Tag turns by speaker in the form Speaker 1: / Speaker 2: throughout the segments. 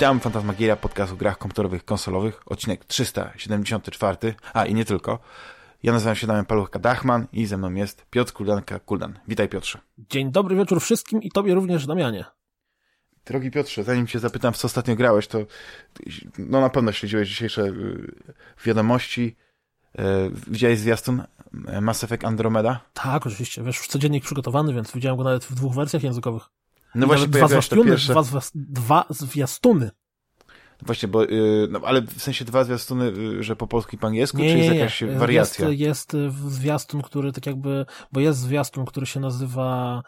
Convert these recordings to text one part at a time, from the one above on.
Speaker 1: Witam, Fantasmagieria, podcast o grach komputerowych, konsolowych, odcinek 374, a i nie tylko. Ja nazywam się Damian Paluchka-Dachman i ze mną jest Piotr Kuldanka-Kuldan. Witaj Piotrze.
Speaker 2: Dzień dobry wieczór wszystkim i tobie również, Damianie.
Speaker 1: Drogi Piotrze, zanim cię zapytam, w co ostatnio grałeś, to no na pewno śledziłeś dzisiejsze y, wiadomości. Y, widziałeś zwiastun Mass Effect Andromeda?
Speaker 2: Tak, oczywiście. Wiesz, już codziennik przygotowany, więc widziałem go nawet w dwóch wersjach językowych.
Speaker 1: No właśnie
Speaker 2: dwa
Speaker 1: zwiastuny,
Speaker 2: pierwsze... dwa zwiastuny.
Speaker 1: Właśnie, bo, yy, no, ale w sensie dwa zwiastuny, yy, że po polsku i po angielsku,
Speaker 2: nie,
Speaker 1: czy jest
Speaker 2: nie,
Speaker 1: jakaś
Speaker 2: nie.
Speaker 1: wariacja?
Speaker 2: Jest, jest zwiastun, który tak jakby, bo jest zwiastun, który się nazywa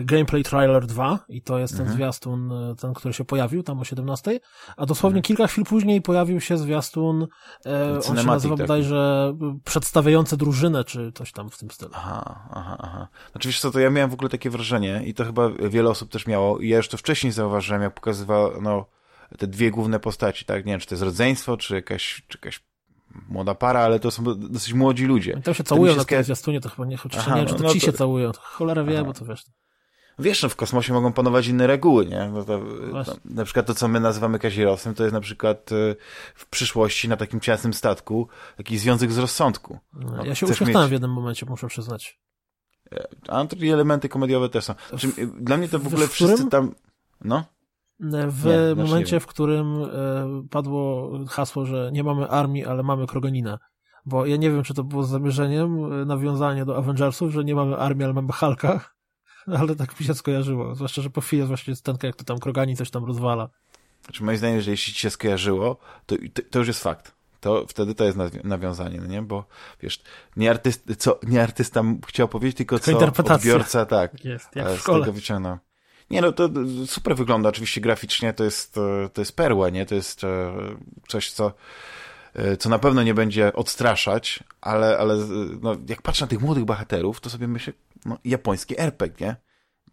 Speaker 2: Gameplay Trailer 2 i to jest ten mhm. zwiastun, e, ten, który się pojawił tam o 17, a dosłownie mhm. kilka chwil później pojawił się zwiastun, e, on się nazywa taki. bodajże Przedstawiający drużynę, czy coś tam w tym stylu.
Speaker 1: Aha, aha, aha. Znaczy wiesz co, to ja miałem w ogóle takie wrażenie i to chyba wiele osób też miało i ja już to wcześniej zauważyłem, jak pokazywano no, te dwie główne postaci, tak? Nie wiem, czy to jest rodzeństwo, czy jakaś, czy jakaś młoda para, ale to są dosyć młodzi ludzie.
Speaker 2: To się całują na tym zwiastunie, to chyba nie, chociaż Aha, nie wiem, czy to no, ci to... się całują, to cholera wie, Aha. bo to wiesz.
Speaker 1: Wiesz, no w kosmosie mogą panować inne reguły, nie? No to, no, na przykład to, co my nazywamy kazirosem, to jest na przykład y, w przyszłości na takim ciasnym statku taki związek z rozsądku.
Speaker 2: No, ja się uśmiechnąłem mieć... w jednym momencie, muszę przyznać.
Speaker 1: E, a elementy komediowe też są. Znaczy, dla mnie to w ogóle w wszyscy tam... No?
Speaker 2: W nie, momencie, w którym e, padło hasło, że nie mamy armii, ale mamy Kroganina. Bo ja nie wiem, czy to było zamierzeniem, e, nawiązanie do Avengersów, że nie mamy armii, ale mamy Hulka, ale tak mi się skojarzyło. Zwłaszcza, że po chwili jest właśnie scenka, jak to tam Kroganin coś tam rozwala.
Speaker 1: Znaczy, moim zdaniem, że jeśli ci się skojarzyło, to, to już jest fakt. To wtedy to jest nawiązanie, no nie? Bo wiesz, nie, artyst, co, nie artysta chciał powiedzieć, tylko, tylko co odbiorca, tak.
Speaker 2: Jest, jak w szkole.
Speaker 1: Z tego wyciągnął. Nie, no to super wygląda oczywiście graficznie, to jest, to jest perła, nie? To jest e, coś, co, e, co na pewno nie będzie odstraszać, ale, ale no, jak patrzę na tych młodych bohaterów, to sobie myślę, no, japoński RPG, nie?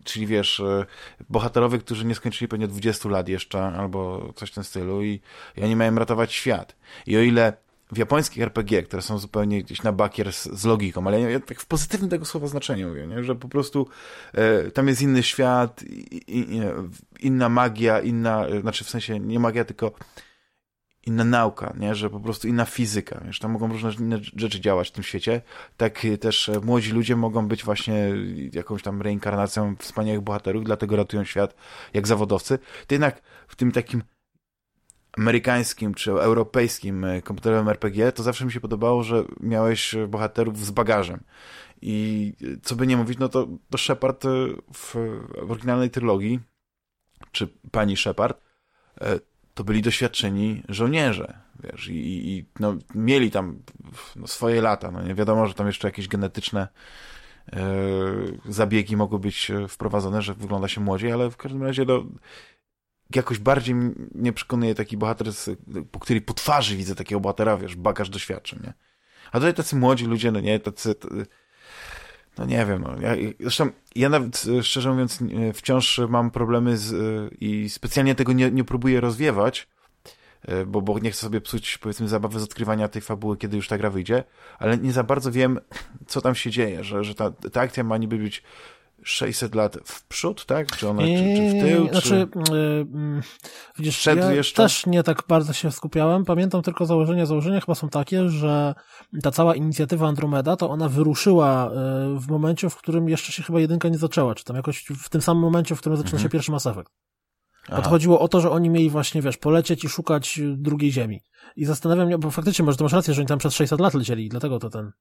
Speaker 1: Czyli wiesz, e, bohaterowie, którzy nie skończyli pewnie 20 lat jeszcze, albo coś w tym stylu i, i oni mają ratować świat. I o ile w japońskich RPG, które są zupełnie gdzieś na bakier z, z logiką, ale ja, ja, tak w pozytywnym tego słowa znaczeniu mówię, nie? że po prostu e, tam jest inny świat, i, i, inna magia, inna, e, znaczy w sensie nie magia, tylko inna nauka, nie? że po prostu inna fizyka, wiesz, tam mogą różne inne rzeczy działać w tym świecie, tak też e, młodzi ludzie mogą być właśnie jakąś tam reinkarnacją wspaniałych bohaterów, dlatego ratują świat jak zawodowcy, to jednak w tym takim amerykańskim czy europejskim e, komputerowym RPG, to zawsze mi się podobało, że miałeś e, bohaterów z bagażem. I e, co by nie mówić, no to, to Shepard w, oryginalnej trylogii, czy pani Shepard, to byli doświadczeni żołnierze, wiesz, i, i no, mieli tam no, swoje lata, no nie wiadomo, że tam jeszcze jakieś genetyczne zabiegi mogły być wprowadzone, że wygląda się młodziej, ale w każdym razie no, jakoś bardziej mnie przekonuje taki bohater, po której po twarzy widzę takiego bohatera, wiesz, bagaż doświadczeń, nie? A tutaj tacy młodzi ludzie, no nie, tacy, no nie wiem, no. Ja, zresztą ja nawet, szczerze mówiąc, wciąż mam problemy z, i specjalnie tego nie, nie próbuję rozwiewać, bo, bo nie chcę sobie psuć, powiedzmy, zabawy z odkrywania tej fabuły, kiedy już ta gra wyjdzie, ale nie za bardzo wiem, co tam się dzieje, że, że ta, ta akcja ma niby być 600 lat w przód, tak? Czy ona czy, czy w tył?
Speaker 2: Znaczy, czy... Yy, widzisz, ja jeszcze? też nie tak bardzo się skupiałem. Pamiętam tylko założenia. Założenia chyba są takie, że ta cała inicjatywa Andromeda, to ona wyruszyła yy, w momencie, w którym jeszcze się chyba jedynka nie zaczęła, czy tam jakoś w tym samym momencie, w którym zaczyna mhm. się pierwszy Mass Effect. To chodziło o to, że oni mieli właśnie, wiesz, polecieć i szukać drugiej ziemi. I zastanawiam się, bo faktycznie może to masz rację, że oni tam przez 600 lat lecieli, dlatego to ten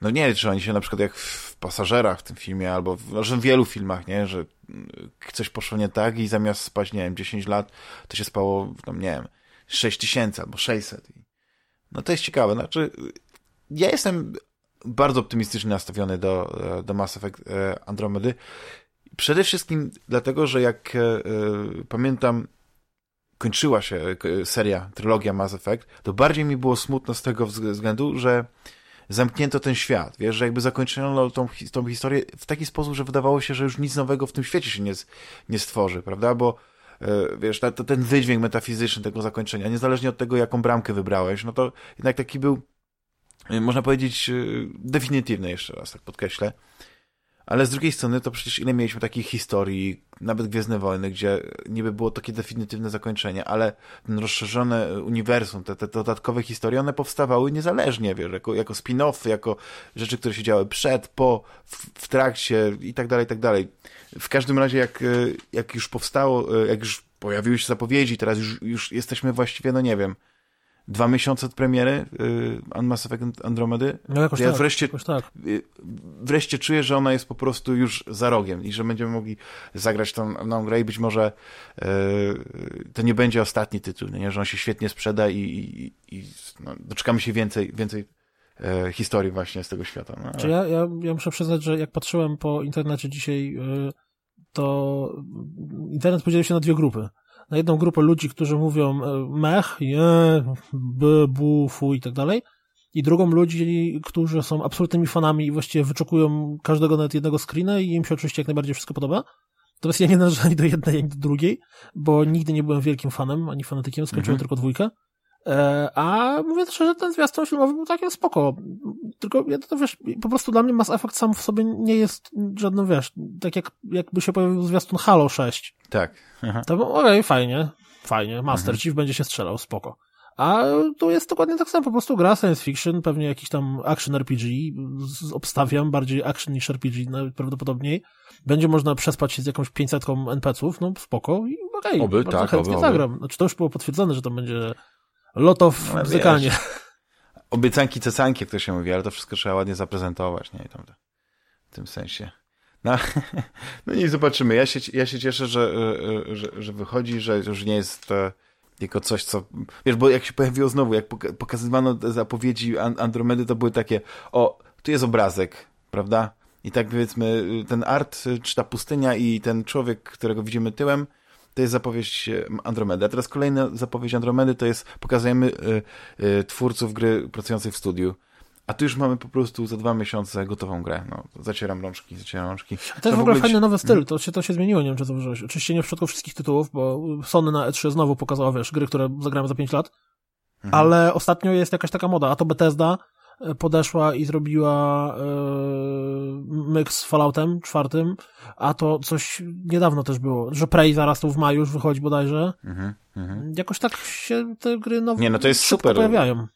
Speaker 1: no nie, czy oni się na przykład jak w Pasażerach w tym filmie, albo w, że w wielu filmach, nie, że coś poszło nie tak i zamiast spać, nie wiem, 10 lat, to się spało, tam, nie wiem, 6 tysięcy albo 600. No to jest ciekawe, znaczy ja jestem bardzo optymistycznie nastawiony do, do Mass Effect e, Andromedy. Przede wszystkim dlatego, że jak e, e, pamiętam, kończyła się seria, trylogia Mass Effect, to bardziej mi było smutno z tego względu, że zamknięto ten świat, wiesz, że jakby zakończono tą, tą historię w taki sposób, że wydawało się, że już nic nowego w tym świecie się nie, nie stworzy, prawda, bo e, wiesz, ten wydźwięk metafizyczny tego zakończenia, niezależnie od tego, jaką bramkę wybrałeś, no to jednak taki był, e, można powiedzieć, e, definitywny jeszcze raz, tak podkreślę. Ale z drugiej strony to przecież ile mieliśmy takich historii, nawet Gwiezdne Wojny, gdzie niby było takie definitywne zakończenie, ale ten rozszerzone uniwersum, te, te dodatkowe historie, one powstawały niezależnie, wiesz, jako, jako spin-offy, jako rzeczy, które się działy przed, po, w, w trakcie i tak dalej, i tak dalej. W każdym razie, jak, jak już powstało, jak już pojawiły się zapowiedzi, teraz już, już jesteśmy właściwie, no nie wiem, dwa miesiące od premiery y, Mass Effect Andromedy.
Speaker 2: No jakoś
Speaker 1: ja
Speaker 2: tak,
Speaker 1: wreszcie,
Speaker 2: jakoś tak.
Speaker 1: Y, wreszcie czuję, że ona jest po prostu już za rogiem i że będziemy mogli zagrać tą nową grę i być może y, to nie będzie ostatni tytuł, nie? że on się świetnie sprzeda i, i, i no, doczekamy się więcej, więcej y, historii właśnie z tego świata. No,
Speaker 2: ale... ja, ja, ja muszę przyznać, że jak patrzyłem po internecie dzisiaj, y, to internet podzielił się na dwie grupy na jedną grupę ludzi, którzy mówią e, mech, je, b, bu, fu i tak dalej, i drugą ludzi, którzy są absolutnymi fanami i właściwie wyczekują każdego nawet jednego screena i im się oczywiście jak najbardziej wszystko podoba. Natomiast ja nie należę ani do jednej, ani do drugiej, bo nigdy nie byłem wielkim fanem, ani fanatykiem, skończyłem mhm. tylko dwójkę. E, a mówię też, że ten zwiastun filmowy był takim spoko. Tylko ja to wiesz, po prostu dla mnie Mass Effect sam w sobie nie jest żadnym, wiesz, tak jak jakby się pojawił zwiastun Halo 6.
Speaker 1: Tak.
Speaker 2: Aha. To okej, okay, fajnie, fajnie, Master mhm. Chief będzie się strzelał, spoko. A tu jest dokładnie tak samo, po prostu gra science fiction, pewnie jakiś tam action RPG, obstawiam, bardziej action niż RPG prawdopodobniej. Będzie można przespać się z jakąś 500 NPC-ów, no spoko i okej, okay, bardzo tak, chętnie oby, zagram. Znaczy to już było potwierdzone, że to będzie lot of no, bzykanie.
Speaker 1: Obiecanki, cecanki, jak to się mówi, ale to wszystko trzeba ładnie zaprezentować, nie? I tam, w tym sensie. No, no i zobaczymy. Ja się, ja się cieszę, że, że, że wychodzi, że już nie jest e, tylko coś, co... Wiesz, bo jak się pojawiło znowu, jak pokazywano zapowiedzi Andromedy, to były takie, o, tu jest obrazek, prawda? I tak powiedzmy, ten art, czy ta pustynia i ten człowiek, którego widzimy tyłem, to jest zapowiedź e, Andromedy. A teraz kolejna zapowiedź Andromedy to jest, pokazujemy y, y, twórców gry pracujących w studiu. A tu już mamy po prostu za dwa miesiące gotową grę. No, zacieram rączki, zacieram rączki.
Speaker 2: A to jest w ogóle być... fajny nowy styl, to się, to się zmieniło, nie wiem czy zauważyłeś. Oczywiście nie w przypadku wszystkich tytułów, bo Sony na E3 znowu pokazała, wiesz, gry, które zagrałem za 5 lat, mhm. ale ostatnio jest jakaś taka moda, a to Bethesda podeszła i zrobiła yy, mix z Falloutem czwartym, a to coś niedawno też było, że Prey zaraz tu w maju już wychodzi bodajże. Mhm, mhm. Jakoś tak się te gry nowe
Speaker 1: Nie, no to jest super.
Speaker 2: pojawiają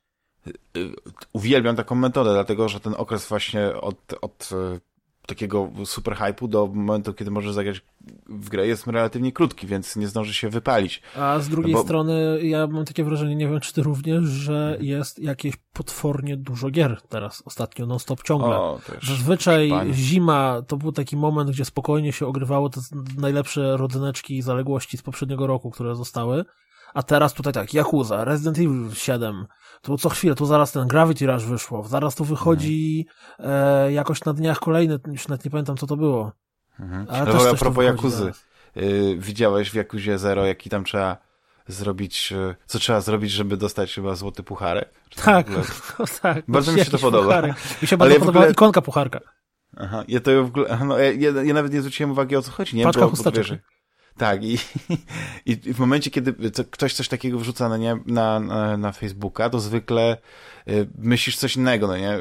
Speaker 1: uwielbiam taką metodę, dlatego że ten okres właśnie od, od e, takiego super hypu do momentu, kiedy możesz zagrać w grę jest relatywnie krótki, więc nie zdąży się wypalić.
Speaker 2: A z drugiej no bo... strony ja mam takie wrażenie, nie wiem czy ty również, że mhm. jest jakieś potwornie dużo gier teraz, ostatnio non-stop ciągle. O, Zazwyczaj Panie. zima to był taki moment, gdzie spokojnie się ogrywało te najlepsze rodzyneczki i zaległości z poprzedniego roku, które zostały. A teraz tutaj tak, Yakuza, Resident Evil 7, tu co chwilę, tu zaraz ten Gravity Rush wyszło, zaraz tu wychodzi mhm. e, jakoś na dniach kolejny, już nawet nie pamiętam co to było.
Speaker 1: Mhm. Ale no, a propos Jakuzy, yy, widziałeś w Jakuzie Zero, jaki tam trzeba zrobić, yy, co trzeba zrobić, żeby dostać chyba złoty pucharek?
Speaker 2: Tak, no, tak.
Speaker 1: Bardzo mi się to podoba.
Speaker 2: Pucharek. Mi się bardzo ja podobała ogóle... ikonka pucharka.
Speaker 1: Aha, ja to w ogóle, no, ja, ja, ja, nawet nie zwróciłem uwagi o co chodzi, nie?
Speaker 2: Paczka bo, chusteczek.
Speaker 1: Tak, i, i w momencie, kiedy ktoś coś takiego wrzuca na, nie, na, na, na Facebooka, to zwykle y, myślisz coś innego, no nie? Y,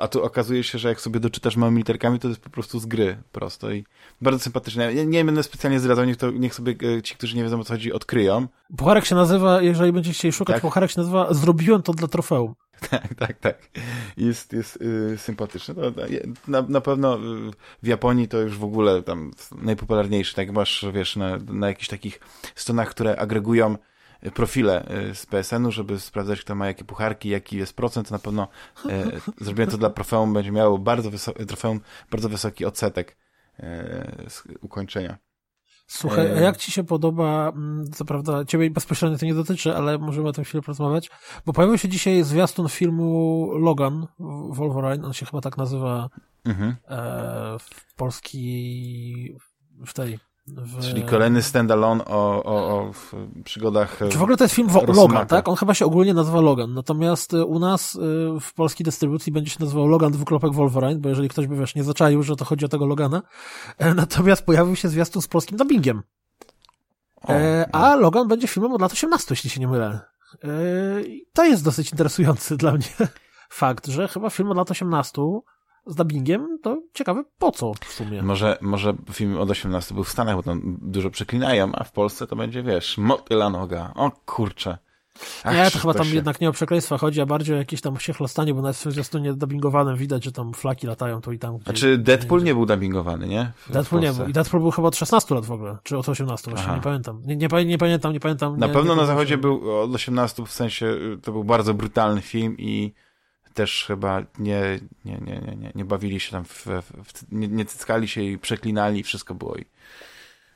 Speaker 1: a tu okazuje się, że jak sobie doczytasz małymi literkami, to jest po prostu z gry prosto i bardzo sympatyczne. Ja nie będę specjalnie zdradzał, niech, to, niech sobie y, ci, którzy nie wiedzą o co chodzi, odkryją.
Speaker 2: Pucharek się nazywa, jeżeli będziecie chcieli szukać, tak? pucharek się nazywa Zrobiłem to dla trofeum.
Speaker 1: Tak, tak, tak. Jest, jest yy, sympatyczny. Na, na pewno w Japonii to już w ogóle tam najpopularniejszy. Tak masz, wiesz, na, na jakichś takich stronach, które agregują profile z PSN-u, żeby sprawdzać, kto ma jakie pucharki, jaki jest procent. Na pewno e, to dla trofeum będzie miało bardzo, trofeum, bardzo wysoki odsetek e, ukończenia.
Speaker 2: Słuchaj, a jak ci się podoba, mm, co prawda ciebie bezpośrednio to nie dotyczy, ale możemy o tym chwilę porozmawiać, bo pojawił się dzisiaj zwiastun filmu Logan, Wolverine, on się chyba tak nazywa mhm. e, w polski, w tej w...
Speaker 1: Czyli kolejny standalone o, o, o przygodach.
Speaker 2: Czy w ogóle to jest film Logan, tak? On chyba się ogólnie nazywa Logan. Natomiast y, u nas y, w polskiej dystrybucji będzie się nazywał Logan dwukropek Wolverine, bo jeżeli ktoś by wiesz, nie zaczaił, że to chodzi o tego Logana. E, natomiast pojawił się zwiastun z polskim dubbingiem. O, e, no. A Logan będzie filmem od lat 18, jeśli się nie mylę. E, to jest dosyć interesujący dla mnie fakt, że chyba film od lat 18 z dubbingiem, to ciekawe po co w sumie.
Speaker 1: Może, może film od 18 był w Stanach, bo tam dużo przeklinają, a w Polsce to będzie, wiesz, motyla noga. O kurczę.
Speaker 2: Ach, nie, to chyba tam się... jednak nie o przekleństwa chodzi, a bardziej o jakieś tam siechlostanie, bo nawet w zwiastunie dubbingowanym widać, że tam flaki latają tu i tam.
Speaker 1: Gdzie, znaczy Deadpool nie, nie był dubbingowany, nie?
Speaker 2: W Deadpool nie był. I Deadpool był chyba od 16 lat w ogóle, czy od 18, właśnie Aha. nie pamiętam. Nie, nie, nie, pamiętam, nie pamiętam.
Speaker 1: Na
Speaker 2: nie,
Speaker 1: pewno na zachodzie był od 18, w sensie to był bardzo brutalny film i też chyba nie, nie, nie, nie, nie, bawili się tam, w, w, nie, nie cyckali się i przeklinali wszystko było. I,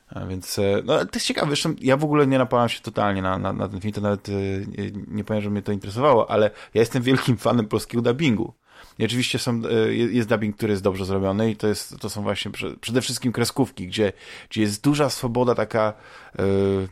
Speaker 1: a więc, e, no to jest ciekawe, zresztą ja w ogóle nie napalam się totalnie na, na, na ten film, to nawet e, nie, nie powiem, że mnie to interesowało, ale ja jestem wielkim fanem polskiego dubbingu. I oczywiście są, e, jest dubbing, który jest dobrze zrobiony i to, jest, to są właśnie przede wszystkim kreskówki, gdzie, gdzie jest duża swoboda taka yy,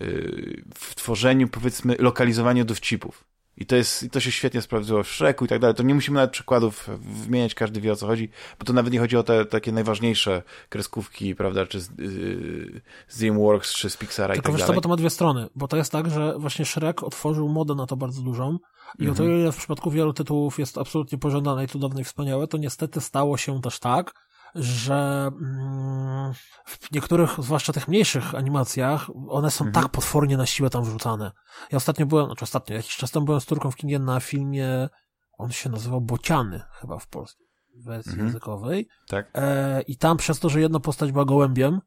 Speaker 1: yy, w tworzeniu, powiedzmy, lokalizowaniu dowcipów. I to, jest, I to się świetnie sprawdziło w Shreku i tak dalej. To nie musimy nawet przykładów wymieniać, każdy wie o co chodzi, bo to nawet nie chodzi o te takie najważniejsze kreskówki, prawda, czy z, yy, z DreamWorks, czy z Pixara Tylko i tak
Speaker 2: wiesz
Speaker 1: dalej.
Speaker 2: Bo to ma dwie strony, bo to jest tak, że właśnie Shrek otworzył modę na to bardzo dużą i -hmm. o to mhm. ile w przypadku wielu tytułów jest absolutnie pożądane i cudowne i wspaniałe, to niestety stało się też tak, że mm, w niektórych, zwłaszcza tych mniejszych animacjach, one są mhm. tak potwornie na siłę tam wrzucane. Ja ostatnio byłem, znaczy ostatnio, jakiś czas temu byłem z Turką w kinie na filmie, on się nazywał Bociany chyba w polskiej wersji mhm. językowej.
Speaker 1: Tak.
Speaker 2: E, I tam przez to, że jedna postać była gołębiem,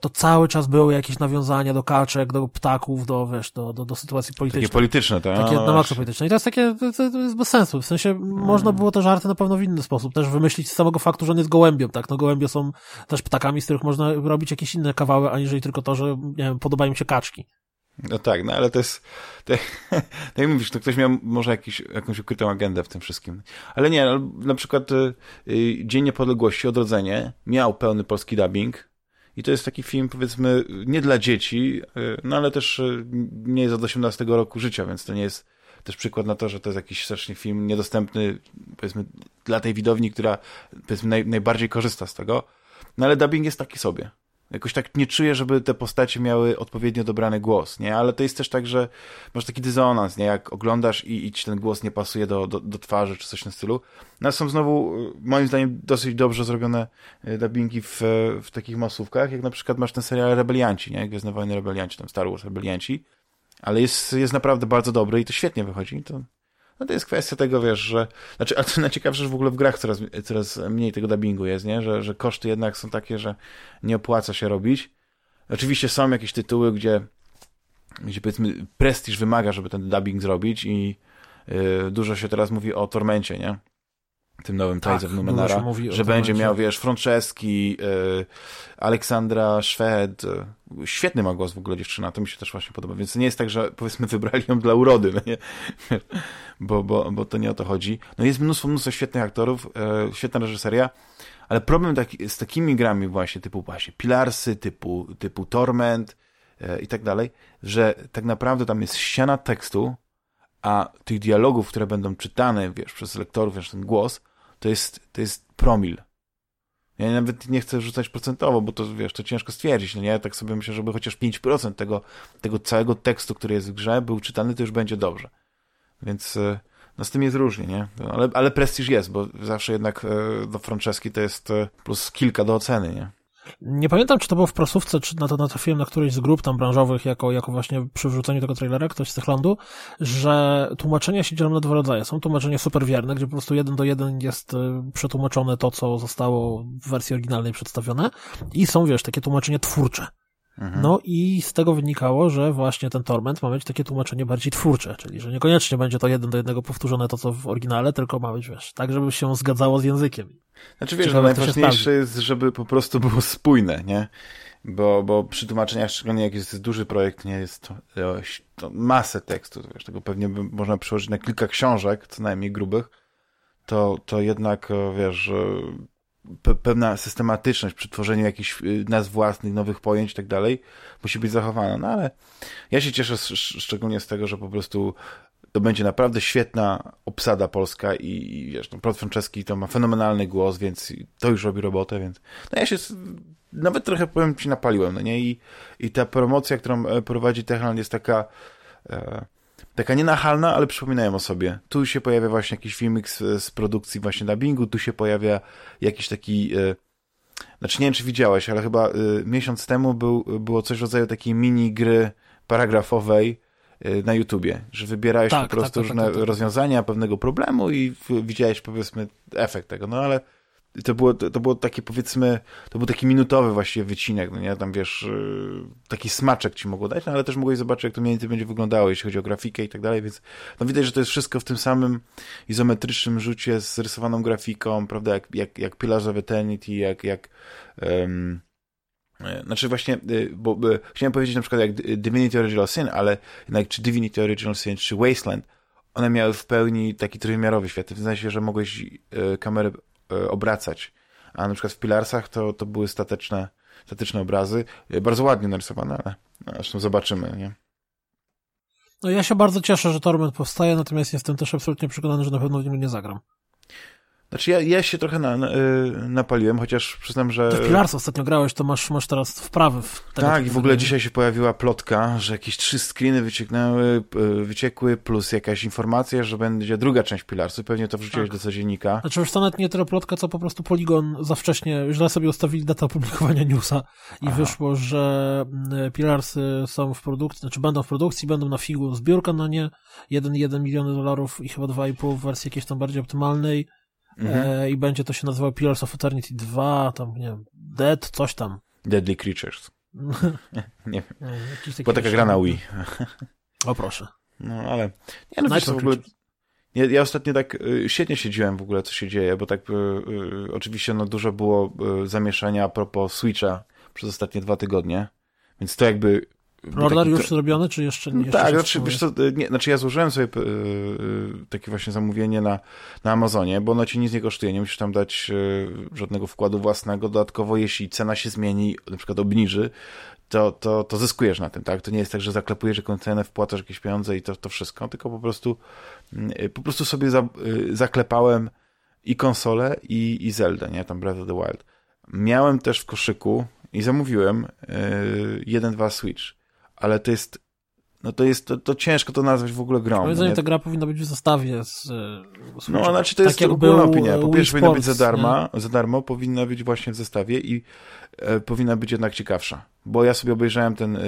Speaker 2: to cały czas były jakieś nawiązania do kaczek, do ptaków, do, wiesz, do, do, do sytuacji politycznej.
Speaker 1: Takie polityczne, tak?
Speaker 2: Takie no, na makro polityczne. I to jest takie, to, to jest bez sensu. W sensie, hmm. można było te żarty na pewno w inny sposób. Też wymyślić z samego faktu, że on jest gołębiem, tak? No gołębie są też ptakami, z których można robić jakieś inne kawały, aniżeli tylko to, że, nie wiem, podobają mi się kaczki.
Speaker 1: No tak, no ale to jest, to, tak jak mówisz, to ktoś miał może jakiś, jakąś ukrytą agendę w tym wszystkim. Ale nie, no, na przykład y, y, Dzień Niepodległości, Odrodzenie miał pełny polski dubbing, i to jest taki film, powiedzmy, nie dla dzieci, y, no ale też y, nie jest od 18 roku życia, więc to nie jest też przykład na to, że to jest jakiś strasznie film niedostępny, powiedzmy, dla tej widowni, która, powiedzmy, naj, najbardziej korzysta z tego. No ale dubbing jest taki sobie. Jakoś tak nie czuję, żeby te postacie miały odpowiednio dobrany głos, nie? Ale to jest też tak, że masz taki dysonans, nie? Jak oglądasz i, i ci ten głos nie pasuje do, do, do twarzy czy coś tym stylu. No są znowu, y, moim zdaniem, dosyć dobrze zrobione y, dubbingi w, w takich masówkach, jak na przykład masz ten serial Rebelianci, nie? Gwiezdne Wojny Rebelianci, tam Star Wars Rebelianci. Ale jest, jest naprawdę bardzo dobry i to świetnie wychodzi. To, no to jest kwestia tego, wiesz, że... Znaczy, ale to najciekawsze, że w ogóle w grach coraz, coraz mniej tego dubbingu jest, nie? Że, że koszty jednak są takie, że nie opłaca się robić. Oczywiście są jakieś tytuły, gdzie, gdzie powiedzmy prestiż wymaga, żeby ten dubbing zrobić i yy, dużo się teraz mówi o Tormencie, nie? Tym nowym tak, Tides of Numenara, że będzie miał, wiesz, Franceski, y, Aleksandra Szwed, y, świetny ma głos w ogóle dziewczyna, to mi się też właśnie podoba, więc nie jest tak, że powiedzmy wybrali ją dla urody, no nie? bo, bo, bo to nie o to chodzi. No jest mnóstwo, mnóstwo świetnych aktorów, y, świetna reżyseria, ale problem taki, z takimi grami właśnie, typu właśnie Pilarsy, typu, typu Torment y, i tak dalej, że tak naprawdę tam jest ściana tekstu, a tych dialogów, które będą czytane, wiesz, przez lektorów, wiesz, ten głos, to jest, to jest promil. Ja nawet nie chcę rzucać procentowo, bo to, wiesz, to ciężko stwierdzić, no nie? Tak sobie myślę, żeby chociaż 5% tego, tego całego tekstu, który jest w grze, był czytany, to już będzie dobrze. Więc e, no z tym jest różnie, nie? Ale, ale prestiż jest, bo zawsze jednak e, do Franceski to jest e, plus kilka do oceny, nie?
Speaker 2: Nie pamiętam, czy to było w prasówce, czy na to natrafiłem na którejś z grup tam branżowych, jako, jako właśnie przy wrzuceniu tego trailera, ktoś z Techlandu, że tłumaczenia się dzielą na dwa rodzaje. Są tłumaczenia superwierne, gdzie po prostu jeden do jeden jest y, przetłumaczone to, co zostało w wersji oryginalnej przedstawione i są, wiesz, takie tłumaczenia twórcze. Mhm. No i z tego wynikało, że właśnie ten Torment ma mieć takie tłumaczenie bardziej twórcze, czyli że niekoniecznie będzie to jeden do jednego powtórzone to, co w oryginale, tylko ma być, wiesz, tak, żeby się zgadzało z językiem.
Speaker 1: Znaczy wiesz, najważniejsze jest, żeby po prostu było spójne, nie? Bo, bo przy tłumaczeniach, szczególnie jak jest duży projekt, nie jest to, to masę tekstu, wiesz, tego pewnie by można przełożyć na kilka książek, co najmniej grubych, to, to jednak, wiesz, pe pewna systematyczność przy tworzeniu jakichś y, nazw własnych, nowych pojęć i tak dalej musi być zachowana. No ale ja się cieszę szczególnie z tego, że po prostu to będzie naprawdę świetna obsada polska i, i wiesz, no, Piotr Franceski to ma fenomenalny głos, więc to już robi robotę, więc no ja się nawet trochę powiem ci napaliłem, no nie? I, i ta promocja, którą e, prowadzi Techland jest taka e, taka nienachalna, ale przypominają o sobie. Tu się pojawia właśnie jakiś filmik z, z produkcji właśnie dubbingu, tu się pojawia jakiś taki... E, znaczy nie wiem, czy widziałeś, ale chyba e, miesiąc temu był, było coś w rodzaju takiej mini gry paragrafowej e, na YouTubie, że wybierałeś tak, po prostu tak, tak, różne tak, tak. rozwiązania pewnego problemu i widziałeś powiedzmy efekt tego, no ale to było, to było takie powiedzmy, to był taki minutowy właściwie wycinek, no nie, tam wiesz, y, taki smaczek ci mogło dać, no ale też mogłeś zobaczyć, jak to mniej więcej będzie wyglądało, jeśli chodzi o grafikę i tak dalej, więc no widać, że to jest wszystko w tym samym izometrycznym rzucie z rysowaną grafiką, prawda, jak, jak, jak Pillars of Eternity, jak, jak um, znaczy właśnie, y, bo, bo chciałem powiedzieć na przykład jak Divinity Original Sin, ale jednak czy Divinity Original Sin, czy Wasteland, one miały w pełni taki trójwymiarowy świat, w sensie, że mogłeś kamerę E, obracać. A na przykład w Pilarsach to, to były stateczne, statyczne obrazy, e, bardzo ładnie narysowane, ale no, zresztą zobaczymy, nie?
Speaker 2: No ja się bardzo cieszę, że Torment powstaje, natomiast jestem też absolutnie przekonany, że na pewno w nim nie zagram.
Speaker 1: Znaczy ja, ja się trochę na, y, napaliłem, chociaż przyznam, że...
Speaker 2: Ty w ostatnio grałeś, to masz, masz teraz wprawy w
Speaker 1: Tak, i w ogóle dzisiaj się pojawiła plotka, że jakieś trzy screeny wycieknęły, y, wyciekły, plus jakaś informacja, że będzie druga część Pilarsu. Pewnie to wrzuciłeś tak. do codziennika.
Speaker 2: Znaczy już to nawet nie tyle plotka, co po prostu Polygon za wcześnie, źle sobie ustawili datę opublikowania newsa i Aha. wyszło, że y, Pilarsy są w produkcji, znaczy będą w produkcji, będą na figu zbiórka na nie, 1,1 miliony dolarów i chyba 2,5 w wersji jakiejś tam bardziej optymalnej mhm. e, i będzie to się nazywało Pillars of Eternity 2, tam, nie wiem, Dead, coś tam.
Speaker 1: Deadly Creatures. nie wiem. Była taka gra na Wii.
Speaker 2: o proszę.
Speaker 1: No, ale... Nie, no, wiesz, w ogóle... Ja, ja ostatnio tak y, świetnie siedziałem w ogóle, co się dzieje, bo tak y, y, oczywiście no, dużo było y, zamieszania a propos Switcha przez ostatnie dwa tygodnie, więc to jakby
Speaker 2: Order już zrobiony, czy jeszcze nie?
Speaker 1: tak, znaczy, wiesz co, nie, znaczy ja złożyłem sobie yy, takie właśnie zamówienie na, na Amazonie, bo ono ci nic nie kosztuje, nie musisz tam dać yy, żadnego wkładu własnego. Dodatkowo, jeśli cena się zmieni, na przykład obniży, to, to, to zyskujesz na tym, tak? To nie jest tak, że zaklepujesz jakąś cenę, wpłacasz jakieś pieniądze i to, to wszystko, tylko po prostu yy, po prostu sobie za, y, zaklepałem i konsolę, i, i Zelda, nie? Tam Breath of the Wild. Miałem też w koszyku i zamówiłem y, jeden, dwa Switch ale to jest no to jest, to, to ciężko to nazwać w ogóle grą.
Speaker 2: Moim zdaniem ta gra powinna być w zestawie z,
Speaker 1: z No, znaczy to jest tak ogólna opinia. Po pierwsze powinna być za darmo, za darmo, powinna być właśnie w zestawie i e, powinna być jednak ciekawsza. Bo ja sobie obejrzałem ten, e,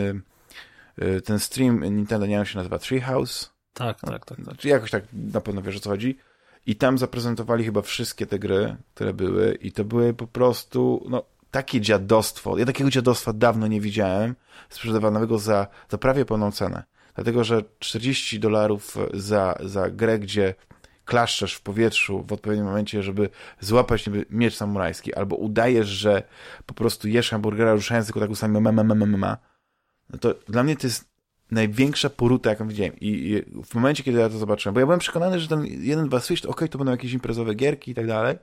Speaker 1: e ten stream Nintendo, nie wiem, się nazywa Treehouse.
Speaker 2: Tak, tak, tak.
Speaker 1: Znaczy jakoś tak na pewno wiesz o co chodzi. I tam zaprezentowali chyba wszystkie te gry, które były i to były po prostu, no takie dziadostwo. Ja takiego dziadostwa dawno nie widziałem, sprzedawanego za, za prawie pełną cenę. Dlatego, że 40 dolarów za, za grę, gdzie klaszczesz w powietrzu w odpowiednim momencie, żeby złapać niby miecz samurajski, albo udajesz, że po prostu jesz hamburgera ruszając tylko tak ustami ma, ma, ma, ma, ma, no to dla mnie to jest największa poruta, jaką widziałem. I, I, w momencie, kiedy ja to zobaczyłem, bo ja byłem przekonany, że ten jeden, dwa Switch, to okej, okay, to będą jakieś imprezowe gierki i tak dalej,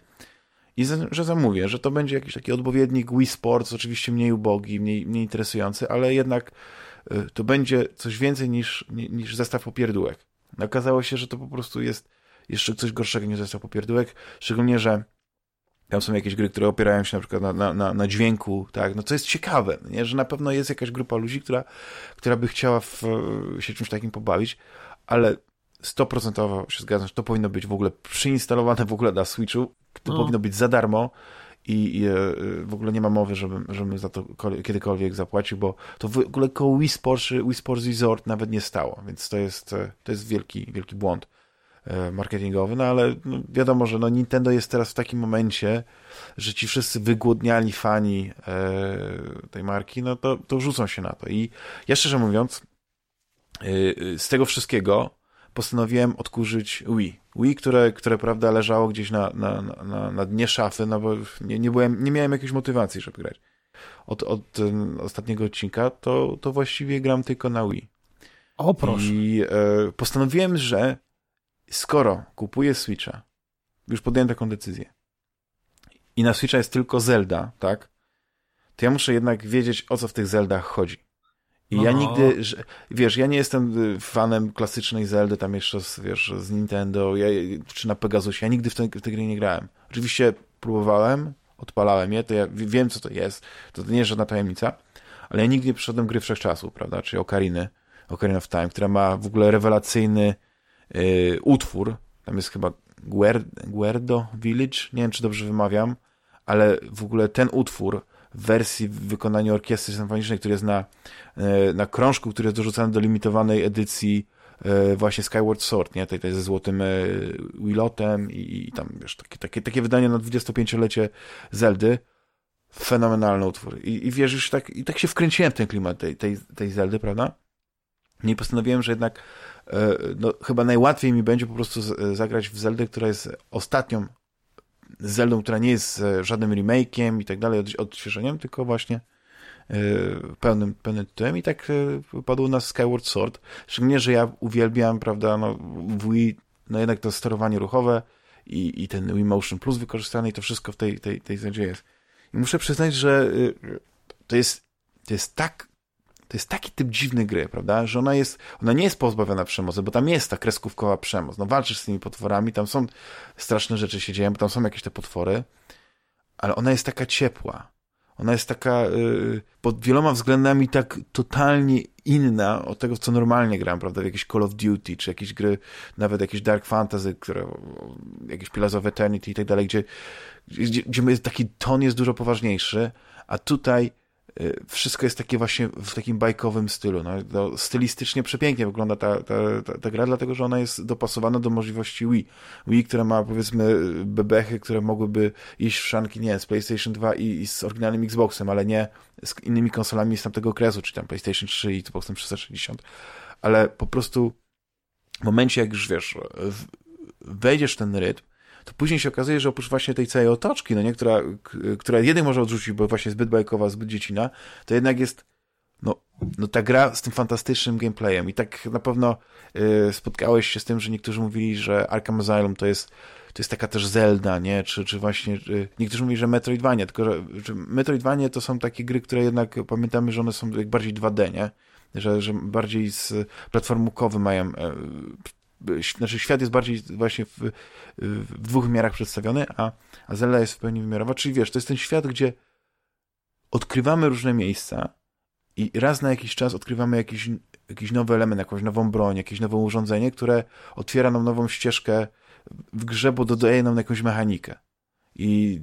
Speaker 1: i że zamówię, że to będzie jakiś taki odpowiednik Wii Sports, oczywiście mniej ubogi, mniej, mniej interesujący, ale jednak y, to będzie coś więcej niż, niż zestaw popierdółek. Okazało się, że to po prostu jest jeszcze coś gorszego niż zestaw popierdółek, szczególnie, że tam są jakieś gry, które opierają się na przykład na, na, na, na dźwięku, tak, no co jest ciekawe, nie? że na pewno jest jakaś grupa ludzi, która, która by chciała w, się czymś takim pobawić, ale 100% się zgadzam, że to powinno być w ogóle przyinstalowane w ogóle na Switchu, to no. powinno być za darmo i, i, e, w ogóle nie ma mowy, żebym, żebym za to kiedykolwiek zapłacił, bo to w ogóle koło Wii Sports, Wii Sports Resort nawet nie stało, więc to jest, e, to jest wielki, wielki błąd e, marketingowy, no ale no wiadomo, że no Nintendo jest teraz w takim momencie, że ci wszyscy wygłodniali fani tej marki, no to, to rzucą się na to i ja szczerze mówiąc z tego wszystkiego postanowiłem odkurzyć Wii. Wii, które, które prawda, leżało gdzieś na, na, na, na dnie szafy, no bo nie, nie, byłem, nie miałem jakiejś motywacji, żeby grać. Od, od ostatniego odcinka to, to właściwie gram tylko na Wii.
Speaker 2: O, proszę.
Speaker 1: I e, postanowiłem, że skoro kupuję Switcha, już podjąłem taką decyzję, i na Switcha jest tylko Zelda, tak? To ja muszę jednak wiedzieć, o co w tych Zeldach chodzi. I no. ja nigdy, że, wiesz, ja nie jestem y, fanem klasycznej Zeldy, tam jeszcze z, wiesz, z Nintendo, ja, czy na Pegasusie, ja nigdy w, te, w tej gry nie grałem. Oczywiście próbowałem, odpalałem je, to ja wiem, co to jest, to, to nie jest żadna tajemnica, ale ja nigdy nie przeszedłem gry wszechczasu, prawda, czy Okariny, Ocarina of Time, która ma w ogóle rewelacyjny y, utwór. Tam jest chyba Guerdo Village, nie wiem, czy dobrze wymawiam, ale w ogóle ten utwór wersji w wykonaniu orkiestry symfonicznej, który jest na, y, na krążku, który jest dorzucany do limitowanej edycji y, właśnie Skyward Sword, nie? Tej, tej ze złotym Willotem i, i tam, wiesz, takie, takie, takie wydanie na 25-lecie Zeldy fenomenalny utwór. I, i wiesz, już tak, i tak się wkręciłem w ten klimat tej, tej, tej Zeldy, prawda? Nie postanowiłem, że jednak e, no, chyba najłatwiej mi będzie po prostu zagrać w Zeldę, która jest ostatnią Zeldą, która nie jest e, żadnym remake'iem i tak dalej, od, odświeżeniem, tylko właśnie e, pełnym, pełnym tytułem i tak padło na Skyward Sword. Szczególnie, że ja uwielbiam, prawda, no, Wii, no jednak to sterowanie ruchowe i, i ten Wii Motion Plus wykorzystane i to wszystko w tej, tej, tej Zeldzie jest. I muszę przyznać, że to jest, to jest tak to jest taki typ dziwny gry, prawda, że ona jest, ona nie jest pozbawiona przemocy, bo tam jest ta kreskówkowa przemoc, no walczysz z tymi potworami, tam są straszne rzeczy się dzieją, bo tam są jakieś te potwory, ale ona jest taka ciepła, ona jest taka yy, pod wieloma względami tak totalnie inna od tego, co normalnie gram, prawda, w jakieś Call of Duty, czy jakieś gry, nawet jakieś Dark Fantasy, które, jakieś Pillars of Eternity i tak dalej, gdzie gdzie, gdzie taki ton jest dużo poważniejszy, a tutaj wszystko jest takie właśnie w takim bajkowym stylu. No, no, stylistycznie przepięknie wygląda ta, ta, ta, ta, gra, dlatego że ona jest dopasowana do możliwości Wii. Wii, która ma powiedzmy bebechy, które mogłyby iść w szanki, nie z PlayStation 2 i, i z oryginalnym Xboxem, ale nie z innymi konsolami z tamtego okresu, czy tam PlayStation 3 i Xboxem 360. Ale po prostu w momencie, jak już wiesz, wejdziesz w ten rytm, to później się okazuje, że oprócz właśnie tej całej otoczki, no nie, która, która może odrzucić, bo właśnie zbyt bajkowa, zbyt dziecina, to jednak jest no, no ta gra z tym fantastycznym gameplayem i tak na pewno y, spotkałeś się z tym, że niektórzy mówili, że Arkham Asylum to jest to jest taka też Zelda, nie? Czy, czy właśnie, y, niektórzy mówili, że Metroidvania, tylko że, Metroidvania to są takie gry, które jednak pamiętamy, że one są jak bardziej 2D, nie? Że, że bardziej z platformówkowy mają e, znaczy świat jest bardziej właśnie w, w dwóch wymiarach przedstawiony, a, a Zelda jest w pełni wymiarowa, czyli wiesz, to jest ten świat, gdzie odkrywamy różne miejsca i raz na jakiś czas odkrywamy jakiś, jakiś nowy element, jakąś nową broń, jakieś nowe urządzenie, które otwiera nam nową ścieżkę w grze, bo dodaje nam jakąś mechanikę. I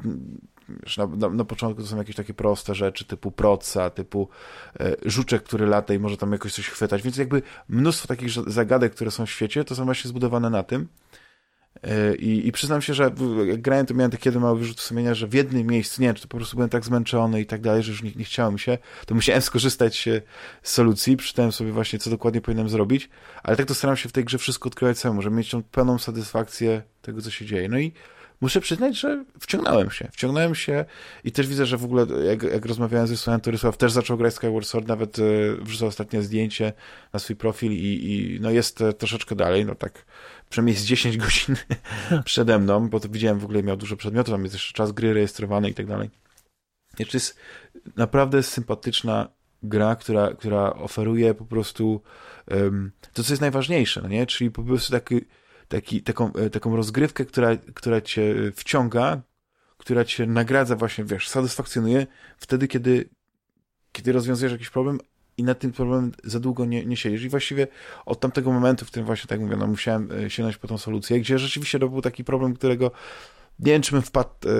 Speaker 1: na, na, na, początku to są jakieś takie proste rzeczy, typu proca, typu e, żuczek, który lata i może tam jakoś coś chwytać, więc jakby mnóstwo takich zagadek, które są w świecie, to są właśnie zbudowane na tym. E, I, I przyznam się, że jak grałem, to miałem taki mały wyrzut sumienia, że w jednym miejscu, nie wiem, czy to po prostu byłem tak zmęczony i tak dalej, że już nie, nie chciałem się, to musiałem skorzystać z solucji, przeczytałem sobie właśnie, co dokładnie powinienem zrobić, ale tak to staram się w tej grze wszystko odkrywać samemu, żeby mieć tą pełną satysfakcję tego, co się dzieje. No i muszę przyznać, że wciągnąłem się. Wciągnąłem się i też widzę, że w ogóle jak, jak rozmawiałem z Rysłanem, to Rysław też zaczął grać Skyward Sword, nawet e, wrzucał ostatnie zdjęcie na swój profil i, i no jest e, troszeczkę dalej, no tak przynajmniej z 10 godzin przede mną, bo to widziałem w ogóle miał dużo przedmiotów, tam jest jeszcze czas gry rejestrowany i tak dalej. Jeszcze jest naprawdę sympatyczna gra, która, która oferuje po prostu um, to, co jest najważniejsze, no nie? czyli po prostu taki taki, taką, e, taką rozgrywkę, która, która cię wciąga, która cię nagradza właśnie, wiesz, satysfakcjonuje wtedy, kiedy, kiedy rozwiązujesz jakiś problem i nad tym problemem za długo nie, nie siedzisz. I właściwie od tamtego momentu, w którym właśnie, tak mówię, no, musiałem e, sięgnąć po tą solucję, gdzie rzeczywiście to był taki problem, którego nie wiem, czy bym wpadł, e,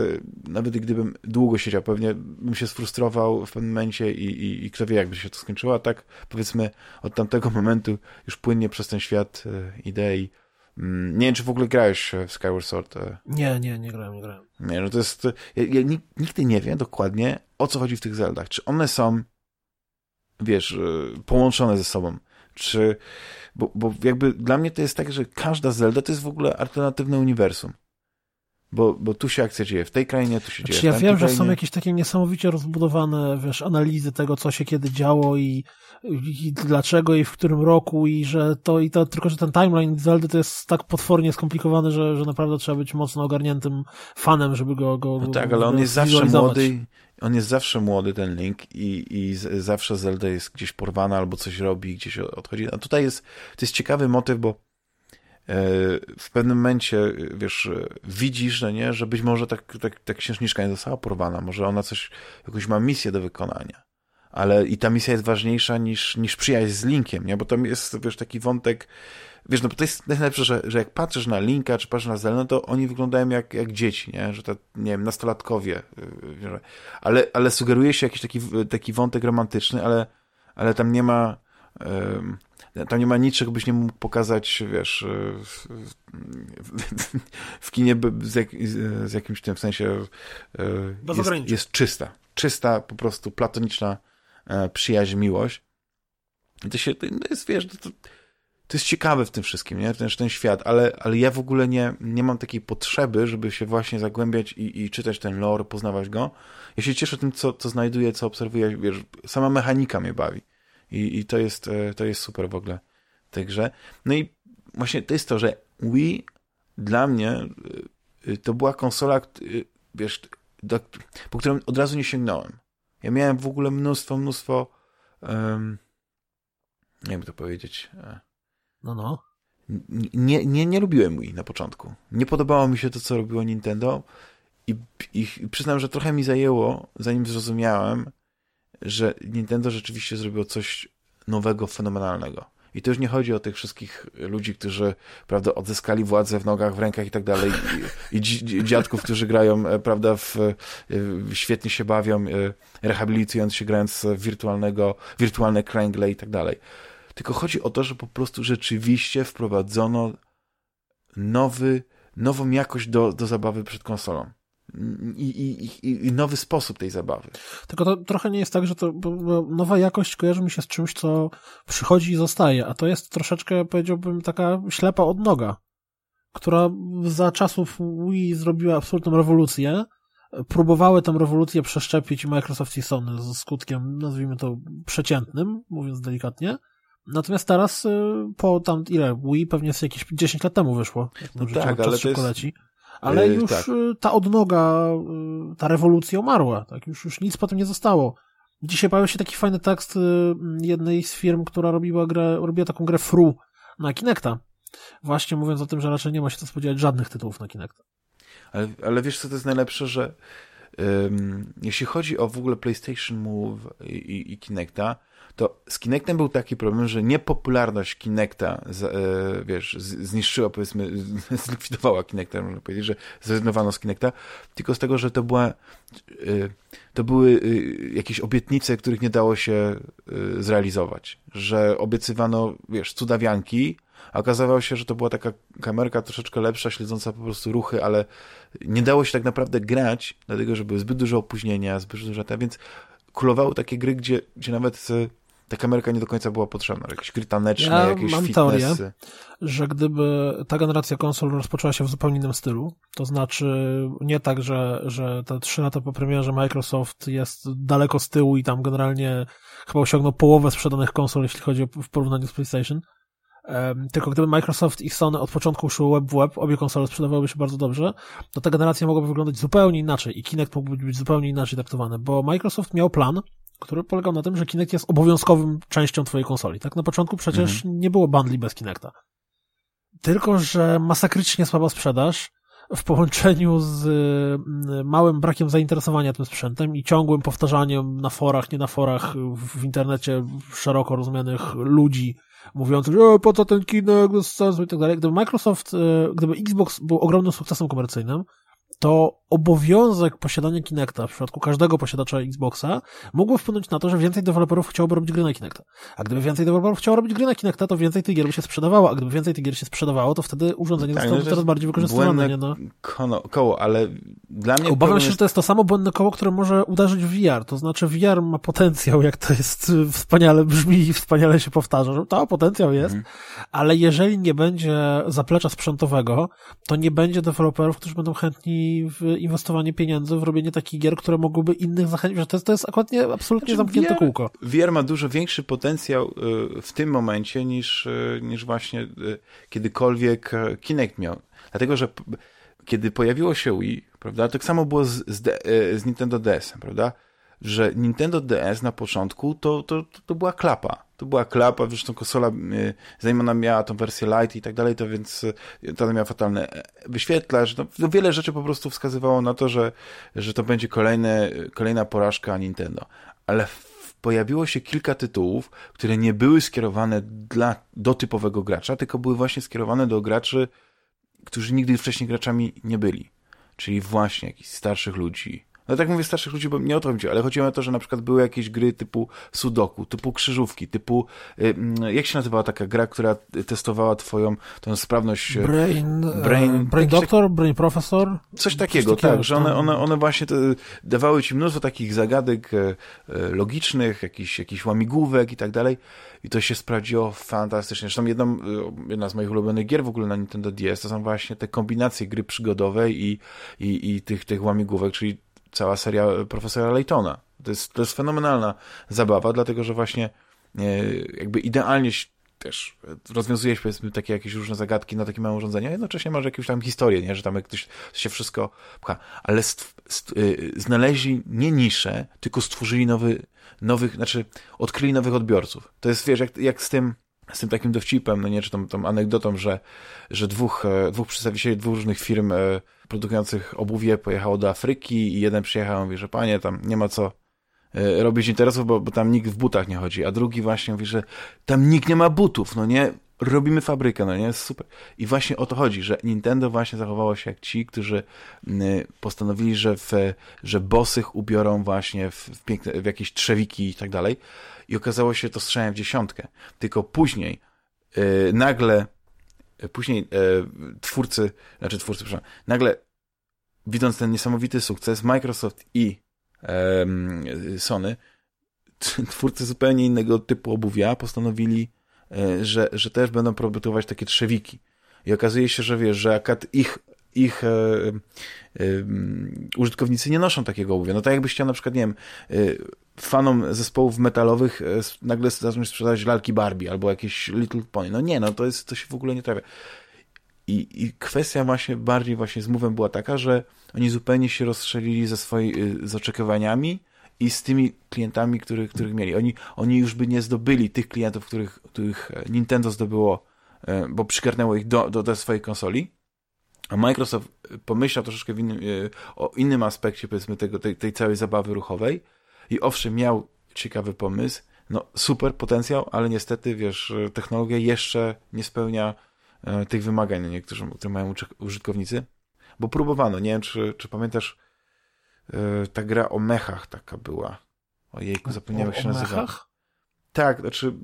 Speaker 1: nawet gdybym długo siedział, pewnie bym się sfrustrował w pewnym momencie i, i, i kto wie, jakby się to skończyło, a tak powiedzmy od tamtego momentu już płynnie przez ten świat idei nie wiem, czy w ogóle grałeś w Skyward Sword. E?
Speaker 2: Nie, nie, nie grałem, nie grałem.
Speaker 1: Nie, no to jest... Ja, ja nigdy nie wiem dokładnie, o co chodzi w tych Zeldach. Czy one są, wiesz, e, połączone ze sobą, czy... Bo, bo jakby dla mnie to jest tak, że każda Zelda to jest w ogóle alternatywne uniwersum. Bo, bo tu się akcja dzieje, w tej krainie tu się
Speaker 2: znaczy,
Speaker 1: dzieje.
Speaker 2: Ja wiem, krainie... że są jakieś takie niesamowicie rozbudowane, wiesz, analizy tego, co się kiedy działo i, i dlaczego i w którym roku i że to i to, tylko że ten timeline Zelda to jest tak potwornie skomplikowany, że, że naprawdę trzeba być mocno ogarniętym fanem, żeby go, go
Speaker 1: no tak, ale on jest zawsze młody, on jest zawsze młody, ten Link i, i zawsze Zelda jest gdzieś porwana albo coś robi, gdzieś odchodzi. A tutaj jest, to jest ciekawy motyw, bo w pewnym momencie, wiesz, widzisz, że nie, że być może tak, tak, ta księżniczka nie została porwana, może ona coś, jakąś ma misję do wykonania. ale i ta misja jest ważniejsza niż, niż przyjaźń z Linkiem, nie? Bo tam jest, wiesz, taki wątek, wiesz, no bo to jest najlepsze, że, że jak patrzysz na Linka, czy patrzysz na Zelda, to oni wyglądają jak, jak dzieci, nie? Że to, nie wiem, nastolatkowie, y, ale, ale sugeruje się jakiś taki, taki wątek romantyczny, ale, ale tam nie ma, tam nie ma niczego, byś nie mógł pokazać, wiesz, w, w, w kinie z, jak, z, jakimś tym, w sensie
Speaker 2: e,
Speaker 1: jest, jest czysta, czysta, po prostu platoniczna e, przyjaźń, miłość. I to się, to jest, wiesz, to, to jest ciekawe w tym wszystkim, nie? Ten, ten świat, ale, ale ja w ogóle nie, nie mam takiej potrzeby, żeby się właśnie zagłębiać i, i czytać ten lore, poznawać go. Ja się cieszę tym, co, co znajduję, co obserwuję, wiesz, sama mechanika mnie bawi. I, i to, jest, e, to jest super w ogóle w tej grze. No i właśnie to jest to, że Wii dla mnie e, to była konsola, e, wiesz, do, po którą od razu nie sięgnąłem. Ja miałem w ogóle mnóstwo, mnóstwo um, nie wiem to powiedzieć.
Speaker 2: No, no.
Speaker 1: Nie, nie, nie lubiłem Wii na początku. Nie podobało mi się to, co robiło Nintendo i, i przyznam, że trochę mi zajęło, zanim zrozumiałem, że Nintendo rzeczywiście zrobiło coś nowego, fenomenalnego. I to już nie chodzi o tych wszystkich ludzi, którzy, prawda, odzyskali władzę w nogach, w rękach i tak dalej, i, dziadków, którzy grają, e, prawda, e, w, świetnie się bawią, e, rehabilitując się, grając wirtualnego, wirtualne kręgle i tak dalej. Tylko chodzi o to, że po prostu rzeczywiście wprowadzono nowy, nową jakość do, do zabawy przed konsolą i, i, i, nowy sposób tej zabawy.
Speaker 2: Tylko to trochę nie jest tak, że to nowa jakość kojarzy mi się z czymś, co przychodzi i zostaje, a to jest troszeczkę, powiedziałbym, taka ślepa odnoga, która za czasów Wii zrobiła absolutną rewolucję. Próbowały tę rewolucję przeszczepić Microsoft i Sony ze skutkiem, nazwijmy to, przeciętnym, mówiąc delikatnie. Natomiast teraz, y, po tam, ile, Wii pewnie jest jakieś 10 lat temu wyszło.
Speaker 1: No tak, ale to jest... Leci
Speaker 2: ale yy, już tak. Y, ta odnoga, y, ta rewolucja umarła, tak, już, już nic po tym nie zostało. Dzisiaj pojawił się taki fajny tekst y, jednej z firm, która robiła grę, robiła taką grę Fru na Kinecta. Właśnie mówiąc o tym, że raczej nie ma się co spodziewać żadnych tytułów na Kinecta.
Speaker 1: Ale, ale wiesz, co to jest najlepsze, że jeśli chodzi o w ogóle PlayStation Move i, i, Kinecta, to z Kinectem był taki problem, że niepopularność Kinecta, e, wiesz, zniszczyła, powiedzmy, zlikwidowała Kinecta, można powiedzieć, że zrezygnowano z Kinecta, tylko z tego, że to była, e, to były e, jakieś obietnice, których nie dało się zrealizować, że obiecywano, wiesz, cudawianki, a okazało się, że to była taka kamerka troszeczkę lepsza, śledząca po prostu ruchy, ale nie dało się tak naprawdę grać, dlatego, że były zbyt duże opóźnienia, zbyt dużo te, więc królowały takie gry, gdzie, gdzie nawet ta kamerka nie do końca była potrzebna. Jakieś gry taneczne, ja jakieś mam fitnessy. teorię,
Speaker 2: że gdyby ta generacja konsol rozpoczęła się w zupełnie innym stylu, to znaczy nie tak, że, że te trzy lata po premierze Microsoft jest daleko z tyłu i tam generalnie chyba osiągnął połowę sprzedanych konsol, jeśli chodzi o w porównaniu z PlayStation, tylko gdyby Microsoft i Sony od początku szły web w web, obie konsole sprzedawałyby się bardzo dobrze, to ta generacja mogłaby wyglądać zupełnie inaczej i Kinect mógłby być zupełnie inaczej traktowany, bo Microsoft miał plan, który polegał na tym, że Kinect jest obowiązkowym częścią twojej konsoli. Tak na początku przecież mhm. nie było bundli bez Kinecta. Tylko, że masakrycznie słaba sprzedaż w połączeniu z mm, małym brakiem zainteresowania tym sprzętem i ciągłym powtarzaniem na forach, nie na forach, w internecie szeroko rozumianych ludzi mówiących, że po co ten bez sensu i tak dalej. Gdyby Microsoft, e, gdyby Xbox był ogromnym sukcesem komercyjnym, to obowiązek posiadania Kinecta w przypadku każdego posiadacza Xboxa mógłby wpłynąć na to, że więcej deweloperów chciałoby robić gry na Kinecta. A gdyby więcej deweloperów chciało robić gry na Kinecta, to więcej tych gier by się sprzedawało, a gdyby więcej tych gier się sprzedawało, to wtedy urządzenie tak, zostałoby no coraz bardziej wykorzystywane. Nie, no.
Speaker 1: koło, koło, ale dla mnie...
Speaker 2: Obawiam się, jest... że to jest to samo błędne koło, które może uderzyć w VR, to znaczy VR ma potencjał, jak to jest wspaniale brzmi i wspaniale się powtarza, że to potencjał jest, mhm. ale jeżeli nie będzie zaplecza sprzętowego, to nie będzie deweloperów, którzy będą chętni w inwestowanie pieniędzy w robienie takich gier, które mogłyby innych zachęcić, że to jest, to jest akurat nie, absolutnie znaczy, zamknięte kółko.
Speaker 1: VR ma dużo większy potencjał y, w tym momencie niż, y, niż właśnie y, kiedykolwiek Kinect miał. Dlatego, że kiedy pojawiło się Wii, prawda, tak samo było z, z, z Nintendo DS, prawda, że Nintendo DS na początku to, to, to była klapa. To była klapa, zresztą konsola, y, zanim ona miała tą wersję Lite i tak dalej, to więc y, to miała fatalny e, wyświetlacz. No, no, wiele rzeczy po prostu wskazywało na to, że, że to będzie kolejne, kolejna porażka Nintendo. Ale pojawiło się kilka tytułów, które nie były skierowane dla, do typowego gracza, tylko były właśnie skierowane do graczy, którzy nigdy wcześniej graczami nie byli. Czyli właśnie jakichś starszych ludzi, no tak mówię starszych ludzi, bo nie o to chodzi, ale chodziło o to, że na przykład były jakieś gry typu sudoku, typu krzyżówki, typu, y, mm, jak się nazywała taka gra, która testowała twoją tą sprawność...
Speaker 2: Y, brain, e, brain, brain Doctor, tak, Brain Professor?
Speaker 1: Coś takiego, coś takiego tak, że one, one, one właśnie te, dawały ci mnóstwo takich zagadek e, e, logicznych, jakichś, jakichś łamigłówek i tak dalej i to się sprawdziło fantastycznie. Zresztą jedną, jedna z moich ulubionych gier w ogóle na Nintendo DS to są właśnie te kombinacje gry przygodowej i, i, i tych, tych łamigłówek, czyli cała seria profesora Laytona. To jest, to jest fenomenalna zabawa, dlatego że właśnie e, jakby idealnie też rozwiązujesz powiedzmy takie jakieś różne zagadki na takie małe urządzenia, jednocześnie masz jakąś tam historię, nie? że tam ktoś się wszystko pcha. Ale y, znaleźli nie nisze, tylko stworzyli nowy, nowych, znaczy odkryli nowych odbiorców. To jest, wiesz, jak, jak z tym z tym takim dowcipem, no nie, czy tą, tą anegdotą, że, że dwóch, e, dwóch przedstawicieli dwóch różnych firm e, produkujących obuwie pojechało do Afryki i jeden przyjechał i mówi, że panie, tam nie ma co e, robić interesów, bo, bo tam nikt w butach nie chodzi, a drugi właśnie mówi, że tam nikt nie ma butów, no nie, robimy fabrykę, no nie, super. I właśnie o to chodzi, że Nintendo właśnie zachowało się jak ci, którzy postanowili, że, w, że bosych ubiorą właśnie w, w, piękne, w jakieś trzewiki i tak dalej i okazało się to strzałem w dziesiątkę. Tylko później yy, nagle później yy, twórcy, znaczy twórcy, przepraszam, nagle widząc ten niesamowity sukces Microsoft i yy, Sony twórcy zupełnie innego typu obuwia postanowili, e, że, że też będą produkować takie trzewiki. I okazuje się, że wiesz, że akad ich ich e, e, użytkownicy nie noszą takiego obuwia. No tak jakbyś chciał na przykład, nie wiem, e, fanom zespołów metalowych nagle zacząć sprzedawać lalki Barbie albo jakieś Little Pony. No nie, no to, jest, to się w ogóle nie trafia. I, I kwestia właśnie bardziej właśnie z Move'em była taka, że oni zupełnie się rozstrzelili ze swoimi z oczekiwaniami i z tymi klientami, których, których mieli. Oni, oni już by nie zdobyli tych klientów, których, których Nintendo zdobyło, bo przygarnęło ich do, do, do swojej konsoli a Microsoft pomyślał troszeczkę innym, e, o innym aspekcie, powiedzmy, tego, tej, tej całej zabawy ruchowej i owszem, miał ciekawy pomysł, no super potencjał, ale niestety, wiesz, technologia jeszcze nie spełnia e, tych wymagań, niektórzy, które mają użytkownicy, bo próbowano, nie wiem, czy, czy pamiętasz, e, ta gra o mechach taka była. Ojejku, zapomniałem, jak się nazywa. Mechach? Tak, znaczy,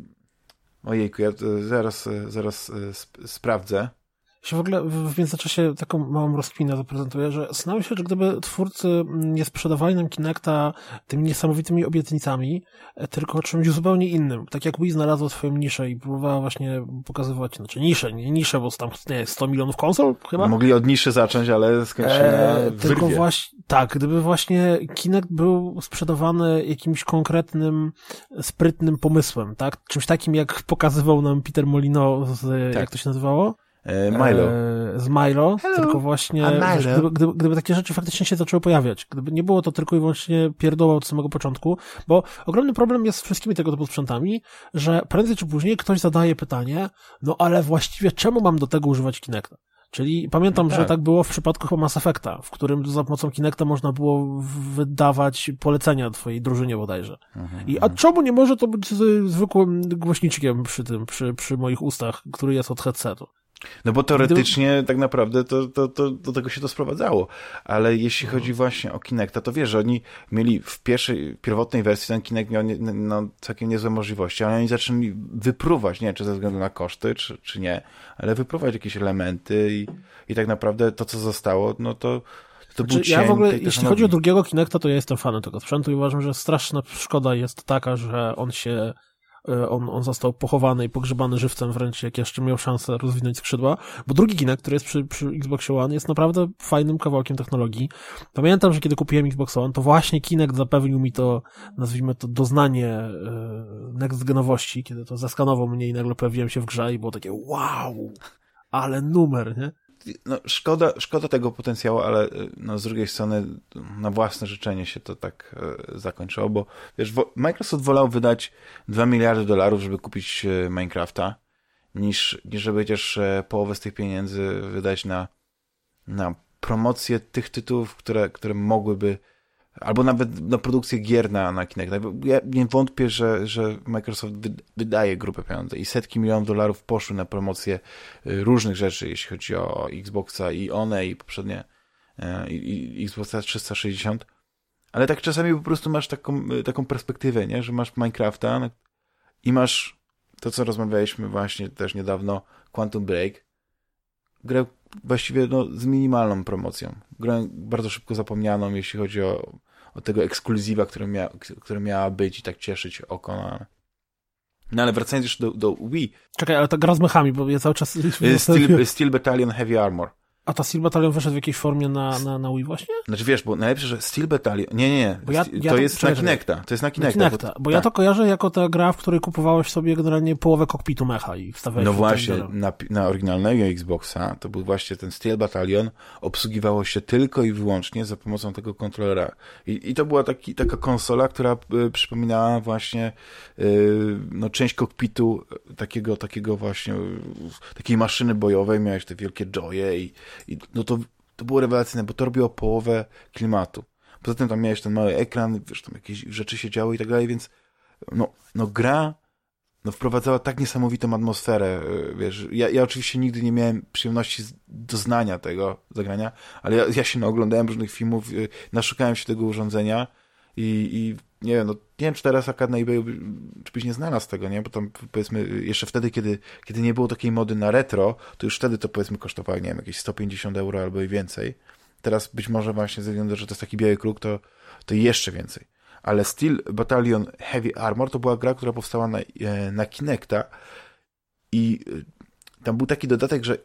Speaker 1: ojejku, ja zaraz, zaraz sprawdzę
Speaker 2: się w ogóle w międzyczasie taką małą rozkminę zaprezentuję, że zastanawiam się, że gdyby twórcy nie sprzedawali nam Kinecta tymi niesamowitymi obietnicami, e, tylko czymś zupełnie innym. Tak jak Wii znalazła swoją niszę i próbowała właśnie pokazywać, znaczy niszę, nie niszę, bo tam nie, 100 milionów konsol chyba?
Speaker 1: Mogli od niszy zacząć, ale skończyli e, na Tylko
Speaker 2: właśnie, tak, gdyby właśnie Kinect był sprzedawany jakimś konkretnym, sprytnym pomysłem, tak? Czymś takim, jak pokazywał nam Peter Molino z, tak. jak to się nazywało?
Speaker 1: E, Milo.
Speaker 2: E, z Milo, Hello. tylko właśnie, wiesz, gdyby, gdyby, gdyby, takie rzeczy faktycznie się zaczęły pojawiać, gdyby nie było to tylko i wyłącznie pierdoła od samego początku, bo ogromny problem jest z wszystkimi tego typu sprzętami, że prędzej czy później ktoś zadaje pytanie, no ale właściwie czemu mam do tego używać Kinecta? Czyli pamiętam, no tak. że tak było w przypadku Mass Effecta, w którym za pomocą Kinecta można było wydawać polecenia twojej drużynie bodajże. Mhm, I a mhm. czemu nie może to być zwykłym głośniczkiem przy tym, przy, przy moich ustach, który jest od headsetu?
Speaker 1: No bo teoretycznie Gdyby... tak naprawdę to, to, to, do tego się to sprowadzało. Ale jeśli chodzi właśnie o Kinecta, to wiesz, że oni mieli w pierwszej, pierwotnej wersji ten Kinect miał nie, no, całkiem niezłe możliwości, ale oni zaczęli wypruwać, nie wiem, czy ze względu na koszty, czy, czy nie, ale wypruwać jakieś elementy i, i tak naprawdę to, co zostało, no to to znaczy, był ja w ogóle,
Speaker 2: jeśli chodzi o drugiego Kinecta, to ja jestem fanem tego sprzętu i uważam, że straszna szkoda jest taka, że on się on, on został pochowany i pogrzebany żywcem wręcz, jak jeszcze miał szansę rozwinąć skrzydła, bo drugi Kinect, który jest przy, przy One, jest naprawdę fajnym kawałkiem technologii. Pamiętam, że kiedy kupiłem Xbox One, to właśnie Kinect zapewnił mi to, nazwijmy to, doznanie e, next-genowości, kiedy to zaskanował mnie i nagle pojawiłem się w grze i było takie wow, ale numer, nie?
Speaker 1: No, szkoda, szkoda tego potencjału, ale no, z drugiej strony na własne życzenie się to tak e, zakończyło, bo wiesz, Microsoft wolał wydać 2 miliardy dolarów, żeby kupić e, Minecrafta, niż, niż żeby chociaż e, połowę z tych pieniędzy wydać na, na promocję tych tytułów, które, które mogłyby albo nawet na produkcję gier na, na Kinect. Ja nie wątpię, że, że Microsoft wydaje grupę pieniędzy i setki milionów dolarów poszły na promocję y, różnych rzeczy, jeśli chodzi o Xboxa i one i poprzednie y, i, i Xboxa 360. Ale tak czasami po prostu masz taką, y, taką perspektywę, nie? że masz Minecrafta i masz to, co rozmawialiśmy właśnie też niedawno, Quantum Break, grę właściwie no, z minimalną promocją. Grę bardzo szybko zapomnianą, jeśli chodzi o, o tego ekskluzywa, który, mia, który miała być i tak cieszyć oko na... No ale wracając już do, do Wii.
Speaker 2: Czekaj, ale ta gra z mechami, bo ja cały czas...
Speaker 1: Steel, Steel Battalion Heavy Armor.
Speaker 2: A ta Steel Battalion wyszedł w jakiejś formie na, na, na Wii właśnie?
Speaker 1: Znaczy wiesz, bo najlepsze, że Steel Battalion... Nie, nie, nie. Ja, ja to jest na Kinecta. To jest na Kinecta.
Speaker 2: Na Kinecta bo, bo tak. ja to kojarzę jako ta gra, w której kupowałeś sobie generalnie połowę kokpitu mecha i wstawałeś...
Speaker 1: No właśnie, na, na oryginalnego Xboxa to był właśnie ten Steel Battalion. Obsługiwało się tylko i wyłącznie za pomocą tego kontrolera. I, i to była taki, taka konsola, która y, przypominała właśnie y, no, część kokpitu takiego, takiego właśnie takiej maszyny bojowej. Miałeś te wielkie joye i, i no to to było rewelacyjne, bo to robiło połowę klimatu. Poza tym tam miałeś ten mały ekran, wiesz, tam jakieś rzeczy się działy i tak dalej, więc no, no gra no, wprowadzała tak niesamowitą atmosferę, y, wiesz, ja, ja oczywiście nigdy nie miałem przyjemności doznania tego zagrania, ale ja, ja się naoglądałem różnych filmów, y, naszukałem się tego urządzenia i, i nie wiem, no, nie wiem, czy teraz akad na eBayu czy byś nie znalazł tego, nie? Bo tam powiedzmy, jeszcze wtedy, kiedy, kiedy nie było takiej mody na retro, to już wtedy to powiedzmy kosztowało, nie wiem, jakieś 150 euro albo i więcej. Teraz być może właśnie ze względu, że to jest taki biały kruk, to, to jeszcze więcej. Ale Steel Battalion Heavy Armor to była gra, która powstała na, e, na Kinecta i e, tam był taki dodatek, że e,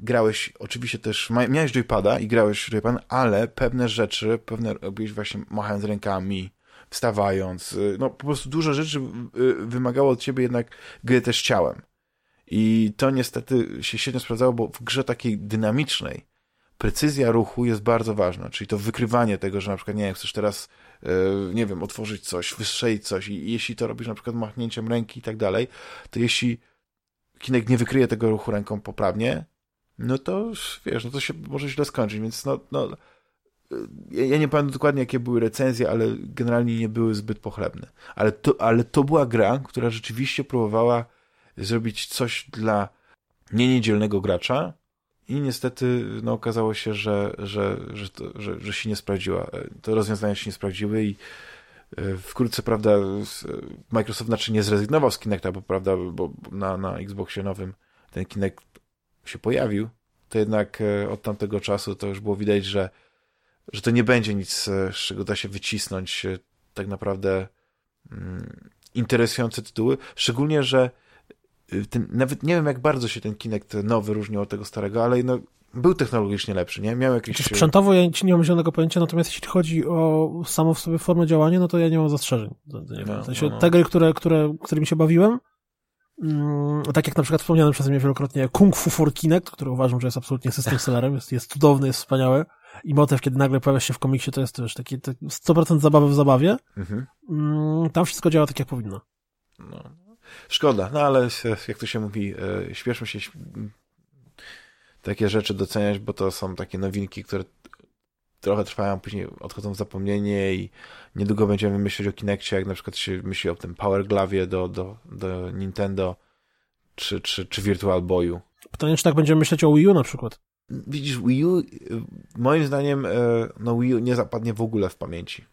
Speaker 1: grałeś, oczywiście też, miałeś joypada i grałeś joypadem, ale pewne rzeczy, pewne robiłeś właśnie machając rękami, wstawając. Y, no po prostu dużo rzeczy y, wymagało od ciebie jednak gry też ciałem. I to niestety się średnio sprawdzało, bo w grze takiej dynamicznej precyzja ruchu jest bardzo ważna, czyli to wykrywanie tego, że na przykład, nie wiem, chcesz teraz, yy, nie wiem, otworzyć coś, wystrzelić coś i jeśli to robisz na przykład machnięciem ręki i tak dalej, to jeśli kinek nie wykryje tego ruchu ręką poprawnie, no to wiesz, no to się może źle skończyć, więc no, no ja nie pamiętam dokładnie, jakie były recenzje, ale generalnie nie były zbyt pochlebne. Ale to, ale to była gra, która rzeczywiście próbowała zrobić coś dla nieniedzielnego gracza i niestety no, okazało się, że, że, że, to, że, że się nie sprawdziła. Te rozwiązania się nie sprawdziły i e, wkrótce, prawda, Microsoft znaczy nie zrezygnował z Kinecta, bo prawda, bo na, na Xboxie nowym ten Kinect się pojawił, to jednak e, od tamtego czasu to już było widać, że że to nie będzie nic, e, z czego da się wycisnąć e, tak naprawdę mm, interesujące tytuły. Szczególnie, że e, ten, nawet nie wiem, jak bardzo się ten Kinect nowy różnił od tego starego, ale no, był technologicznie lepszy, nie? Miał jakieś...
Speaker 2: Znaczy, sprzętowo ja nie mam zielonego pojęcia, natomiast jeśli chodzi o samą w sobie formę działania, no to ja nie mam zastrzeżeń. Nie no, w sensie no, no. te gry, które, które, którymi się bawiłem, mm, tak jak na przykład wspomniany przeze mnie wielokrotnie Kung Fu for Kinect, który uważam, że jest absolutnie system sellerem, jest, jest cudowny, jest wspaniały i motyw, kiedy nagle pojawia się w komiksie, to jest też taki 100% zabawy w zabawie. Mhm. Mm, tam wszystko działa tak, jak powinno.
Speaker 1: No. Szkoda, no ale jak to się mówi, e, śpieszmy się takie rzeczy doceniać, bo to są takie nowinki, które trochę trwają, później odchodzą w zapomnienie i niedługo będziemy myśleć o Kinectie, jak na przykład się myśli o tym Power Glove do, do, do Nintendo czy, czy, czy Virtual Boyu.
Speaker 2: Pytanie, czy tak będziemy myśleć o Wii U na przykład?
Speaker 1: Widzisz, Wii U, moim zdaniem, e, no Wii U nie zapadnie w ogóle w pamięci.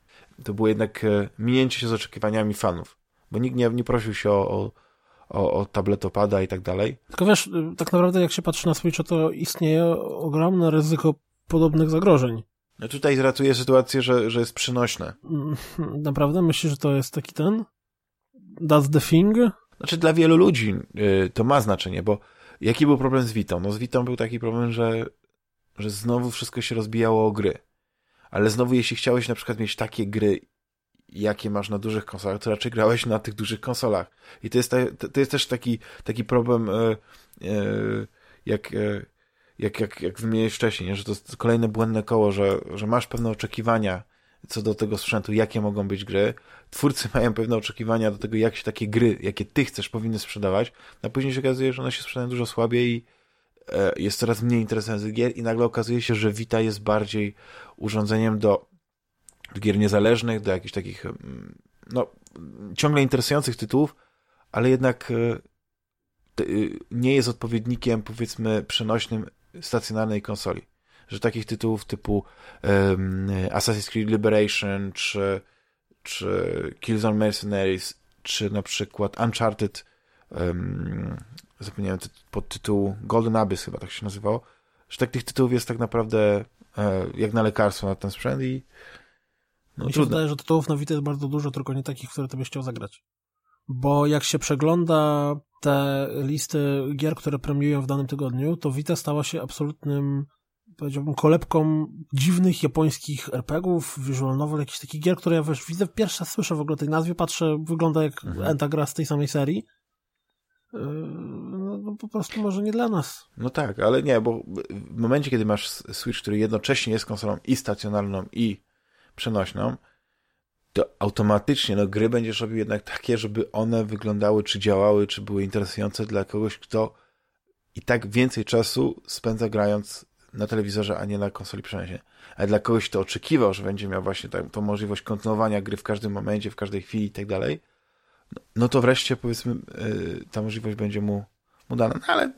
Speaker 1: To było jednak e, minięcie się z oczekiwaniami fanów, bo nikt nie, nie prosił się o, o, o tabletopada i tak dalej.
Speaker 2: Tylko wiesz, tak naprawdę jak się patrzy na Switcha, to istnieje ogromne ryzyko podobnych zagrożeń.
Speaker 1: No tutaj zratuje sytuację, że, że jest przynośne. Mm,
Speaker 2: naprawdę? Myślisz, że to jest taki ten? That's the thing?
Speaker 1: Znaczy dla wielu ludzi y, to ma znaczenie, bo Jaki był problem z Witą? No z Witą był taki problem, że, że znowu wszystko się rozbijało o gry. Ale znowu, jeśli chciałeś na przykład mieć takie gry, jakie masz na dużych konsolach, to raczej grałeś na tych dużych konsolach. I to jest, ta, to jest też taki, taki problem, e, e, jak, e, jak, jak, jak wymieniłeś wcześniej, nie? że to jest kolejne błędne koło, że, że masz pewne oczekiwania co do tego sprzętu, jakie mogą być gry. Twórcy mają pewne oczekiwania do tego, jak się takie gry, jakie ty chcesz, powinny sprzedawać, a później się okazuje, że one się sprzedają dużo słabiej i e, jest coraz mniej interesujących gier i nagle okazuje się, że Vita jest bardziej urządzeniem do gier niezależnych, do jakichś takich mm, no, ciągle interesujących tytułów, ale jednak e, nie jest odpowiednikiem, powiedzmy, przenośnym stacjonarnej konsoli. Że takich tytułów typu um, Assassin's Creed Liberation, czy, czy Killzone Mercenaries, czy na przykład Uncharted, um, zapomniałem pod tytułu Golden Abyss chyba tak się nazywało, że tak tych tytułów jest tak naprawdę e, jak na lekarstwo na ten sprzęt i
Speaker 2: no, Mi się wydaje, że tytułów na Vita jest bardzo dużo, tylko nie takich, które ty byś chciał zagrać. Bo jak się przegląda te listy gier, które premiują w danym tygodniu, to Vita stała się absolutnym powiedziałbym, kolebką dziwnych japońskich RPGów, visual novel, jakichś takich gier, które ja wiesz, widzę, pierwszy raz słyszę w ogóle tej nazwie, patrzę, wygląda jak mhm. Enta gra z tej samej serii. Yy, no, no, po prostu może nie dla nas.
Speaker 1: No tak, ale nie, bo w momencie, kiedy masz Switch, który jednocześnie jest konsolą i stacjonarną, i przenośną, to automatycznie no, gry będziesz robił jednak takie, żeby one wyglądały, czy działały, czy były interesujące dla kogoś, kto i tak więcej czasu spędza grając na telewizorze, a nie na konsoli przenośnej. A dla kogoś, kto oczekiwał, że będzie miał właśnie tak, tą możliwość kontynuowania gry w każdym momencie, w każdej chwili i tak dalej, no, no to wreszcie powiedzmy yy, ta możliwość będzie mu, mu dana. No ale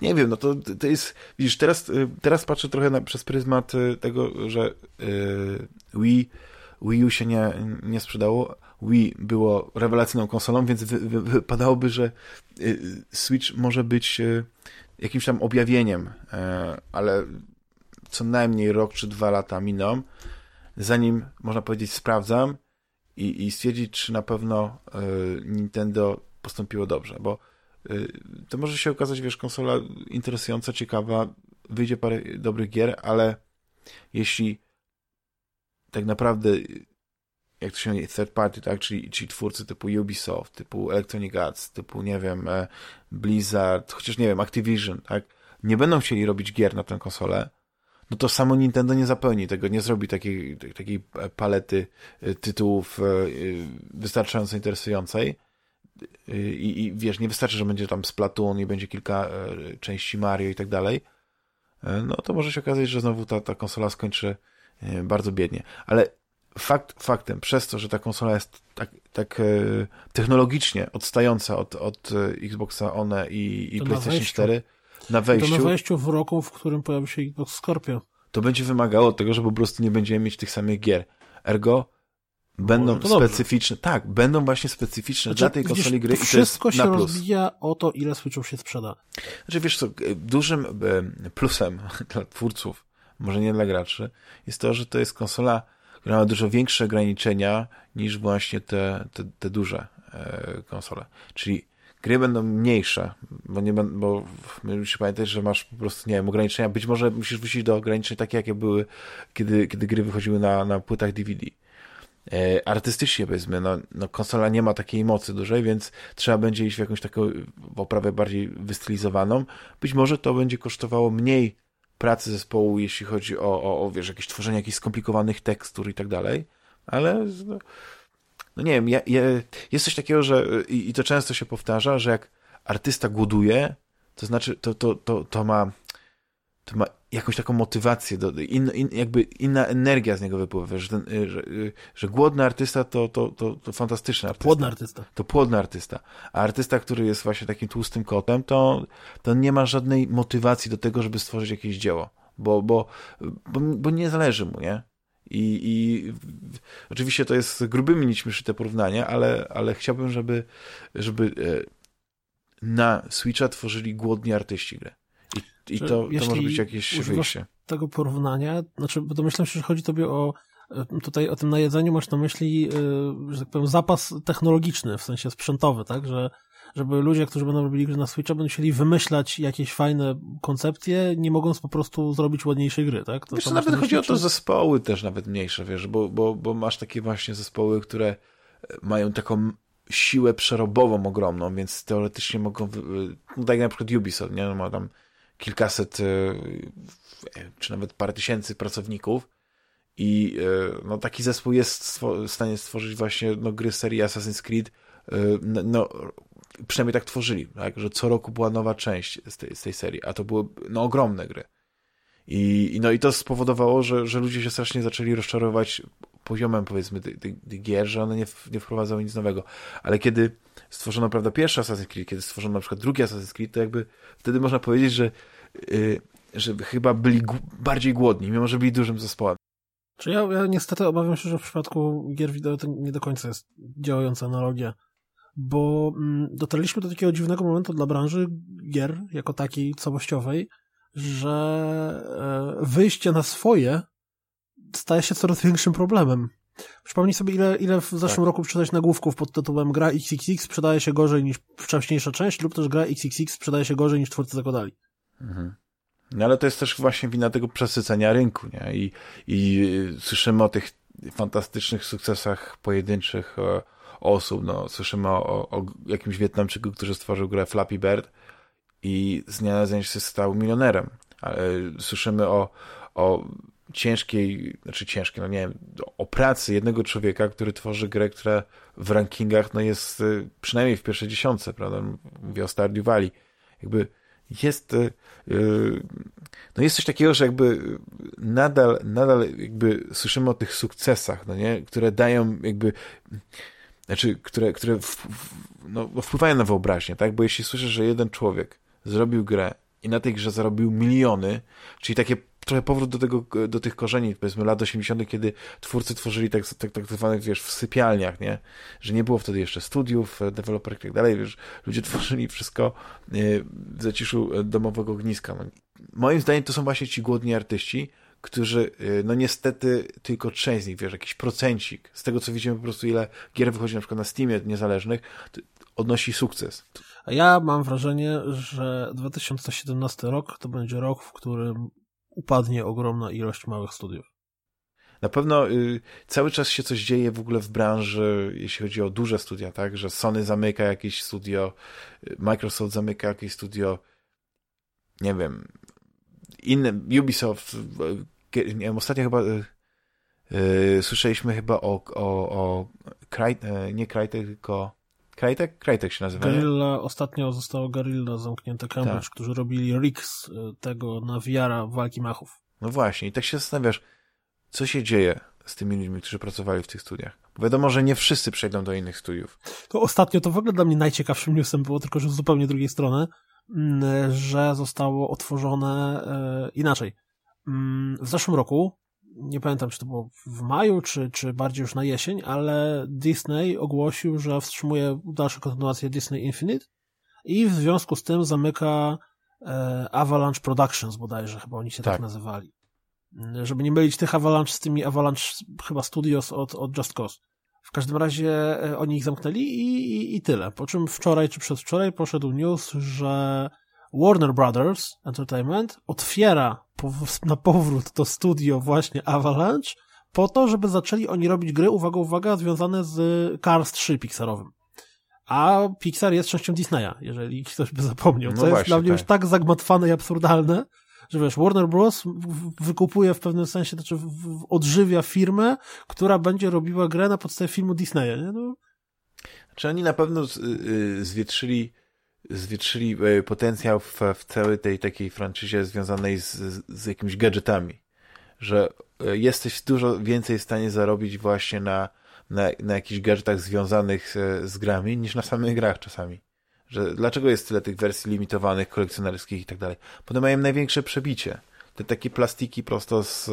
Speaker 1: nie wiem, no to, to jest, widzisz, teraz, yy, teraz patrzę trochę na, przez pryzmat yy, tego, że yy, Wii, Wii U się nie, nie sprzedało, Wii było rewelacyjną konsolą, więc wy, wy, wypadałoby, że yy, Switch może być yy, jakimś tam objawieniem, ale co najmniej rok czy dwa lata miną, zanim, można powiedzieć, sprawdzam, i, i stwierdzić, czy na pewno y, Nintendo postąpiło dobrze, bo y, to może się okazać, wiesz, konsola interesująca, ciekawa, wyjdzie parę dobrych gier, ale jeśli tak naprawdę jak to się mówi, third party, tak, czyli, czyli twórcy typu Ubisoft, typu Electronic Arts, typu, nie wiem, e, Blizzard, chociaż, nie wiem, Activision, tak, nie będą chcieli robić gier na tę konsolę, no to samo Nintendo nie zapełni tego, nie zrobi takiej, takiej palety y, tytułów y, wystarczająco interesującej. I, I wiesz, nie wystarczy, że będzie tam Splatoon i będzie kilka części Mario i tak dalej. No to może się okazać, że znowu ta, ta konsola skończy bardzo biednie. Ale fakt faktem, przez to, że ta konsola jest tak, tak technologicznie odstająca od, od Xboxa One i, i PlayStation 4, na wejściu.
Speaker 2: To na wejściu w roku, w którym pojawi się Xbox Scorpio.
Speaker 1: To będzie wymagało tego, że po prostu nie będziemy mieć tych samych gier. Ergo będą specyficzne. Dobrze. Tak, będą właśnie specyficzne znaczy, dla tej konsoli gry i
Speaker 2: to jest się rozbija o to, ile Switchów się sprzeda.
Speaker 1: Znaczy wiesz co, dużym e, plusem dla twórców, może nie dla graczy, jest to, że to jest konsola, ma dużo większe ograniczenia niż właśnie te, te, te duże e, konsole. Czyli gry będą mniejsze, bo nie bo musisz pamiętać, że masz po prostu, nie wiem, ograniczenia, być może musisz wrócić do ograniczeń takie, jakie były, kiedy, kiedy gry wychodziły na, na płytach DVD. E, artystycznie powiedzmy, no, no konsola nie ma takiej mocy dużej, więc trzeba będzie iść w jakąś taką oprawę bardziej wystylizowaną. Być może to będzie kosztowało mniej pracy zespołu, jeśli chodzi o, o, o wiesz, jakieś tworzenie jakichś skomplikowanych tekstur i tak dalej, ale no, no nie wiem, ja, ja, jest coś takiego, że i, i, to często się powtarza, że jak artysta głoduje, to znaczy to, to, to, to ma to ma jakąś taką motywację, do, in, in, jakby inna energia z niego wypływa, że, ten, że, że głodny artysta to, to, to, to fantastyczny artysta.
Speaker 2: Płodny artysta.
Speaker 1: To płodny artysta. A artysta, który jest właśnie takim tłustym kotem, to, to nie ma żadnej motywacji do tego, żeby stworzyć jakieś dzieło, bo, bo, bo, bo nie zależy mu, nie? I, I oczywiście to jest grubymi nićmi szyte porównanie, ale, ale chciałbym, żeby, żeby e, na Switcha tworzyli głodni artyści grę. I, to, to może być jakieś wyjście.
Speaker 2: tego porównania, znaczy domyślam się, że chodzi tobie o e, tutaj o tym najedzeniu masz na myśli, e, że tak powiem, zapas technologiczny, w sensie sprzętowy, tak, że żeby ludzie, którzy będą robili gry na Switcha, będą musieli wymyślać jakieś fajne koncepcje, nie mogąc po prostu zrobić ładniejszej gry, tak?
Speaker 1: To, wiesz, to nawet chodzi o to zespoły też nawet mniejsze, wiesz, bo, bo, bo masz takie właśnie zespoły, które e, mają taką siłę przerobową ogromną, więc teoretycznie mogą, no tak jak na przykład Ubisoft, nie? No, ma tam kilkaset, e, czy nawet parę tysięcy pracowników i e, no, taki zespół jest w stanie stworzyć właśnie no, gry serii Assassin's Creed no, przynajmniej tak tworzyli, tak? że co roku była nowa część z tej, z tej serii, a to były no, ogromne gry. I, no i to spowodowało, że, że ludzie się strasznie zaczęli rozczarować poziomem, powiedzmy, tych gier, że one nie, nie wprowadzały nic nowego. Ale kiedy stworzono, prawda, pierwszy Assassin's Creed, kiedy stworzono na przykład drugi Assassin's Creed, to jakby wtedy można powiedzieć, że, yy, że chyba byli bardziej głodni, mimo że byli dużym zespołem.
Speaker 2: Czy ja, ja niestety obawiam się, że w przypadku gier wideo to nie do końca jest działająca analogia, bo mm, dotarliśmy do takiego dziwnego momentu dla branży gier jako takiej całościowej, że e, wyjście na swoje staje się coraz większym problemem. Przypomnij sobie, ile, ile w zeszłym tak. roku przeczytałeś nagłówków pod tytułem gra XXX sprzedaje się gorzej niż wcześniejsza część, lub też gra XXX sprzedaje się gorzej niż twórcy zakładali. Mhm.
Speaker 1: No ale to jest też właśnie wina tego przesycenia rynku, nie? I, i słyszymy o tych fantastycznych sukcesach pojedynczych e, osób, no, słyszymy o, o jakimś Wietnamczyku, który stworzył grę Flappy Bird i z dnia na dzień się stał milionerem. Ale słyszymy o, o ciężkiej, znaczy ciężkiej, no nie wiem, o pracy jednego człowieka, który tworzy grę, która w rankingach no jest y, przynajmniej w pierwszej dziesiątce, prawda? Mówię o Stardew Valley. Jakby jest y, y, no jest coś takiego, że jakby nadal, nadal jakby słyszymy o tych sukcesach, no nie? Które dają jakby znaczy, które, które w, w, no, wpływają na wyobraźnię, tak? Bo jeśli słyszysz, że jeden człowiek zrobił grę i na tej grze zarobił miliony, czyli takie trochę powrót do tego, do tych korzeni, powiedzmy lat 80., kiedy twórcy tworzyli tak, tak, tak zwanych, wiesz, w sypialniach, nie? Że nie było wtedy jeszcze studiów, e, deweloperek i tak dalej, wiesz, ludzie tworzyli wszystko e, w zaciszu e, domowego ogniska. No, moim zdaniem to są właśnie ci głodni artyści, którzy, no niestety, tylko część z nich, wiesz, jakiś procencik, z tego co widzimy po prostu ile gier wychodzi na przykład na Steamie niezależnych, odnosi sukces.
Speaker 2: A ja mam wrażenie, że 2017 rok to będzie rok, w którym upadnie ogromna ilość małych studiów.
Speaker 1: Na pewno y, cały czas się coś dzieje w ogóle w branży, jeśli chodzi o duże studia, tak? Że Sony zamyka jakieś studio, y, Microsoft zamyka jakieś studio, nie wiem, inne, Ubisoft, y, nie wiem, ostatnio chyba y, y, słyszeliśmy chyba o, o, o Cry, y, nie Crytek, tylko Crytek? Crytek się nazywa.
Speaker 2: Guerrilla, ostatnio zostało Guerrilla zamknięte Cambridge, tak. którzy robili Rix y, tego na VR walki machów.
Speaker 1: No właśnie, i tak się zastanawiasz, co się dzieje z tymi ludźmi, którzy pracowali w tych studiach. Bo wiadomo, że nie wszyscy przejdą do innych studiów.
Speaker 2: To ostatnio, to w ogóle dla mnie najciekawszym newsem było, tylko że z zupełnie drugiej strony, mm, że zostało otworzone e, inaczej. Mm, w zeszłym roku nie pamiętam, czy to było w maju, czy, czy bardziej już na jesień, ale Disney ogłosił, że wstrzymuje dalszą kontynuację Disney Infinite i w związku z tym zamyka e, Avalanche Productions bodajże, chyba oni się tak, tak nazywali. Żeby nie mylić tych Avalanche z tymi Avalanche chyba Studios od, od Just Cause. W każdym razie e, oni ich zamknęli i, i, i tyle. Po czym wczoraj czy przedwczoraj poszedł news, że Warner Brothers Entertainment otwiera na powrót to studio właśnie Avalanche po to, żeby zaczęli oni robić gry, uwaga, uwaga, związane z Cars 3 Pixarowym. A Pixar jest częścią Disneya, jeżeli ktoś by zapomniał. Co no jest dla mnie tak. już tak zagmatwane i absurdalne, że wiesz, Warner Bros. wykupuje w pewnym sensie, znaczy odżywia firmę, która będzie robiła grę na podstawie filmu Disneya, nie? No.
Speaker 1: Czy oni na pewno y, zwietrzyli zwietrzyli e, potencjał w, w całej tej takiej franczyzie związanej z, z jakimiś gadżetami. Że e, jesteś dużo więcej w stanie zarobić właśnie na, na, na jakichś gadżetach związanych z, z grami niż na samych grach czasami. Że dlaczego jest tyle tych wersji limitowanych, kolekcjonerskich i tak dalej? Potem mają największe przebicie. Te takie plastiki prosto z,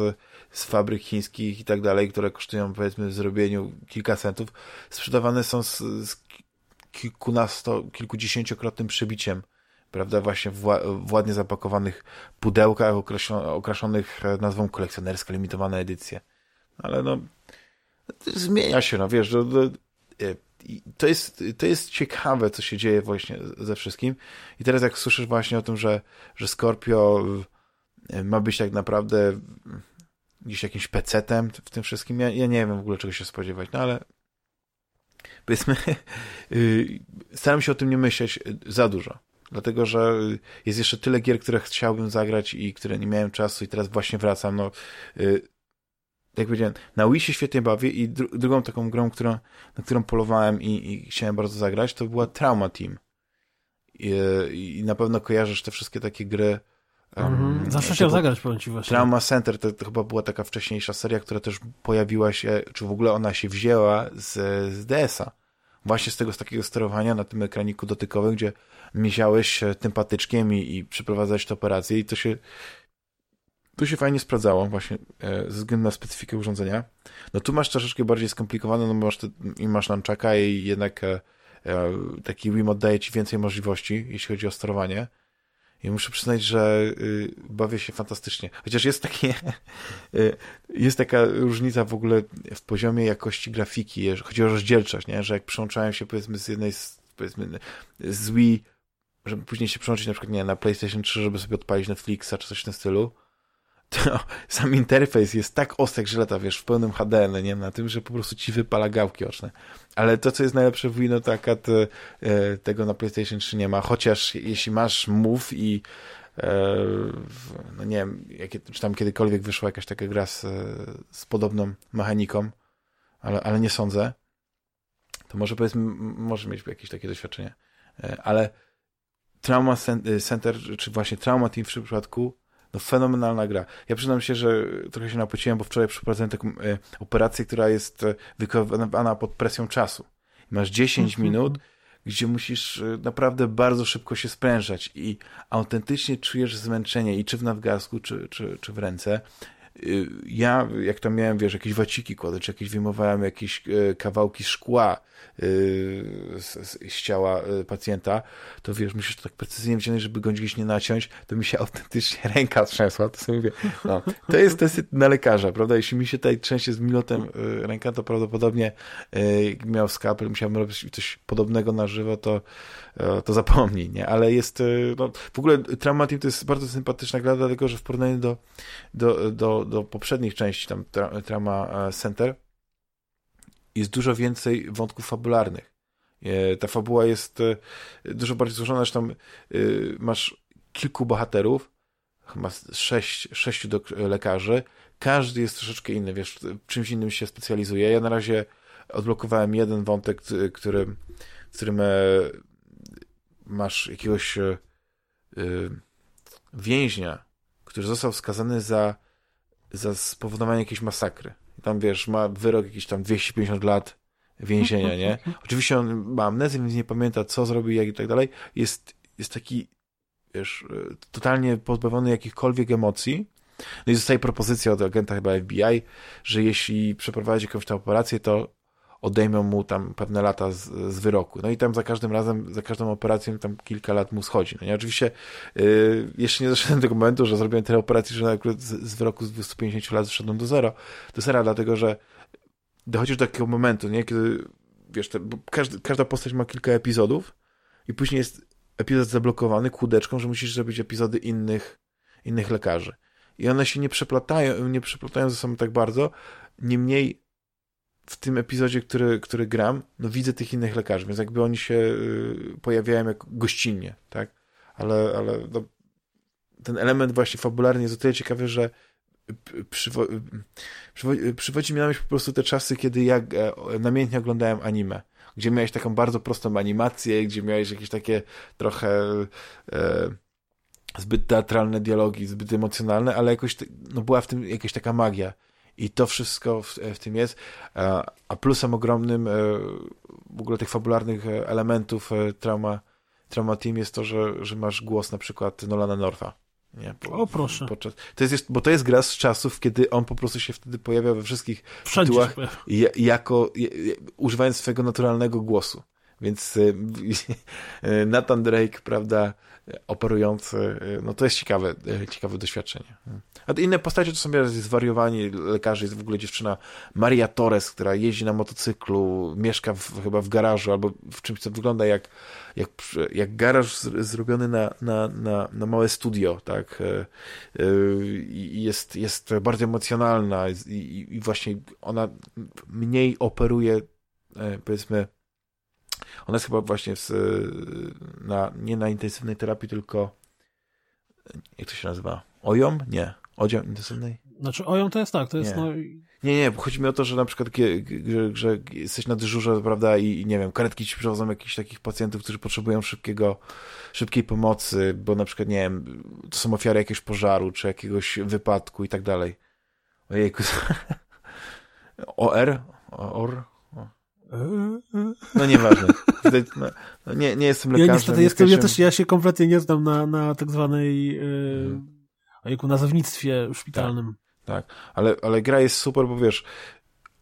Speaker 1: z fabryk chińskich i tak dalej, które kosztują powiedzmy w zrobieniu kilka centów, sprzedawane są z, z kilkunasto, kilkudziesięciokrotnym przebiciem, prawda, właśnie w, w ładnie zapakowanych pudełkach okraszonych nazwą kolekcjonerska, limitowana edycja. Ale no, zmienia się, no wiesz, to, e, to, jest, to jest ciekawe, co się dzieje właśnie ze wszystkim. I teraz jak słyszysz właśnie o tym, że, że Scorpio e, ma być tak naprawdę gdzieś jakimś pecetem w tym wszystkim, ja, ja nie wiem w ogóle czego się spodziewać, no ale powiedzmy, y, staram się o tym nie myśleć za dużo. Dlatego, że jest jeszcze tyle gier, które chciałbym zagrać i które nie miałem czasu i teraz właśnie wracam. No, y, jak powiedziałem, na Wii się świetnie bawię i dru drugą taką grą, którą, na którą polowałem i, i chciałem bardzo zagrać, to była Trauma Team. I, I, na pewno kojarzysz te wszystkie takie gry
Speaker 2: Um, Zawsze chciał zagrać, powiem ci właśnie.
Speaker 1: Trauma Center to, to, chyba była taka wcześniejsza seria, która też pojawiła się, czy w ogóle ona się wzięła z, z DS-a. Właśnie z tego, z takiego sterowania na tym ekraniku dotykowym, gdzie miziałeś tym patyczkiem i, i przeprowadzałeś tę operację i to się tu się fajnie sprawdzało właśnie e, ze względu na specyfikę urządzenia. No tu masz troszeczkę bardziej skomplikowane, no masz, te, i masz nunchaka i jednak e, e, taki Wiimote daje ci więcej możliwości, jeśli chodzi o sterowanie. I muszę przyznać, że y, bawię się fantastycznie. Chociaż jest takie, y, jest taka różnica w ogóle w poziomie jakości grafiki, chodzi o rozdzielczość, nie? że jak przełączałem się powiedzmy z jednej z, powiedzmy z Wii, żeby później się przełączyć na przykład nie, na PlayStation 3, żeby sobie odpalić Netflixa czy coś w tym stylu, to sam interfejs jest tak ostry jak żyleta, wiesz, w pełnym HD, no nie, na tym, że po prostu ci wypala gałki oczne. Ale to, co jest najlepsze w Wii, no to akurat e, tego na PlayStation 3 nie ma, chociaż jeśli masz Move i e, no nie wiem, czy tam kiedykolwiek wyszła jakaś taka gra z, z podobną mechaniką, ale, ale nie sądzę, to może powiedzmy, może mieć jakieś takie doświadczenie. E, ale Trauma Center, czy właśnie Trauma Team w przypadku no fenomenalna gra. Ja przyznam się, że trochę się napociłem, bo wczoraj przeprowadziłem taką e, operację, która jest e, wykonywana pod presją czasu. Masz 10 mhm. minut, gdzie musisz e, naprawdę bardzo szybko się sprężać i autentycznie czujesz zmęczenie i czy w nadgarstku, czy, czy, czy w ręce. Y, ja, jak tam miałem, wiesz, jakieś waciki kładę, czy jakieś wyjmowałem jakieś kawałki szkła, Y, z, z ciała y, pacjenta, to wiesz, musisz to tak precyzyjnie wziąć, żeby go gdzieś nie naciąć, to mi się autentycznie ręka trzęsła, to sobie mówię, no, to jest test na lekarza, prawda, jeśli mi się tutaj trzęsie z milotem ręka, to prawdopodobnie miał skalpel, musiałem robić coś podobnego na żywo, to to zapomnij, nie? Ale jest, no, w ogóle Trauma Team to jest bardzo sympatyczna gra, dlatego, że w porównaniu do, do, do, do poprzednich części tam Trauma Center, jest dużo więcej wątków fabularnych. E, ta fabuła jest e, dużo bardziej złożona, zresztą e, masz kilku bohaterów, chyba sześć, sześciu do, lekarzy, każdy jest troszeczkę inny, wiesz, czymś innym się specjalizuje. Ja na razie odblokowałem jeden wątek, który, którym masz jakiegoś więźnia, który został skazany za, za spowodowanie jakiejś masakry tam wiesz, ma wyrok jakiś tam 250 lat więzienia, nie? Oczywiście on ma amnezję, więc nie pamięta, co zrobił, jak i tak dalej. Jest, jest taki, wiesz, totalnie pozbawiony jakichkolwiek emocji. No i zostaje propozycja od agenta chyba FBI, że jeśli przeprowadzi jakąś tam operację, to odejmą mu tam pewne lata z, z, wyroku. No i tam za każdym razem, za każdą operacją tam kilka lat mu schodzi. No i oczywiście yy, jeszcze nie doszedłem do tego momentu, że zrobiłem tyle operacji, że akurat z, z wyroku z 250 lat zszedłem do zero. Do zera, dlatego że dochodzisz do takiego momentu, nie? Kiedy, wiesz, te, każdy, każda postać ma kilka epizodów i później jest epizod zablokowany kłódeczką, że musisz zrobić epizody innych, innych lekarzy. I one się nie przeplatają, nie przeplatają ze sobą tak bardzo, niemniej w tym epizodzie, który, który gram, no widzę tych innych lekarzy, więc jakby oni się y, pojawiają jak gościnnie, tak? Ale, ale no, ten element właśnie fabularny jest o tyle ciekawy, że przywo przywo przywodzi mi na myśl po prostu te czasy, kiedy ja e, namiętnie oglądałem anime, gdzie miałeś taką bardzo prostą animację, gdzie miałeś jakieś takie trochę e, zbyt teatralne dialogi, zbyt emocjonalne, ale jakoś no, była w tym jakaś taka magia. I to wszystko w, w tym jest. A plusem ogromnym e, w ogóle tych fabularnych e, elementów e, trauma, trauma Team jest to, że, że masz głos na przykład Nolana Northa. Nie,
Speaker 2: po, o proszę.
Speaker 1: Podczas, to jest, bo to jest gra z czasów, kiedy on po prostu się wtedy pojawia we wszystkich Wszędzie tytułach jako, używając swojego naturalnego głosu. Więc Nathan Drake, prawda, operujący, no to jest ciekawe, ciekawe doświadczenie. A inne postacie to są zwariowani lekarze, jest w ogóle dziewczyna Maria Torres, która jeździ na motocyklu, mieszka w, chyba w garażu albo w czymś, co wygląda jak, jak, jak garaż zrobiony na, na, na, na małe studio, tak? I jest, jest bardzo emocjonalna i, i właśnie ona mniej operuje, e, powiedzmy, ona jest chyba właśnie w, na, nie na intensywnej terapii, tylko jak to się nazywa? OJOM? Nie. Oddział intensywnej?
Speaker 2: Znaczy oją to jest tak, to jest
Speaker 1: nie.
Speaker 2: no...
Speaker 1: Nie, nie, chodzi mi o to, że na przykład, że, że jesteś na dyżurze, prawda, i, i nie wiem, karetki ci przywożą jakichś takich pacjentów, którzy potrzebują szybkiego, szybkiej pomocy, bo na przykład, nie wiem, to są ofiary jakiegoś pożaru, czy jakiegoś wypadku i tak dalej. Ojejku. OR? OR? No nieważne. No, no, nie, nie jestem lekarzem.
Speaker 2: Ja niestety jestem, ja też ja się kompletnie nie znam na, na tak zwanej yy, ojejku, nazewnictwie szpitalnym.
Speaker 1: Tak, tak. Ale, ale gra jest super, bo wiesz,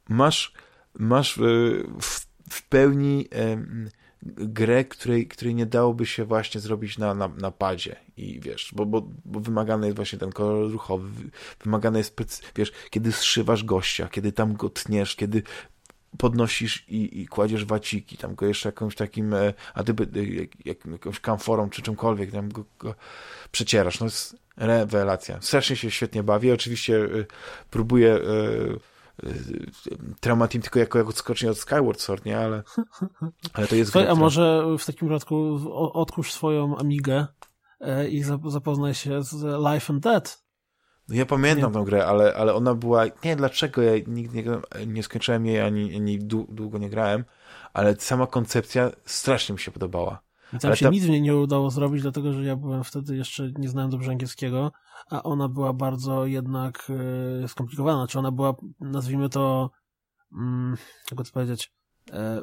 Speaker 1: masz, masz yy, w, w pełni yy, grę, której, której nie dałoby się właśnie zrobić na, na, na padzie i wiesz, bo, bo, bo wymagany jest właśnie ten kolor ruchowy, wymagane jest, wiesz, kiedy zszywasz gościa, kiedy tam go tniesz, kiedy podnosisz i, i kładziesz waciki, tam go jeszcze jakąś takim, e, a ty jak, jakąś kamforą czy czymkolwiek, tam go, go przecierasz. No jest rewelacja. Strasznie się świetnie bawię. Oczywiście y, próbuję Traumatim tylko jako, jako skocznie od Skyward Sword, nie? Ale, ale to jest...
Speaker 2: Słuchaj, a może w takim przypadku odkusz swoją Amigę i zapoznaj się z Life and Death
Speaker 1: ja pamiętam nie. tą grę, ale, ale ona była, nie wiem dlaczego, ja nigdy nie, nie skończyłem jej, ani, ani długo nie grałem, ale sama koncepcja strasznie mi się podobała.
Speaker 2: I tam ale się ta... nic mnie nie udało zrobić, dlatego że ja byłem wtedy jeszcze, nie znałem dobrze angielskiego, a ona była bardzo jednak yy, skomplikowana, czy ona była, nazwijmy to, mm, jakby to powiedzieć,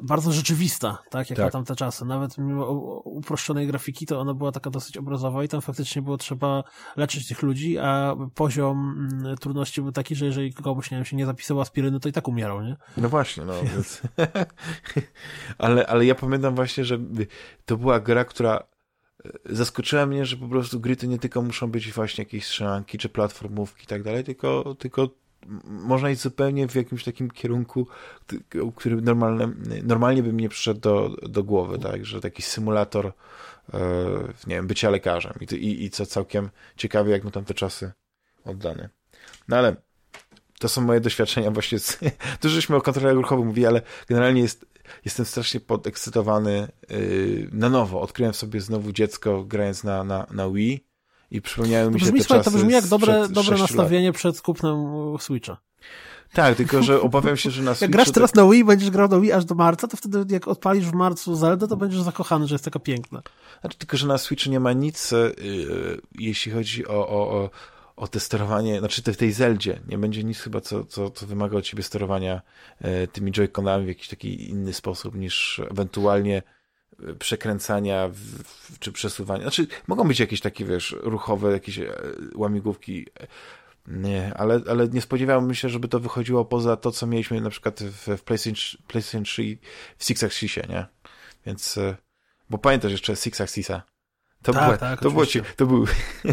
Speaker 2: bardzo rzeczywista, tak, jak tak. na tamte czasy. Nawet mimo uproszczonej grafiki, to ona była taka dosyć obrazowa i tam faktycznie było trzeba leczyć tych ludzi, a poziom mm, trudności był taki, że jeżeli kogoś, nie wiem, się nie zapisał aspiryny, to i tak umierał, nie?
Speaker 1: No właśnie, no. Więc... ale, ale ja pamiętam właśnie, że to była gra, która e, zaskoczyła mnie, że po prostu gry to nie tylko muszą być właśnie jakieś strzelanki czy platformówki i tak dalej, tylko, tylko można iść zupełnie w jakimś takim kierunku, który normalnie, normalnie by mi nie przyszedł do, do głowy, tak, że taki symulator e, nie wiem, bycia lekarzem i, i, i co całkiem ciekawe, jak na tamte czasy oddane. No ale to są moje doświadczenia właśnie z, dużo żeśmy o kontrolerach ruchowych mówili, ale generalnie jest, jestem strasznie podekscytowany yy, na nowo. Odkryłem sobie znowu dziecko grając na, na, na Wii i przypomniały mi się brzmi, te słuchaj,
Speaker 2: To brzmi jak dobre, dobre nastawienie lat. przed kupnem Switcha.
Speaker 1: Tak, tylko że obawiam się, że na
Speaker 2: Switchu... Jak grasz teraz na Wii, będziesz grał na Wii aż do marca, to wtedy jak odpalisz w marcu Zelda, to będziesz zakochany, że jest taka piękna.
Speaker 1: Znaczy, tylko, że na Switchu nie ma nic, yy, jeśli chodzi o, o, o, o te sterowanie, znaczy w tej Zeldzie nie będzie nic chyba, co, co, co wymaga od ciebie sterowania yy, tymi joyconami w jakiś taki inny sposób niż ewentualnie przekręcania w, czy przesuwania. Znaczy, mogą być jakieś takie, wiesz, ruchowe, jakieś e, łamigłówki, nie, ale, ale nie spodziewałem się, żeby to wychodziło poza to, co mieliśmy na przykład w, w PlayStation, PlayStation 3 w Six Axisie, nie? Więc, e, bo pamiętasz jeszcze Six Axisa? To, tak, było, tak, to, było, to, był,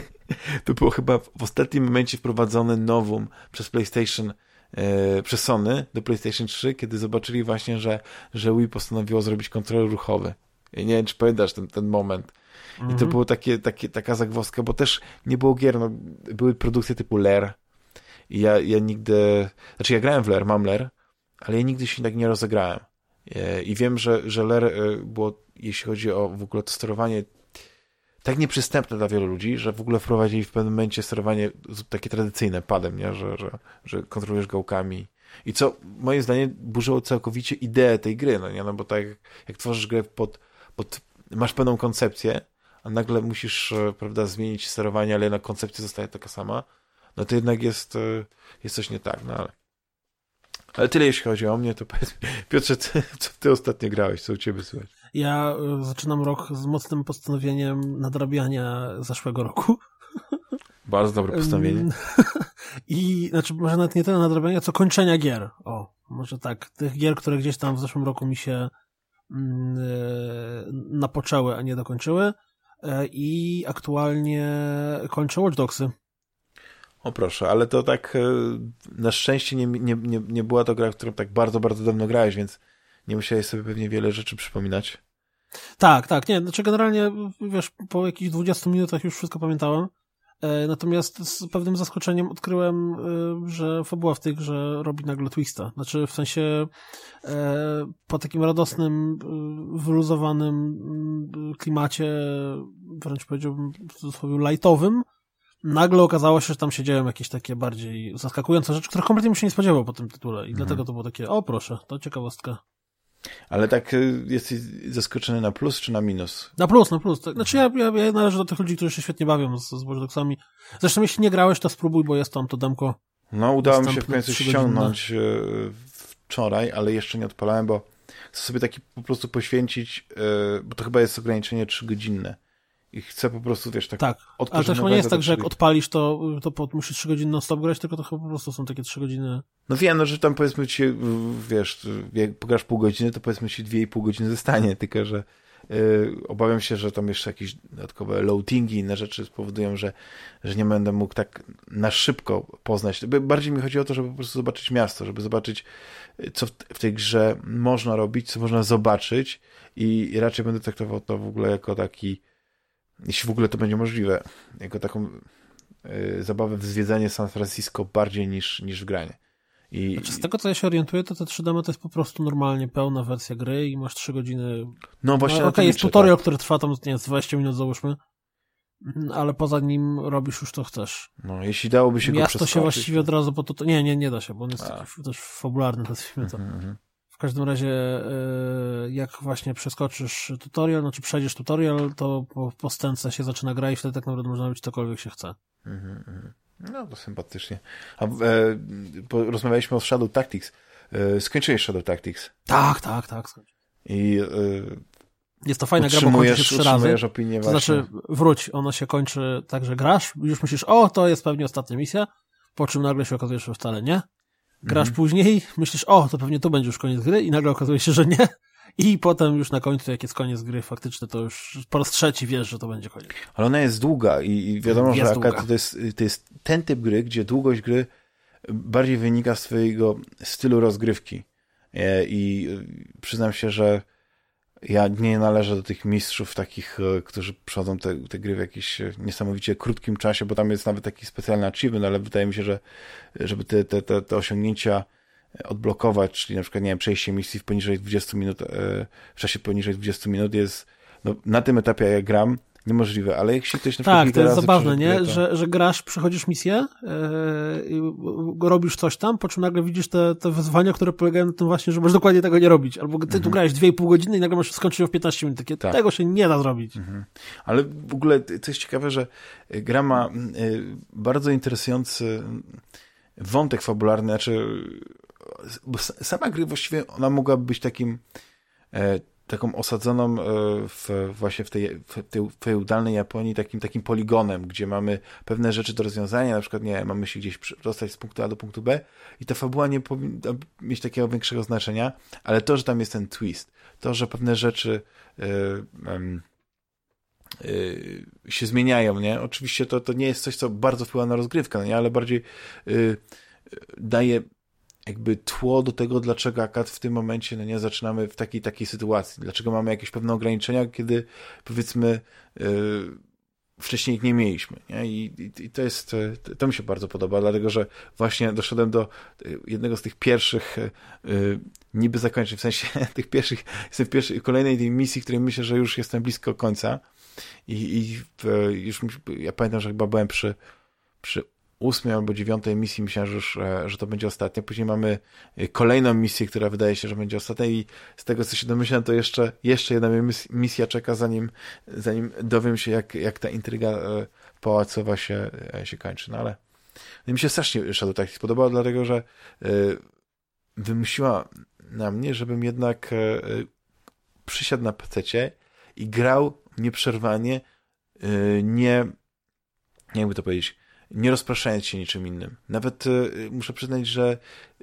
Speaker 1: to było chyba w ostatnim momencie wprowadzone nowum przez PlayStation e, przez Sony do PlayStation 3, kiedy zobaczyli właśnie, że, że Wii postanowiło zrobić kontroler ruchowy. Ja nie wiem, czy pamiętasz ten, ten moment. I to mhm. było takie, takie, taka zagwozdka, bo też nie było gier, no, były produkcje typu Ler i ja, ja nigdy, znaczy ja grałem w Ler, mam Ler, ale ja nigdy się tak nie rozegrałem. E, I wiem, że, że Ler e, było, jeśli chodzi o w ogóle to sterowanie, tak nieprzystępne dla wielu ludzi, że w ogóle wprowadzili w pewnym momencie sterowanie takie tradycyjne, padem, nie? Że, że, że kontrolujesz gałkami. I co moim zdaniem burzyło całkowicie ideę tej gry, no nie? No bo tak jak tworzysz grę pod pod, masz pewną koncepcję, a nagle musisz, e, prawda, zmienić sterowanie, ale jednak koncepcja zostaje taka sama, no to jednak jest, e, jest coś nie tak, no ale ale tyle jeśli chodzi o mnie, to powiedz Piotrze, ty, co ty ostatnio grałeś, co u ciebie słychać?
Speaker 2: Ja e, zaczynam rok z mocnym postanowieniem nadrabiania zeszłego roku.
Speaker 1: Bardzo dobre postanowienie.
Speaker 2: I, znaczy, może nawet nie tyle nadrabiania, co kończenia gier. O, może tak. Tych gier, które gdzieś tam w zeszłym roku mi się napoczęły, a nie dokończyły e, i aktualnie kończę Watch Dogsy.
Speaker 1: O proszę, ale to tak e, na szczęście nie, nie, nie, nie była to gra, w którą tak bardzo, bardzo dawno grałeś, więc nie musiałeś sobie pewnie wiele rzeczy przypominać.
Speaker 2: Tak, tak, nie, znaczy generalnie, wiesz, po jakichś 20 minutach już wszystko pamiętałem. E, natomiast z pewnym zaskoczeniem odkryłem, e, że fabuła w tej grze robi nagle twista. Znaczy, w sensie e, po takim radosnym, wyluzowanym klimacie, wręcz powiedziałbym w cudzysłowie lightowym, nagle okazało się, że tam się dzieją jakieś takie bardziej zaskakujące rzeczy, których kompletnie mi się nie spodziewał po tym tytule i mhm. dlatego to było takie, o proszę, to ciekawostka.
Speaker 1: Ale tak y, jesteś zaskoczony na plus czy na minus?
Speaker 2: Na plus, na plus. Znaczy ja, ja, ja należę do tych ludzi, którzy się świetnie bawią z, z Watch Zresztą jeśli nie grałeś, to spróbuj, bo jest tam to demko.
Speaker 1: No udało mi się w końcu ściągnąć y, wczoraj, ale jeszcze nie odpalałem, bo chcę sobie taki po prostu poświęcić, y, bo to chyba jest ograniczenie 3-godzinne i chcę po prostu, wiesz, tak
Speaker 2: Tak, ale też nie jest tak, że jak odpalisz, to, to po, musisz 3 godziny non stop grać, tylko to chyba po prostu są takie 3 godziny.
Speaker 1: No wiem, no, że tam powiedzmy ci, wiesz, jak pograsz pół godziny, to powiedzmy ci 2,5 godziny zostanie, tylko że yy, obawiam się, że tam jeszcze jakieś dodatkowe loadingi i inne rzeczy spowodują, że, że nie będę mógł tak na szybko poznać. Bardziej mi chodzi o to, żeby po prostu zobaczyć miasto, żeby zobaczyć, co w, w tej grze można robić, co można zobaczyć i raczej będę traktował to w ogóle jako taki jeśli w ogóle to będzie możliwe, jako taką y, zabawę w zwiedzanie San Francisco bardziej niż, niż w granie.
Speaker 2: I, znaczy, z tego, co ja się orientuję, to te 3 demo to jest po prostu normalnie pełna wersja gry i masz 3 godziny.
Speaker 1: No właśnie. No,
Speaker 2: Okej, okay, jest tutorial, tak. który trwa tam nie, 20 minut, załóżmy, ale poza nim robisz już to chcesz.
Speaker 1: No, jeśli dałoby się
Speaker 2: Miasto go się właściwie od razu po to. Nie, nie, nie da się, bo on jest taki dość fabularny, to. Mm -hmm. W każdym razie, e, jak właśnie przeskoczysz tutorial, znaczy przejdziesz tutorial, to po, po stęce się zaczyna gra i wtedy tak naprawdę można robić cokolwiek się chce. Mhm,
Speaker 1: mhm. No, to sympatycznie. A, e, rozmawialiśmy o Shadow Tactics. E, skończyłeś Shadow Tactics?
Speaker 2: Tak, tak, tak.
Speaker 1: I
Speaker 2: e, jest to fajna gra, bo kończy się trzy razy.
Speaker 1: Opinię
Speaker 2: to znaczy, wróć, ono się kończy tak, że grasz, już myślisz, o, to jest pewnie ostatnia misja, po czym nagle się okazuje, że wcale nie. Grasz mhm. później, myślisz, o, to pewnie to będzie już koniec gry i nagle okazuje się, że nie. I potem już na końcu, jak jest koniec gry faktyczny, to już po raz trzeci wiesz, że to będzie koniec.
Speaker 1: Ale ona jest długa i wiadomo, jest że długa. to jest, to jest ten typ gry, gdzie długość gry bardziej wynika z twojego stylu rozgrywki. E, I przyznam się, że ja nie należę do tych mistrzów takich, e, którzy przodzą te, te gry w jakimś e, niesamowicie krótkim czasie, bo tam jest nawet taki specjalny achievement, ale wydaje mi się, że żeby te, te, te, te osiągnięcia odblokować, czyli na przykład, nie wiem, przejście misji w poniżej 20 minut, e, w czasie poniżej 20 minut jest, no, na tym etapie jak gram, niemożliwe, ale jak się ktoś na
Speaker 2: przykład Tak, to jest zabawne, nie? To... Że, że grasz, przechodzisz misję, yy, robisz coś tam, po czym nagle widzisz te, te wyzwania, które polegają na tym właśnie, że możesz dokładnie tego nie robić. Albo ty mhm. tu grałeś 2,5 godziny i nagle możesz skończyć w 15 minut. Takie, tak. Tego się nie da zrobić. Mhm.
Speaker 1: Ale w ogóle to jest ciekawe, że gra ma yy, bardzo interesujący wątek fabularny, znaczy bo sama gry właściwie ona mogłaby być takim e, taką osadzoną e, w, właśnie w tej, w tej feudalnej Japonii takim, takim poligonem, gdzie mamy pewne rzeczy do rozwiązania, na przykład, nie mamy się gdzieś dostać z punktu A do punktu B i ta fabuła nie powinna mieć takiego większego znaczenia, ale to, że tam jest ten twist, to, że pewne rzeczy yy, yy, się zmieniają, nie? Oczywiście to, to nie jest coś, co bardzo wpływa na rozgrywkę, no nie? Ale bardziej yy, daje jakby tło do tego, dlaczego akad w tym momencie no nie zaczynamy w takiej takiej sytuacji. Dlaczego mamy jakieś pewne ograniczenia, kiedy powiedzmy yy, wcześniej ich nie mieliśmy. Nie? I, i, I, to jest, to mi się bardzo podoba, dlatego że właśnie doszedłem do y, jednego z tych pierwszych yy, niby zakończeń, w sensie tych pierwszych, jestem w pierwszej, kolejnej tej misji, której myślę, że już jestem blisko końca i, i już ja pamiętam, że chyba byłem przy, przy ósmej albo dziewiątej misji myślałem, że, już, że to będzie ostatnia. Później mamy e, kolejną misję, która wydaje się, że będzie ostatnia i z tego, co się domyślam, to jeszcze, jeszcze jedna misja czeka, zanim, zanim dowiem się, jak, jak ta intryga e, pałacowa się, się kończy. No ale no mi się strasznie Shadow Tactics podobało, dlatego, że wymusiła na mnie, żebym jednak przysiadł na pececie i grał nieprzerwanie, nie, jakby to powiedzieć, nie rozpraszając się niczym innym. Nawet y, muszę przyznać, że,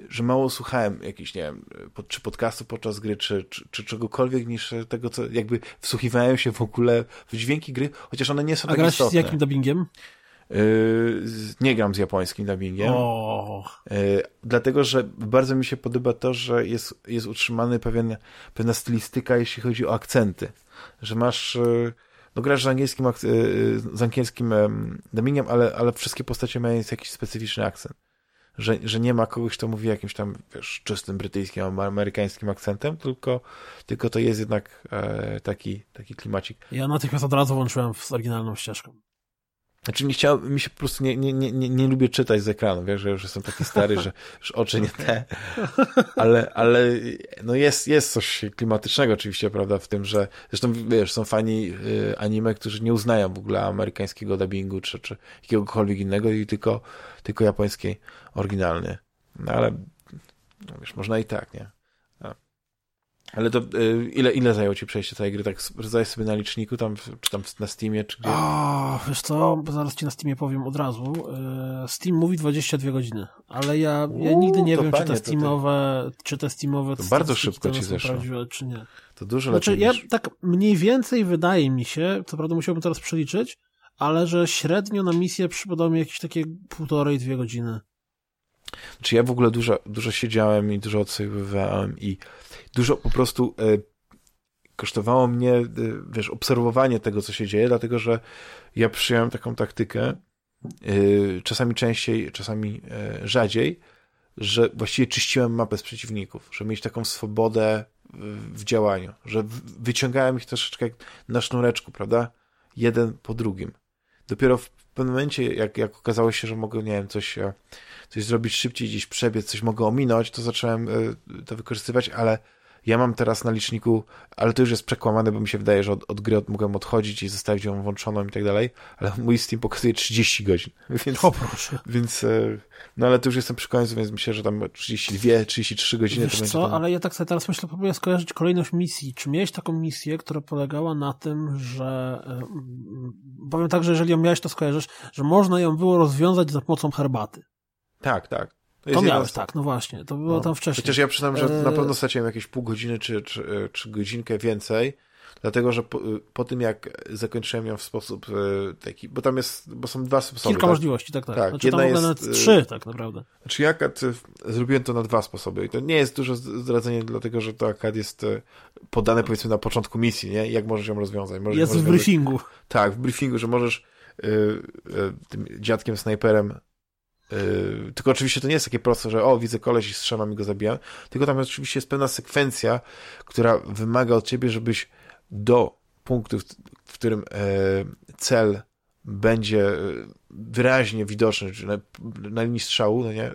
Speaker 1: że mało słuchałem jakichś, nie wiem, pod, czy podcastu podczas gry, czy, czy, czy, czegokolwiek niż tego, co jakby wsłuchiwałem się w ogóle w dźwięki gry, chociaż one nie są
Speaker 2: A
Speaker 1: tak istotne.
Speaker 2: z jakim dubbingiem?
Speaker 1: Yy, nie gram z japońskim dubbingiem. Yy, dlatego, że bardzo mi się podoba to, że jest, jest utrzymany pewien, pewna stylistyka, jeśli chodzi o akcenty. Że masz... Yy, no grasz z angielskim, y, y, z angielskim dubbingiem, ale, ale wszystkie postacie mają jakiś specyficzny akcent. Że, że nie ma kogoś, kto mówi jakimś tam, wiesz, czystym brytyjskim, amerykańskim akcentem, tylko, tylko to jest jednak e, taki, taki klimacik.
Speaker 2: Ja natychmiast od razu włączyłem z oryginalną ścieżką.
Speaker 1: Znaczy nie chciałem, mi się po prostu nie, nie, nie, nie, nie lubię czytać z ekranu, wiesz, że już jestem taki stary, że już oczy nie te, ale, ale no jest, jest coś klimatycznego oczywiście, prawda, w tym, że zresztą wiesz, są fani y, anime, którzy nie uznają w ogóle amerykańskiego dubbingu, czy, czy jakiegokolwiek innego i tylko, tylko japońskiej oryginalny. No ale, no wiesz, można i tak, nie? Ale to y, ile, ile zajęło ci przejście tej gry? Tak zdajesz sobie na liczniku, tam, czy tam na Steamie, czy gdzie?
Speaker 2: O, wiesz co, zaraz ci na Steamie powiem od razu. Y, Steam mówi 22 godziny, ale ja, ja nigdy nie wiem, panie, czy te Steamowe, to, czy te Steamowe...
Speaker 1: To bardzo szybko ci zeszło.
Speaker 2: Czy nie.
Speaker 1: To dużo
Speaker 2: znaczy,
Speaker 1: lepiej
Speaker 2: ja tak mniej więcej wydaje mi się, co prawda musiałbym teraz przeliczyć, ale że średnio na misję przypadało mi jakieś takie półtorej, dwie godziny.
Speaker 1: Czy ja w ogóle dużo, dużo siedziałem i dużo odsejwowałem i dużo po prostu e, kosztowało mnie, e, wiesz, obserwowanie tego, co się dzieje, dlatego że ja przyjąłem taką taktykę, e, czasami częściej, czasami rzadziej, że właściwie czyściłem mapę z przeciwników, żeby mieć taką swobodę w, działaniu, że wyciągałem ich troszeczkę na sznureczku, prawda? Jeden po drugim. Dopiero w pewnym momencie, jak, jak okazało się, że mogę, nie wiem, coś, coś zrobić szybciej, gdzieś przebiec, coś mogę ominąć, to zacząłem e, to wykorzystywać, ale ja mam teraz na liczniku, ale to już jest przekłamane, bo mi się wydaje, że od, od gry od, mogłem odchodzić i zostawić ją włączoną i tak dalej, ale mój Steam pokazuje 30 godzin. Więc,
Speaker 2: o proszę.
Speaker 1: Więc, e, no ale to już jestem przy końcu, więc myślę, że tam 32, 33 godziny
Speaker 2: Wiesz
Speaker 1: to będzie.
Speaker 2: co,
Speaker 1: ten...
Speaker 2: ale ja tak sobie teraz myślę, próbuję skojarzyć kolejność misji. Czy miałeś taką misję, która polegała na tym, że powiem tak, że jeżeli ją miałeś, to skojarzysz, że można ją było rozwiązać za pomocą herbaty.
Speaker 1: Tak, tak.
Speaker 2: To, to miałeś, tak, no właśnie, to było no. tam wcześniej.
Speaker 1: Chociaż ja przyznam, że na pewno straciłem jakieś pół godziny czy, czy, czy godzinkę więcej, dlatego, że po, po, tym jak zakończyłem ją w sposób e, taki, bo tam jest, bo są dwa sposoby.
Speaker 2: Kilka
Speaker 1: tak?
Speaker 2: możliwości, tak, tak.
Speaker 1: tak
Speaker 2: znaczy, jedna jest, nawet trzy tak naprawdę.
Speaker 1: Znaczy ja akad zrobiłem to na dwa sposoby i to nie jest dużo zdradzenie, dlatego, że to akad jest e, podane powiedzmy na początku misji, nie? Jak możesz ją rozwiązać. Możesz
Speaker 2: jest
Speaker 1: ją
Speaker 2: rozwiązać... w briefingu.
Speaker 1: Tak, w briefingu, że możesz y, y, tym dziadkiem snajperem Yy, tylko oczywiście to nie jest takie proste, że o, widzę koleś i strzelam i go zabijam, tylko tam oczywiście jest pewna sekwencja, która wymaga od ciebie, żebyś do punktu, w, w którym e, cel będzie e, wyraźnie widoczny, czy na, na linii strzału, no nie,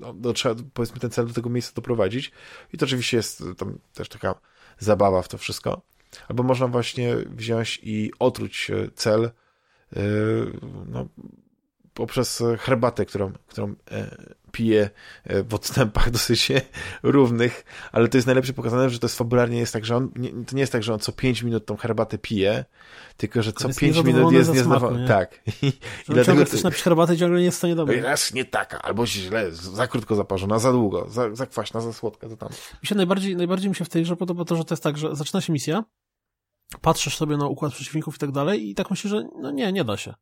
Speaker 1: no, no, trzeba powiedzmy ten cel do tego miejsca doprowadzić i to oczywiście jest tam też taka zabawa w to wszystko. Albo można właśnie wziąć i otruć cel, yy, no, poprzez herbatę, którą, którą e, piję e, w odstępach dosyć równych, ale to jest najlepsze pokazane, że to jest fabularnie jest tak, że on, nie, to nie jest tak, że on co 5 minut tą herbatę pije, tylko że co 5 minut jest niezadowolony. Tak.
Speaker 2: I, i dlatego chcesz napić herbatę i ciągle nie jest w stanie dobrze.
Speaker 1: Raz nie taka, albo źle, za krótko zaparzona, za długo, za, za kwaśna, za słodka, to tam.
Speaker 2: Mi się najbardziej, najbardziej mi się w tej grze podoba to, że to jest tak, że zaczyna się misja, patrzysz sobie na układ przeciwników i tak dalej i tak myślisz, że no nie, nie da się.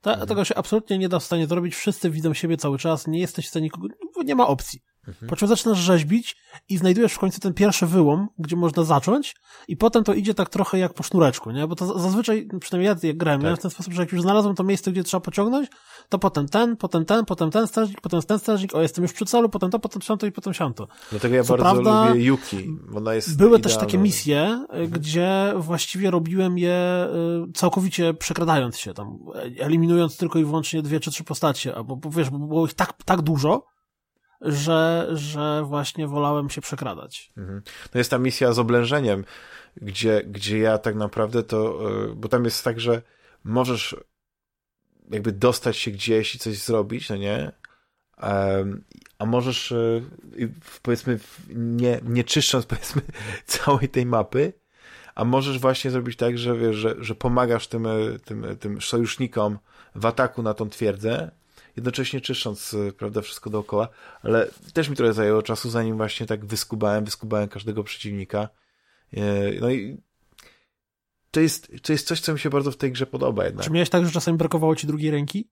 Speaker 2: Ta. Tego się absolutnie nie da w stanie zrobić. Wszyscy widzą siebie cały czas, nie jesteś w stanie nikogo, nie ma opcji. Mhm. Po czym zaczynasz rzeźbić i znajdujesz w końcu ten pierwszy wyłom, gdzie można zacząć i potem to idzie tak trochę jak po sznureczku, nie? Bo to zazwyczaj, przynajmniej ja jak grałem, tak. w ten sposób, że jak już znalazłem to miejsce, gdzie trzeba pociągnąć, to potem ten, potem ten, potem ten strażnik, potem ten strażnik, o jestem już przy celu, potem to, potem siamto i potem siamto.
Speaker 1: Dlatego ja Co bardzo prawda, lubię Yuki, ona jest
Speaker 2: Były idealna. też takie misje, mhm. gdzie właściwie robiłem je y, całkowicie przekradając się tam, eliminując tylko i wyłącznie dwie czy trzy postacie, albo wiesz, bo było ich tak, tak dużo, że, że właśnie wolałem się przekradać.
Speaker 1: Mhm. No jest ta misja z oblężeniem, gdzie, gdzie ja tak naprawdę to, e, bo tam jest tak, że możesz jakby dostać się gdzieś i coś zrobić, no nie? A możesz, e, powiedzmy, nie, nie czyszcząc, powiedzmy, całej tej mapy, a możesz właśnie zrobić tak, że wiesz, że, że pomagasz tym, e, tym, tym sojusznikom w ataku na tą twierdzę, jednocześnie czyszcząc, y, prawda, wszystko dookoła, ale też mi trochę zajęło czasu, zanim właśnie tak wyskubałem, wyskubałem każdego przeciwnika. E, no i to jest, to jest coś, co mi się bardzo w tej grze podoba jednak.
Speaker 2: Czy miałeś tak, że czasami brakowało ci drugiej ręki?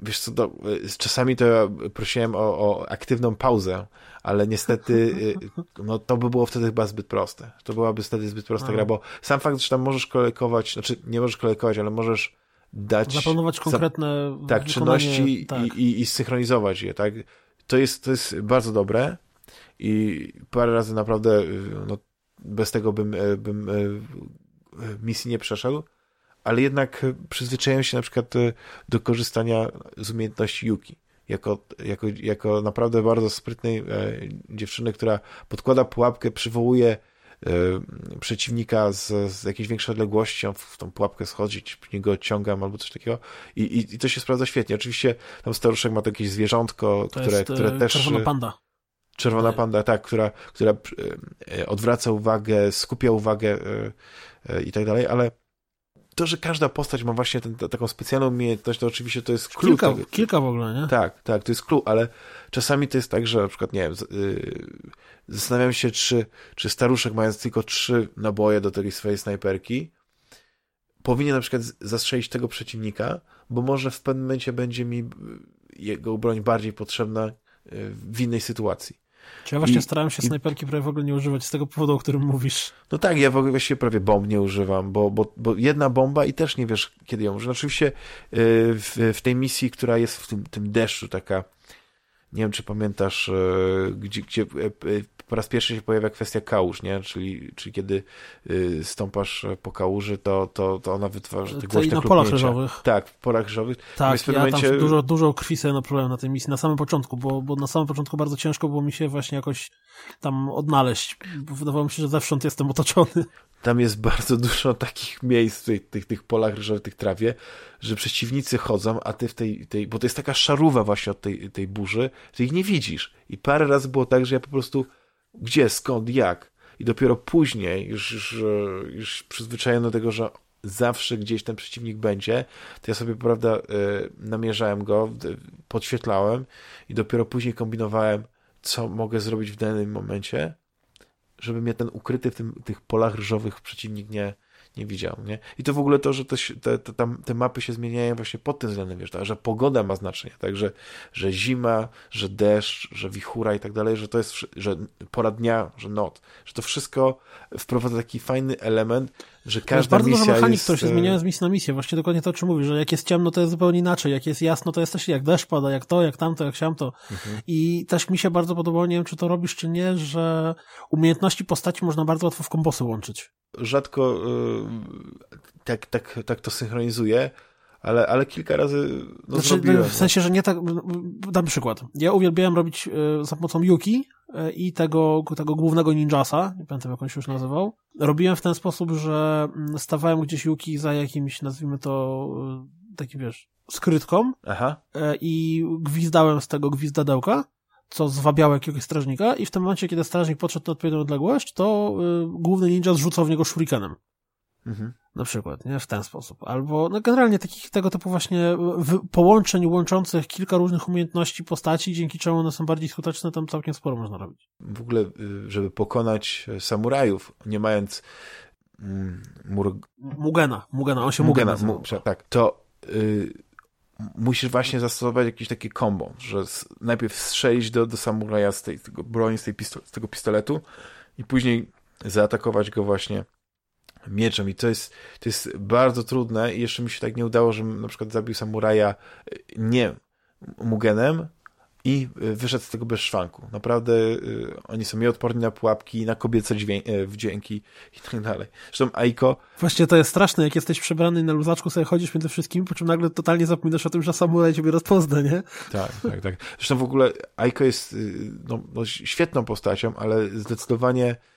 Speaker 1: Wiesz co, do, y, czasami to prosiłem o, o aktywną pauzę, ale niestety y, no, to by było wtedy chyba zbyt proste. To byłaby wtedy zbyt prosta A. gra, bo sam fakt, że tam możesz kolejkować, znaczy nie możesz kolejkować, ale możesz dać...
Speaker 2: Zaplanować konkretne...
Speaker 1: Za, tak, czynności tak. I, i, i synchronizować je, tak? To jest, to jest bardzo dobre i parę razy naprawdę no, bez tego bym, e, bym e, misji nie przeszedł, ale jednak przyzwyczajają się na przykład do korzystania z umiejętności Yuki. Jako, jako, jako naprawdę bardzo sprytnej e, dziewczyny, która podkłada pułapkę, przywołuje e, przeciwnika z, z jakiejś większej odległości, on w tą pułapkę schodzić, w niego odciągam albo coś takiego I, i, i to się sprawdza świetnie. Oczywiście tam staruszek ma to jakieś zwierzątko,
Speaker 2: to
Speaker 1: które,
Speaker 2: jest,
Speaker 1: które też...
Speaker 2: Czerwona panda.
Speaker 1: Czerwona panda, tak, która, która odwraca uwagę, skupia uwagę i tak dalej, ale to, że każda postać ma właśnie ten, taką specjalną umiejętność, to oczywiście to jest
Speaker 2: klucz. Kilka, kilka w ogóle, nie?
Speaker 1: Tak, tak, to jest klucz, ale czasami to jest tak, że na przykład, nie wiem, yy, zastanawiam się, czy, czy staruszek mając tylko trzy naboje do tej swojej snajperki, powinien na przykład zastrzelić tego przeciwnika, bo może w pewnym momencie będzie mi jego broń bardziej potrzebna y, w innej sytuacji.
Speaker 2: Czy ja właśnie I, starałem się i... snajperki prawie w ogóle nie używać z tego powodu, o którym mówisz.
Speaker 1: No tak, ja w ogóle właściwie prawie bomb nie używam, bo, bo, bo jedna bomba i też nie wiesz, kiedy ją użyć. Oczywiście y, w, w tej misji, która jest w tym, tym deszczu, taka nie wiem, czy pamiętasz, y, gdzie, gdzie y, po raz pierwszy się pojawia kwestia kałuż, nie? Czyli, czyli kiedy stąpasz po kałuży, to, to, to ona wytwarza te głośne
Speaker 2: na polach ryżowych.
Speaker 1: Tak, w polach ryżowych.
Speaker 2: Tak, ja momencie... tam dużo, dużo krwi sobie naprowadziłem na tej misji na samym początku, bo, bo na samym początku bardzo ciężko było mi się właśnie jakoś tam odnaleźć. Wydawało mi się, że zewsząd jestem otoczony.
Speaker 1: Tam jest bardzo dużo takich miejsc w tych, tych, tych polach ryżowych, tych trawie, że przeciwnicy chodzą, a ty w tej, tej bo to jest taka szaruwa właśnie od tej, tej burzy, że ich nie widzisz. I parę razy było tak, że ja po prostu gdzie, skąd, jak. I dopiero później, już, już, już przyzwyczajony do tego, że zawsze gdzieś ten przeciwnik będzie, to ja sobie, prawda, e, namierzałem go, podświetlałem i dopiero później kombinowałem, co mogę zrobić w danym momencie, żeby mnie ten ukryty w tym, tych polach ryżowych przeciwnik nie, nie widział, nie? I to w ogóle to, że te, te, te, te mapy się zmieniają właśnie pod tym względem, wiesz, tak, że pogoda ma znaczenie, tak, że, że zima, że deszcz, że wichura i tak dalej, że to jest, że pora dnia, że noc, że to wszystko wprowadza taki fajny element, że każda jest
Speaker 2: bardzo
Speaker 1: misja
Speaker 2: dużo mechanik,
Speaker 1: jest...
Speaker 2: które się zmieniają z misji na misję. Właśnie dokładnie to, o czym mówisz, że jak jest ciemno, to jest zupełnie inaczej. Jak jest jasno, to jest też jak deszcz pada, jak to, jak tamto, jak siamto. Mhm. I też mi się bardzo podobało, nie wiem, czy to robisz, czy nie, że umiejętności postaci można bardzo łatwo w kombosy łączyć.
Speaker 1: Rzadko yy, tak, tak, tak to synchronizuje, ale, ale kilka razy no, znaczy, zrobiłem.
Speaker 2: W sensie, że nie tak... Dam przykład. Ja uwielbiałem robić yy, za pomocą Yuki, i tego, tego głównego ninjasa, nie pamiętam jak on się już nazywał, robiłem w ten sposób, że mm, stawałem gdzieś Yuki za jakimś, nazwijmy to, e, takim wiesz, skrytką
Speaker 1: Aha.
Speaker 2: E, i gwizdałem z tego gwizdadełka, co zwabiało jakiegoś strażnika i w tym momencie, kiedy strażnik podszedł na odpowiednią odległość, to y, główny ninja zrzucał w niego shurikenem. Mhm. Na przykład, nie? W ten sposób. Albo, no generalnie takich tego typu właśnie połączeń łączących kilka różnych umiejętności postaci, dzięki czemu one są bardziej skuteczne, tam całkiem sporo można robić.
Speaker 1: W ogóle, y, żeby pokonać samurajów, nie mając
Speaker 2: mm, mur... Mugena, Mugena, on się Mugena, Mugena
Speaker 1: mu, tak, to y, musisz właśnie zastosować jakieś takie kombo, że najpierw strzelić do, do samuraja z tej tego broni, z, tej z tego pistoletu i później zaatakować go właśnie mieczem i to jest, to jest bardzo trudne i jeszcze mi się tak nie udało, że na przykład zabił samuraja e, nie Mugenem i e, wyszedł z tego bez szwanku. Naprawdę y, oni są nieodporni na pułapki, na kobiece wdzięki i tak dalej. Zresztą Aiko...
Speaker 2: Właśnie to jest straszne, jak jesteś przebrany na luzaczku sobie chodzisz między wszystkimi, po czym nagle totalnie zapominasz o tym, że samuraj ciebie rozpozna, nie?
Speaker 1: Tak, tak, tak. Zresztą w ogóle Aiko jest y, no, no, świetną postacią, ale zdecydowanie Y,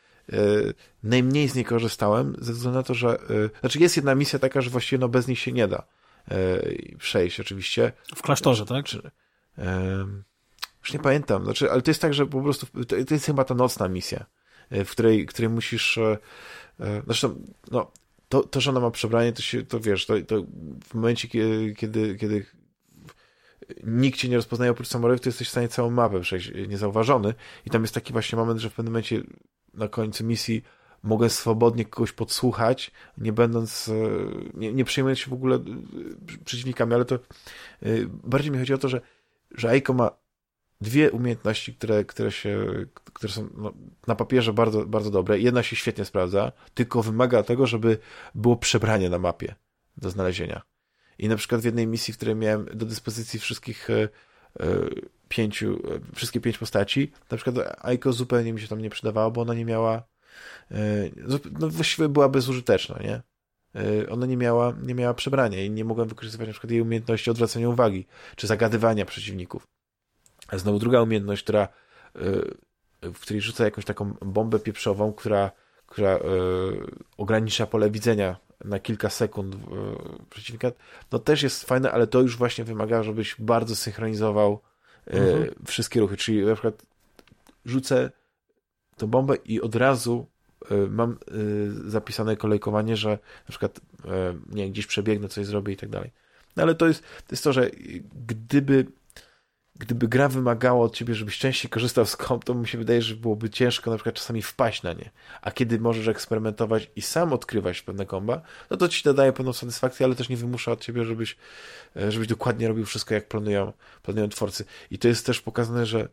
Speaker 1: najmniej z niej korzystałem, ze względu na to, że, y, znaczy jest jedna misja taka, że właściwie no bez nich się nie da y, przejść oczywiście.
Speaker 2: W klasztorze, tak? Czy,
Speaker 1: już nie pamiętam, znaczy, ale to jest tak, że po prostu, to jest chyba ta nocna misja, w której, której musisz, zresztą, no, to, to, że ona ma przebranie, to się, to wiesz, to, to w momencie, kiedy, kiedy, kiedy nikt cię nie rozpoznaje oprócz samurajów, to jesteś w stanie całą mapę przejść niezauważony i tam jest taki właśnie moment, że w pewnym momencie na końcu misji mogę swobodnie kogoś podsłuchać, nie będąc, e, nie, nie przejmując się w ogóle e, przeciwnikami, ale to e, bardziej mi chodzi o to, że, że Aiko ma dwie umiejętności, które, które się, które są no, na papierze bardzo, bardzo dobre. Jedna się świetnie sprawdza, tylko wymaga tego, żeby było przebranie na mapie do znalezienia. I na przykład w jednej misji, w której miałem do dyspozycji wszystkich pięciu, wszystkie pięć postaci. Na przykład Aiko zupełnie mi się tam nie przydawała, bo ona nie miała, e, no właściwie była bezużyteczna, nie? ona nie miała, nie miała przebrania i nie mogłem wykorzystywać na przykład jej umiejętności odwracania uwagi, czy zagadywania przeciwników. A znowu druga umiejętność, która, w której rzuca jakąś taką bombę pieprzową, która, która ogranicza pole widzenia na kilka sekund przeciwnika, no też jest fajne, ale to już właśnie wymaga, żebyś bardzo synchronizował mhm. wszystkie ruchy, czyli na przykład rzucę tą bombę i od razu y, mam zapisane kolejkowanie, że na przykład nie gdzieś przebiegnę, coś zrobię i tak dalej. No ale to jest, to jest to, że gdyby gdyby gra wymagała od ciebie, żebyś częściej korzystał z komp, to mi się wydaje, że byłoby ciężko na przykład czasami wpaść na nie. A kiedy możesz eksperymentować i sam odkrywać pewne komba, no to ci to daje pewną satysfakcję, ale też nie wymusza od ciebie, żebyś, żebyś dokładnie robił wszystko, jak planują, planują twórcy. I to jest też pokazane, że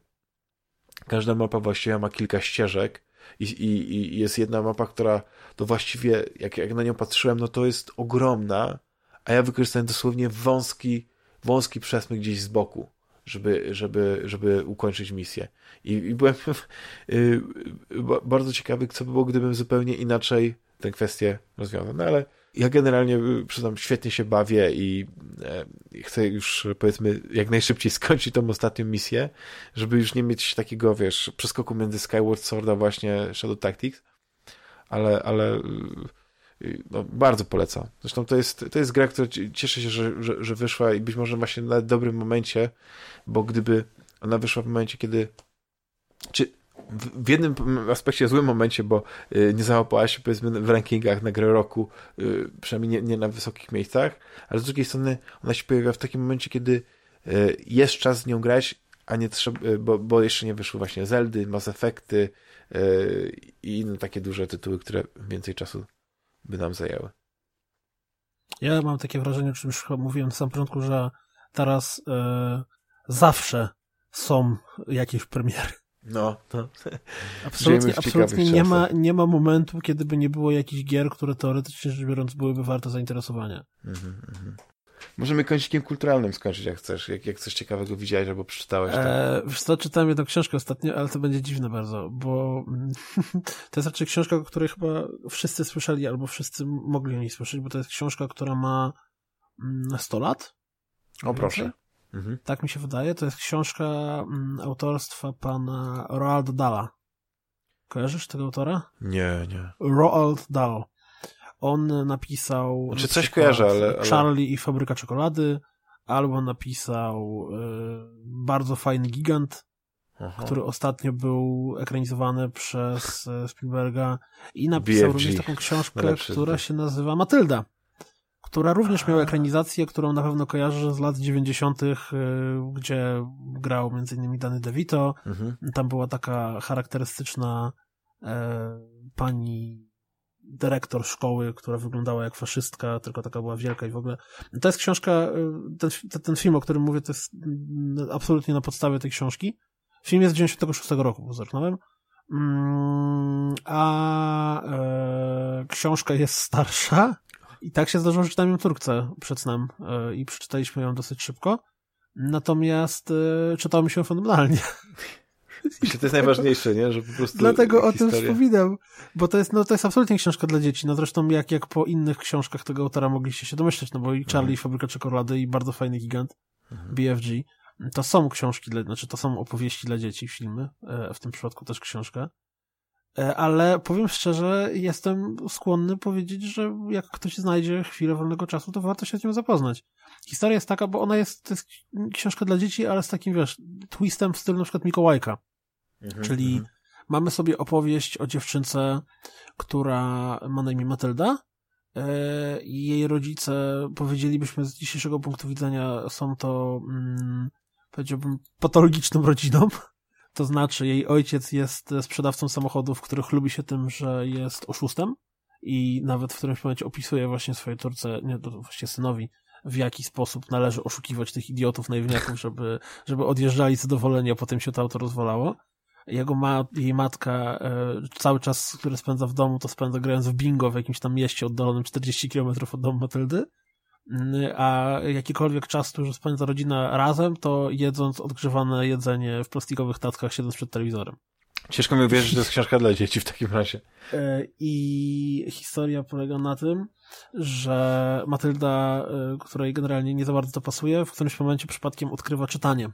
Speaker 1: każda mapa właściwie ma kilka ścieżek i, i, i jest jedna mapa, która to właściwie, jak, jak na nią patrzyłem, no to jest ogromna, a ja wykorzystałem dosłownie wąski, wąski przesmyk gdzieś z boku, żeby, żeby, żeby ukończyć misję. I, i byłem y, bardzo ciekawy, co by było, gdybym zupełnie inaczej tę kwestię rozwiązał. No ale ja generalnie, y, przyznam, świetnie się bawię i e, chcę już, powiedzmy, jak najszybciej skończyć tą ostatnią misję, żeby już nie mieć takiego, wiesz, przeskoku między Skyward Sword a właśnie Shadow Tactics, ale, ale y, no, bardzo polecam. Zresztą to jest, to jest gra, która cieszę się, że, że, że wyszła i być może właśnie na dobrym momencie, bo gdyby ona wyszła w momencie, kiedy czy w jednym aspekcie złym momencie, bo y, nie załapała się powiedzmy w rankingach na grę roku, y, przynajmniej nie, nie, na wysokich miejscach, ale z drugiej strony ona się pojawia w takim momencie, kiedy y, jest czas z nią grać, a nie trzeba, bo, bo jeszcze nie wyszły właśnie Zeldy, Mass Effecty i inne takie duże tytuły, które więcej czasu by nam zajęły.
Speaker 2: Ja mam takie wrażenie, o czym już mówiłem na samym początku, że teraz zawsze są jakieś premiery.
Speaker 1: No, to
Speaker 2: absolutnie, absolutnie nie, ma, nie ma momentu, kiedy by nie było jakichś gier, które teoretycznie rzecz biorąc byłyby warte zainteresowania. Mm -hmm.
Speaker 1: Możemy kącikiem kulturalnym skończyć, jak chcesz. Jak, jak coś ciekawego widziałeś albo przeczytałeś. Tak?
Speaker 2: Eee, wiesz co, czytałem jedną książkę ostatnio, ale to będzie dziwne bardzo, bo to jest raczej książka, o której chyba wszyscy słyszeli, albo wszyscy mogli o niej słyszeć, bo to jest książka, która ma 100 mm, lat.
Speaker 1: O proszę.
Speaker 2: Mhm. Tak mi się wydaje. To jest książka mm, autorstwa pana Roald Dala. Kojarzysz tego autora?
Speaker 1: Nie, nie.
Speaker 2: Roald Dahl. On napisał...
Speaker 1: Znaczy coś kojarzę, ale, ale...
Speaker 2: Charlie i Fabryka Czekolady, albo napisał y, bardzo fajny gigant, Aha. który ostatnio był ekranizowany przez e, Spielberga i napisał BFG. również taką książkę, która się nazywa Matylda która również miała ekranizację, którą na pewno kojarzę z lat 90., y, gdzie grał m.in. Danny DeVito. Mhm. Tam była taka charakterystyczna e, pani dyrektor szkoły, która wyglądała jak faszystka, tylko taka była wielka i w ogóle. To jest książka, y, ten, ten film, o którym mówię, to jest mm, absolutnie na podstawie tej książki. Film jest z 96 roku, zerknąłem. Mm, a e, książka jest starsza i tak się zdarzyło, że czytałem ją córce przed snem e, i przeczytaliśmy ją dosyć szybko. Natomiast e, czytało mi się fenomenalnie.
Speaker 1: Myślę, to jest najważniejsze, nie? Że po prostu
Speaker 2: Dlatego historia... o tym wspominam, bo to jest, no, to jest absolutnie książka dla dzieci. No zresztą jak, jak po innych książkach tego autora mogliście się domyśleć, no bo i Charlie, mhm. Fabryka Czekolady i bardzo fajny gigant, mhm. BFG, to są książki, dla, znaczy to są opowieści dla dzieci, filmy, e, w tym przypadku też książka. E, ale powiem szczerze, jestem skłonny powiedzieć, że jak ktoś znajdzie chwilę wolnego czasu, to warto się z nią zapoznać. Historia jest taka, bo ona jest, to jest książka dla dzieci, ale z takim, wiesz, twistem w stylu na przykład Mikołajka. Mhm, Czyli mhm. mamy sobie opowieść o dziewczynce, która ma na imię Matylda, e, i jej rodzice, powiedzielibyśmy z dzisiejszego punktu widzenia, są to, mm, powiedziałbym, patologiczną rodziną. To znaczy, jej ojciec jest sprzedawcą samochodów, których lubi się tym, że jest oszustem i nawet w którymś momencie opisuje właśnie swojej córce, nie, właściwie synowi, w jaki sposób należy oszukiwać tych idiotów naiwniaków, żeby, żeby odjeżdżali zadowoleni, a potem się to auto rozwalało. Jego ma, jej matka e, cały czas, który spędza w domu, to spędza grając w bingo w jakimś tam mieście oddalonym 40 km od domu Matyldy a jakikolwiek czas, który spędza rodzina razem, to jedząc odgrzewane jedzenie w plastikowych tatkach, siedząc przed telewizorem.
Speaker 1: Ciężko mi uwierzyć, że to jest książka dla dzieci w takim razie.
Speaker 2: E, I historia polega na tym, że Matylda, e, której generalnie nie za bardzo to pasuje, w którymś momencie przypadkiem odkrywa czytanie.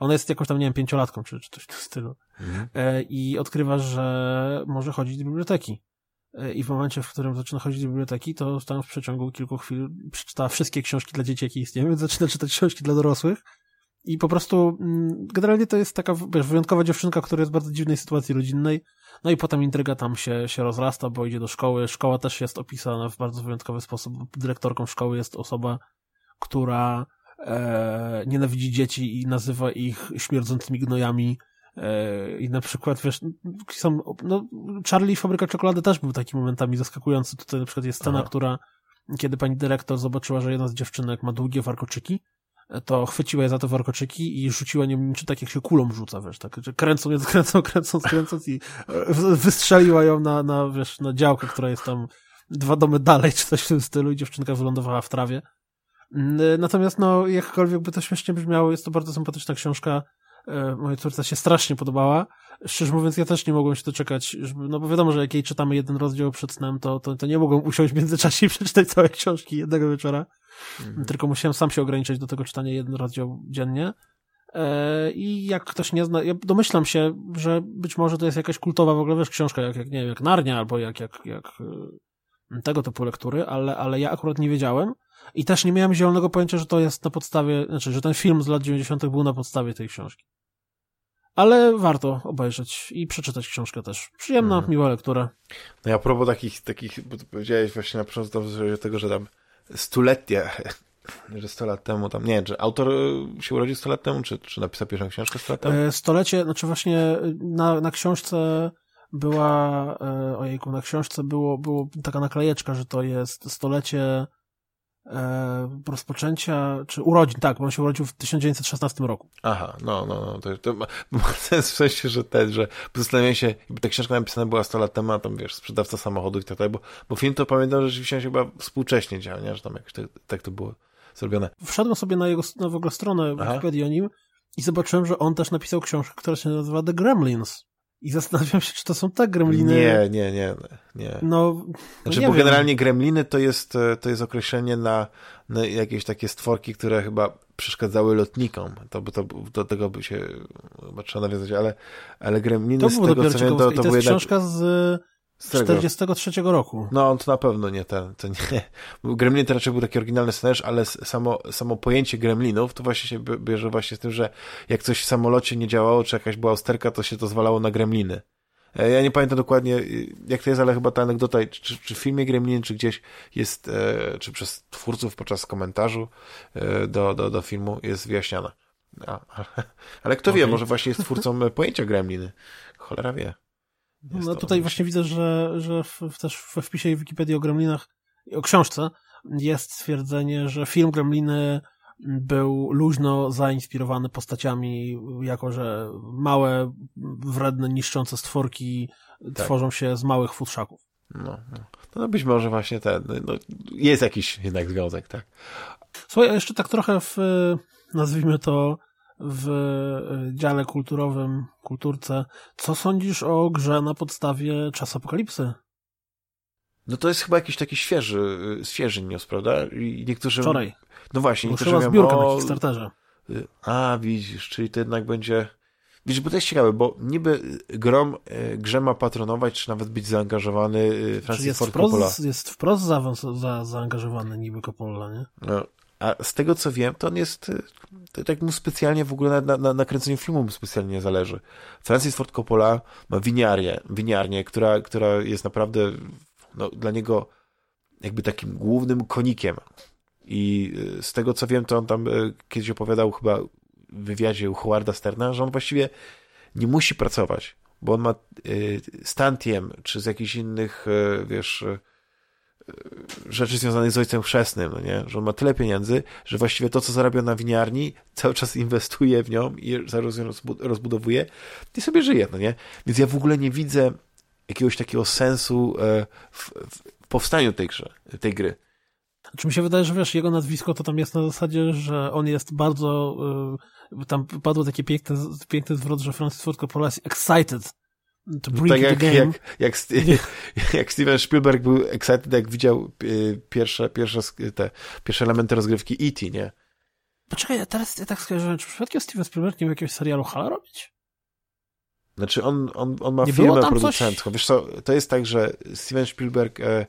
Speaker 2: Ona jest jakąś tam, nie wiem, pięciolatką, czy, czy coś w tym stylu. Mhm. E, I odkrywa, że może chodzić do biblioteki. I w momencie, w którym zaczyna chodzić do biblioteki, to tam w przeciągu kilku chwil przeczyta wszystkie książki dla dzieci, jakie istnieją, więc zaczyna czytać książki dla dorosłych i po prostu mm, generalnie to jest taka wiesz, wyjątkowa dziewczynka, która jest w bardzo dziwnej sytuacji rodzinnej. No i potem intryga tam się, się rozrasta, bo idzie do szkoły. Szkoła też jest opisana w bardzo wyjątkowy sposób. Dyrektorką szkoły jest osoba, która e, nienawidzi dzieci i nazywa ich śmierdzącymi gnojami. E, I na przykład, wiesz, są, no, Charlie Fabryka Czekolady też był takimi momentami zaskakujący. Tutaj na przykład jest scena, Aha. która, kiedy pani dyrektor zobaczyła, że jedna z dziewczynek ma długie warkoczyki, to chwyciła je za te warkoczyki i rzuciła nim, czy tak jak się kulą rzuca, wiesz, tak, że kręcą je, kręcą, kręcą, kręcąc i wystrzeliła ją na, na, wiesz, na działkę, która jest tam dwa domy dalej, czy coś w tym stylu i dziewczynka wylądowała w trawie. Natomiast, no, jakkolwiek by to śmiesznie brzmiało, jest to bardzo sympatyczna książka, e, mojej córce się strasznie podobała. Szczerze mówiąc, ja też nie mogłem się doczekać, żeby, no bo wiadomo, że jak jej czytamy jeden rozdział przed snem, to, to, to nie mogłem usiąść w międzyczasie i przeczytać całej książki jednego wieczora. Mhm. Tylko musiałem sam się ograniczyć do tego czytania jeden rozdział dziennie. E, I jak ktoś nie zna, ja domyślam się, że być może to jest jakaś kultowa w ogóle wiesz, książka, jak, jak nie wiem, jak Narnia, albo jak, jak, jak e, tego typu lektury, ale, ale ja akurat nie wiedziałem i też nie miałem zielonego pojęcia, że to jest na podstawie, znaczy, że ten film z lat 90. był na podstawie tej książki. Ale warto obejrzeć i przeczytać książkę też. Przyjemna, mhm. miła lektura.
Speaker 1: No ja propos takich, takich, bo powiedziałeś właśnie na początku tego, że tam stulecia, że 100 lat temu tam, nie czy autor się urodził 100 lat temu, czy, czy napisał pierwszą książkę 100 lat temu?
Speaker 2: E, stolecie, znaczy właśnie na, na książce była, e, ojejku, na książce było, było taka naklejeczka, że to jest stolecie e, rozpoczęcia, czy urodzin, tak, on się urodził w 1916 roku.
Speaker 1: Aha, no, no, no, to, to ma, ma sens w sensie, że ten, że zastanawiam się, jakby ta książka napisana była 100 lat temu, a tam, wiesz, sprzedawca samochodu i tak dalej, bo, bo film to pamiętam, że rzeczywiście się chyba współcześnie działa, nie, że tam jakoś tak, tak to było zrobione.
Speaker 2: Wszedłem sobie na jego na w ogóle stronę Wikipedii o nim i zobaczyłem, że on też napisał książkę, która się nazywa The Gremlins. I zastanawiam się, czy to są te gremliny.
Speaker 1: Nie, nie, nie, nie. No, znaczy, nie bo wiem. generalnie gremliny to jest, e, to jest określenie na, na jakieś takie stworki, które chyba przeszkadzały lotnikom. To, to, do tego by się chyba trzeba nawiązać, ale, ale gremliny to z tego co wiem, to, to, to były
Speaker 2: książka z z 43 roku.
Speaker 1: No, to na pewno nie ten, to nie. Gremlin to raczej był taki oryginalny scenariusz, ale samo, samo pojęcie gremlinów to właśnie się bierze właśnie z tym, że jak coś w samolocie nie działało, czy jakaś była usterka, to się to zwalało na gremliny. E, ja nie pamiętam dokładnie, jak to jest, ale chyba ta anegdota, czy, czy w filmie Gremlin, czy gdzieś jest, e, czy przez twórców podczas komentarzu e, do, do, do filmu jest wyjaśniana. A, ale kto okay. wie, może właśnie jest twórcą pojęcia Gremliny. Cholera wie.
Speaker 2: No tutaj właśnie widzę, że, że w, też we wpisie Wikipedii o Gremlinach, o książce, jest stwierdzenie, że film Gremliny był luźno zainspirowany postaciami, jako że małe, wredne, niszczące stworki tak. tworzą się z małych futrzaków.
Speaker 1: No, no. no być może właśnie ten, no, jest jakiś jednak związek, tak.
Speaker 2: Słuchaj, a jeszcze tak trochę w, nazwijmy to, w e, dziale kulturowym, kulturce. Co sądzisz o grze na podstawie Czas Apokalipsy?
Speaker 1: No to jest chyba jakiś taki świeży, e, świeży news, prawda? I niektórzy...
Speaker 2: Wczoraj.
Speaker 1: No właśnie.
Speaker 2: Ruszyła zbiórka o... na Kickstarterze.
Speaker 1: A, widzisz, czyli to jednak będzie... Widzisz, bo to jest ciekawe, bo niby grom, e, grze ma patronować, czy nawet być zaangażowany Francis jest Ford wprost, Coppola.
Speaker 2: Jest wprost za, za, zaangażowany niby Coppola, nie?
Speaker 1: No, a z tego co wiem, to on jest, to tak mu specjalnie w ogóle na, na, na kręceniu filmu mu specjalnie nie zależy. Francis Ford Coppola ma winiarię, winiarnię, która, która jest naprawdę no, dla niego jakby takim głównym konikiem. I y, z tego co wiem, to on tam y, kiedyś opowiadał chyba w wywiadzie u Howarda Sterna, że on właściwie nie musi pracować, bo on ma y, stantiem, czy z jakichś innych, wiesz, rzeczy związanych z ojcem chrzestnym, no nie? że on ma tyle pieniędzy, że właściwie to, co zarabia na winiarni, cały czas inwestuje w nią i zaraz ją rozbudowuje i sobie żyje, no nie? Więc ja w ogóle nie widzę jakiegoś takiego sensu e, w, w powstaniu tej, grze, tej gry.
Speaker 2: Czy mi się wydaje, że wiesz, jego nazwisko to tam jest na zasadzie, że on jest bardzo, y, tam padło takie piękne, piękny zwrot, że Francis Ford Coppola jest excited tak
Speaker 1: jak. Jak, jak, jak Steven Spielberg był excited, jak widział y, pierwsze, pierwsze, te, pierwsze elementy rozgrywki E.T., nie?
Speaker 2: Poczekaj, ja teraz ja tak skojarzyłem, czy przypadkiem Steven Spielberg nie miał jakiegoś serialu Halo robić?
Speaker 1: Znaczy on, on, on ma nie firmę producencką. Coś... Wiesz co, to jest tak, że Steven Spielberg e,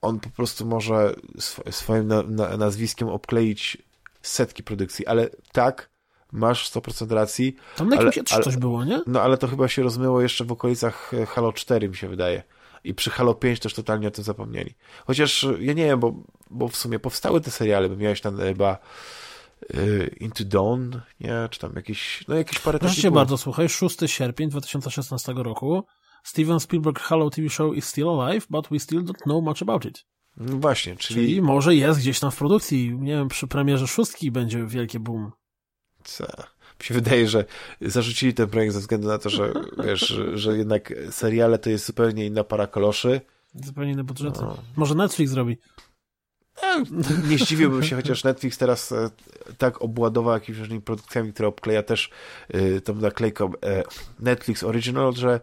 Speaker 1: on po prostu może sw swoim na, na, nazwiskiem obkleić setki produkcji, ale tak, masz 100% racji.
Speaker 2: Tam na jakimś ale, coś było, nie?
Speaker 1: No ale to chyba się rozmyło jeszcze w okolicach e, Halo 4, mi się wydaje. I przy Halo 5 też totalnie o tym zapomnieli. Chociaż e, ja nie wiem, bo, bo w sumie powstały te seriale, bo miałeś tam chyba y, Into Dawn, nie? Czy tam jakieś, no jakieś parę
Speaker 2: Proszę cię bardzo, słuchaj, 6 sierpień 2016 roku Steven Spielberg Halo TV show is still alive, but we still don't know much about it.
Speaker 1: No właśnie, czyli...
Speaker 2: czyli może jest gdzieś tam w produkcji, nie wiem, przy premierze szóstki będzie wielkie boom.
Speaker 1: Co? Mi się wydaje, że zarzucili ten projekt ze względu na to, że wiesz, że jednak seriale to jest zupełnie inna para koloszy.
Speaker 2: Zupełnie inne budżety. No. Może Netflix zrobi.
Speaker 1: No, nie zdziwiłbym się, chociaż Netflix teraz e, tak obładował jakimiś różnymi produkcjami, które obkleja też e, tą naklejką e, Netflix Original, że,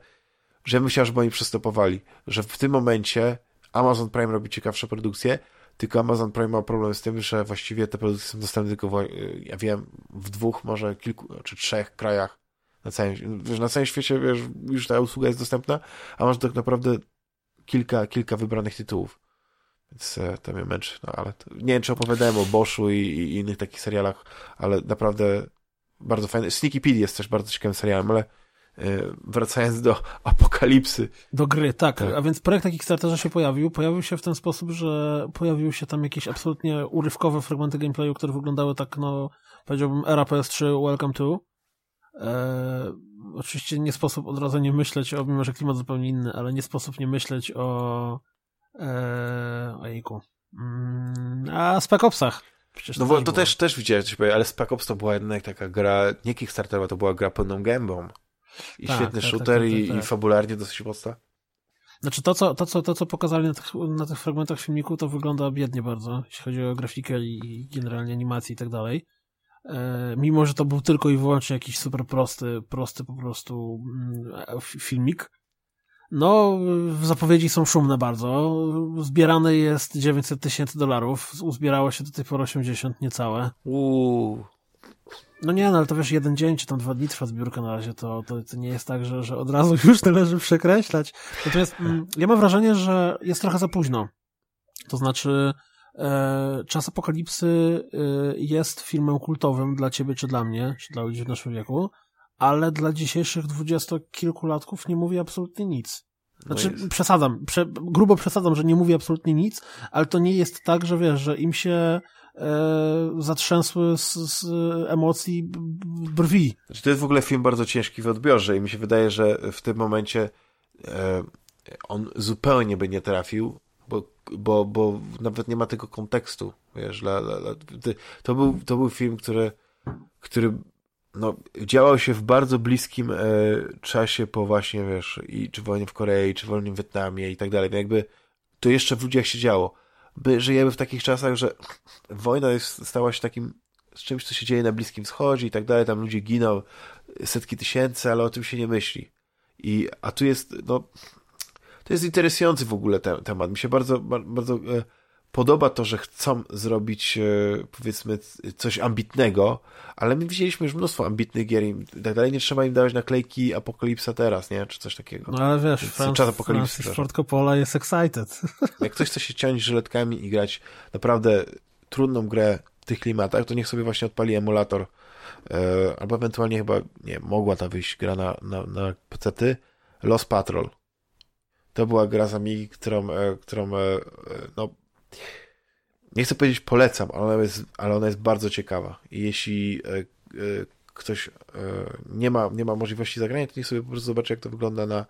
Speaker 1: że myślałem, że oni przystopowali, że w tym momencie Amazon Prime robi ciekawsze produkcje, tylko Amazon Prime ma problem z tym, że właściwie te produkcje są dostępne tylko, w, ja wiem, w dwóch, może kilku, czy trzech krajach na całym, wiesz, na całym świecie wiesz, już ta usługa jest dostępna, a masz tak naprawdę kilka, kilka wybranych tytułów. Więc e, to mnie męczy. No, ale to, nie wiem, czy opowiadałem o Boschu i, i, innych takich serialach, ale naprawdę bardzo fajny. Sneaky Pete jest też bardzo ciekawym serialem, ale wracając do apokalipsy.
Speaker 2: Do gry, tak. tak. A więc projekt na Kickstarterze się pojawił. Pojawił się w ten sposób, że pojawiły się tam jakieś absolutnie urywkowe fragmenty gameplayu, które wyglądały tak, no, powiedziałbym, era PS3 Welcome to. E, oczywiście nie sposób od razu nie myśleć o, mimo że klimat zupełnie inny, ale nie sposób nie myśleć o e, ojejku. Mm, a Spec Opsach.
Speaker 1: Przecież no bo to też, też widziałem, ale Spec Ops to była jednak taka gra, nie Kickstarterowa, to była gra pełną gębą. I tak, świetny tak, shooter tak, i, tak, i tak. fabularnie dosyć mocno.
Speaker 2: Znaczy to, co, to, co, to, co pokazali na tych, na tych fragmentach filmiku, to wygląda biednie bardzo, jeśli chodzi o grafikę i generalnie animację i tak dalej. E, mimo, że to był tylko i wyłącznie jakiś super prosty, prosty po prostu mm, filmik. No, zapowiedzi są szumne bardzo. Zbierane jest 900 tysięcy dolarów. Uzbierało się do tej pory 80 niecałe.
Speaker 1: Uuu.
Speaker 2: No nie, no ale to wiesz, jeden dzień czy tam dwa dni trwa zbiórka na razie, to, to, to nie jest tak, że, że od razu już należy przekreślać. Natomiast mm, ja mam wrażenie, że jest trochę za późno. To znaczy, e, Czas Apokalipsy e, jest filmem kultowym dla ciebie czy dla mnie, czy dla ludzi w naszym wieku, ale dla dzisiejszych dwudziestokilkulatków nie mówi absolutnie nic. Znaczy, no przesadzam, prze, grubo przesadzam, że nie mówi absolutnie nic, ale to nie jest tak, że wiesz, że im się zatrzęsły z, z emocji brwi.
Speaker 1: Znaczy, to jest w ogóle film bardzo ciężki w odbiorze i mi się wydaje, że w tym momencie e, on zupełnie by nie trafił, bo, bo, bo nawet nie ma tego kontekstu, wiesz, to, był, to był film, który, który no, działał się w bardzo bliskim e, czasie po właśnie, wiesz, i czy wojnie w Korei, czy wojnie w Wietnamie i tak dalej, jakby to jeszcze w ludziach się działo by żyjemy w takich czasach, że wojna jest, stała się takim z czymś, co się dzieje na Bliskim Wschodzie i tak dalej, tam ludzie giną setki tysięcy, ale o tym się nie myśli. I, a tu jest, no, to jest interesujący w ogóle te, temat. Mi się bardzo, bardzo e, podoba to, że chcą zrobić, e, powiedzmy, coś ambitnego, ale my widzieliśmy już mnóstwo ambitnych gier i tak dalej. Nie trzeba im dawać naklejki Apokalipsa teraz, nie? Czy coś takiego.
Speaker 2: No ale wiesz, Franc czas Apokalipsy, Francis Ford Coppola jest excited.
Speaker 1: Jak ktoś chce się ciąć żyletkami i grać naprawdę trudną grę w tych klimatach, to niech sobie właśnie odpali emulator e, albo ewentualnie chyba, nie mogła ta wyjść gra na, na, na PC-ty Lost Patrol. To była gra z Amigi, którą, e, którą no, nie chcę powiedzieć polecam, ale ona jest, ale ona jest bardzo ciekawa. I jeśli e, e, ktoś e, nie, ma, nie ma możliwości zagrania, to niech sobie po prostu zobaczy, jak to wygląda na,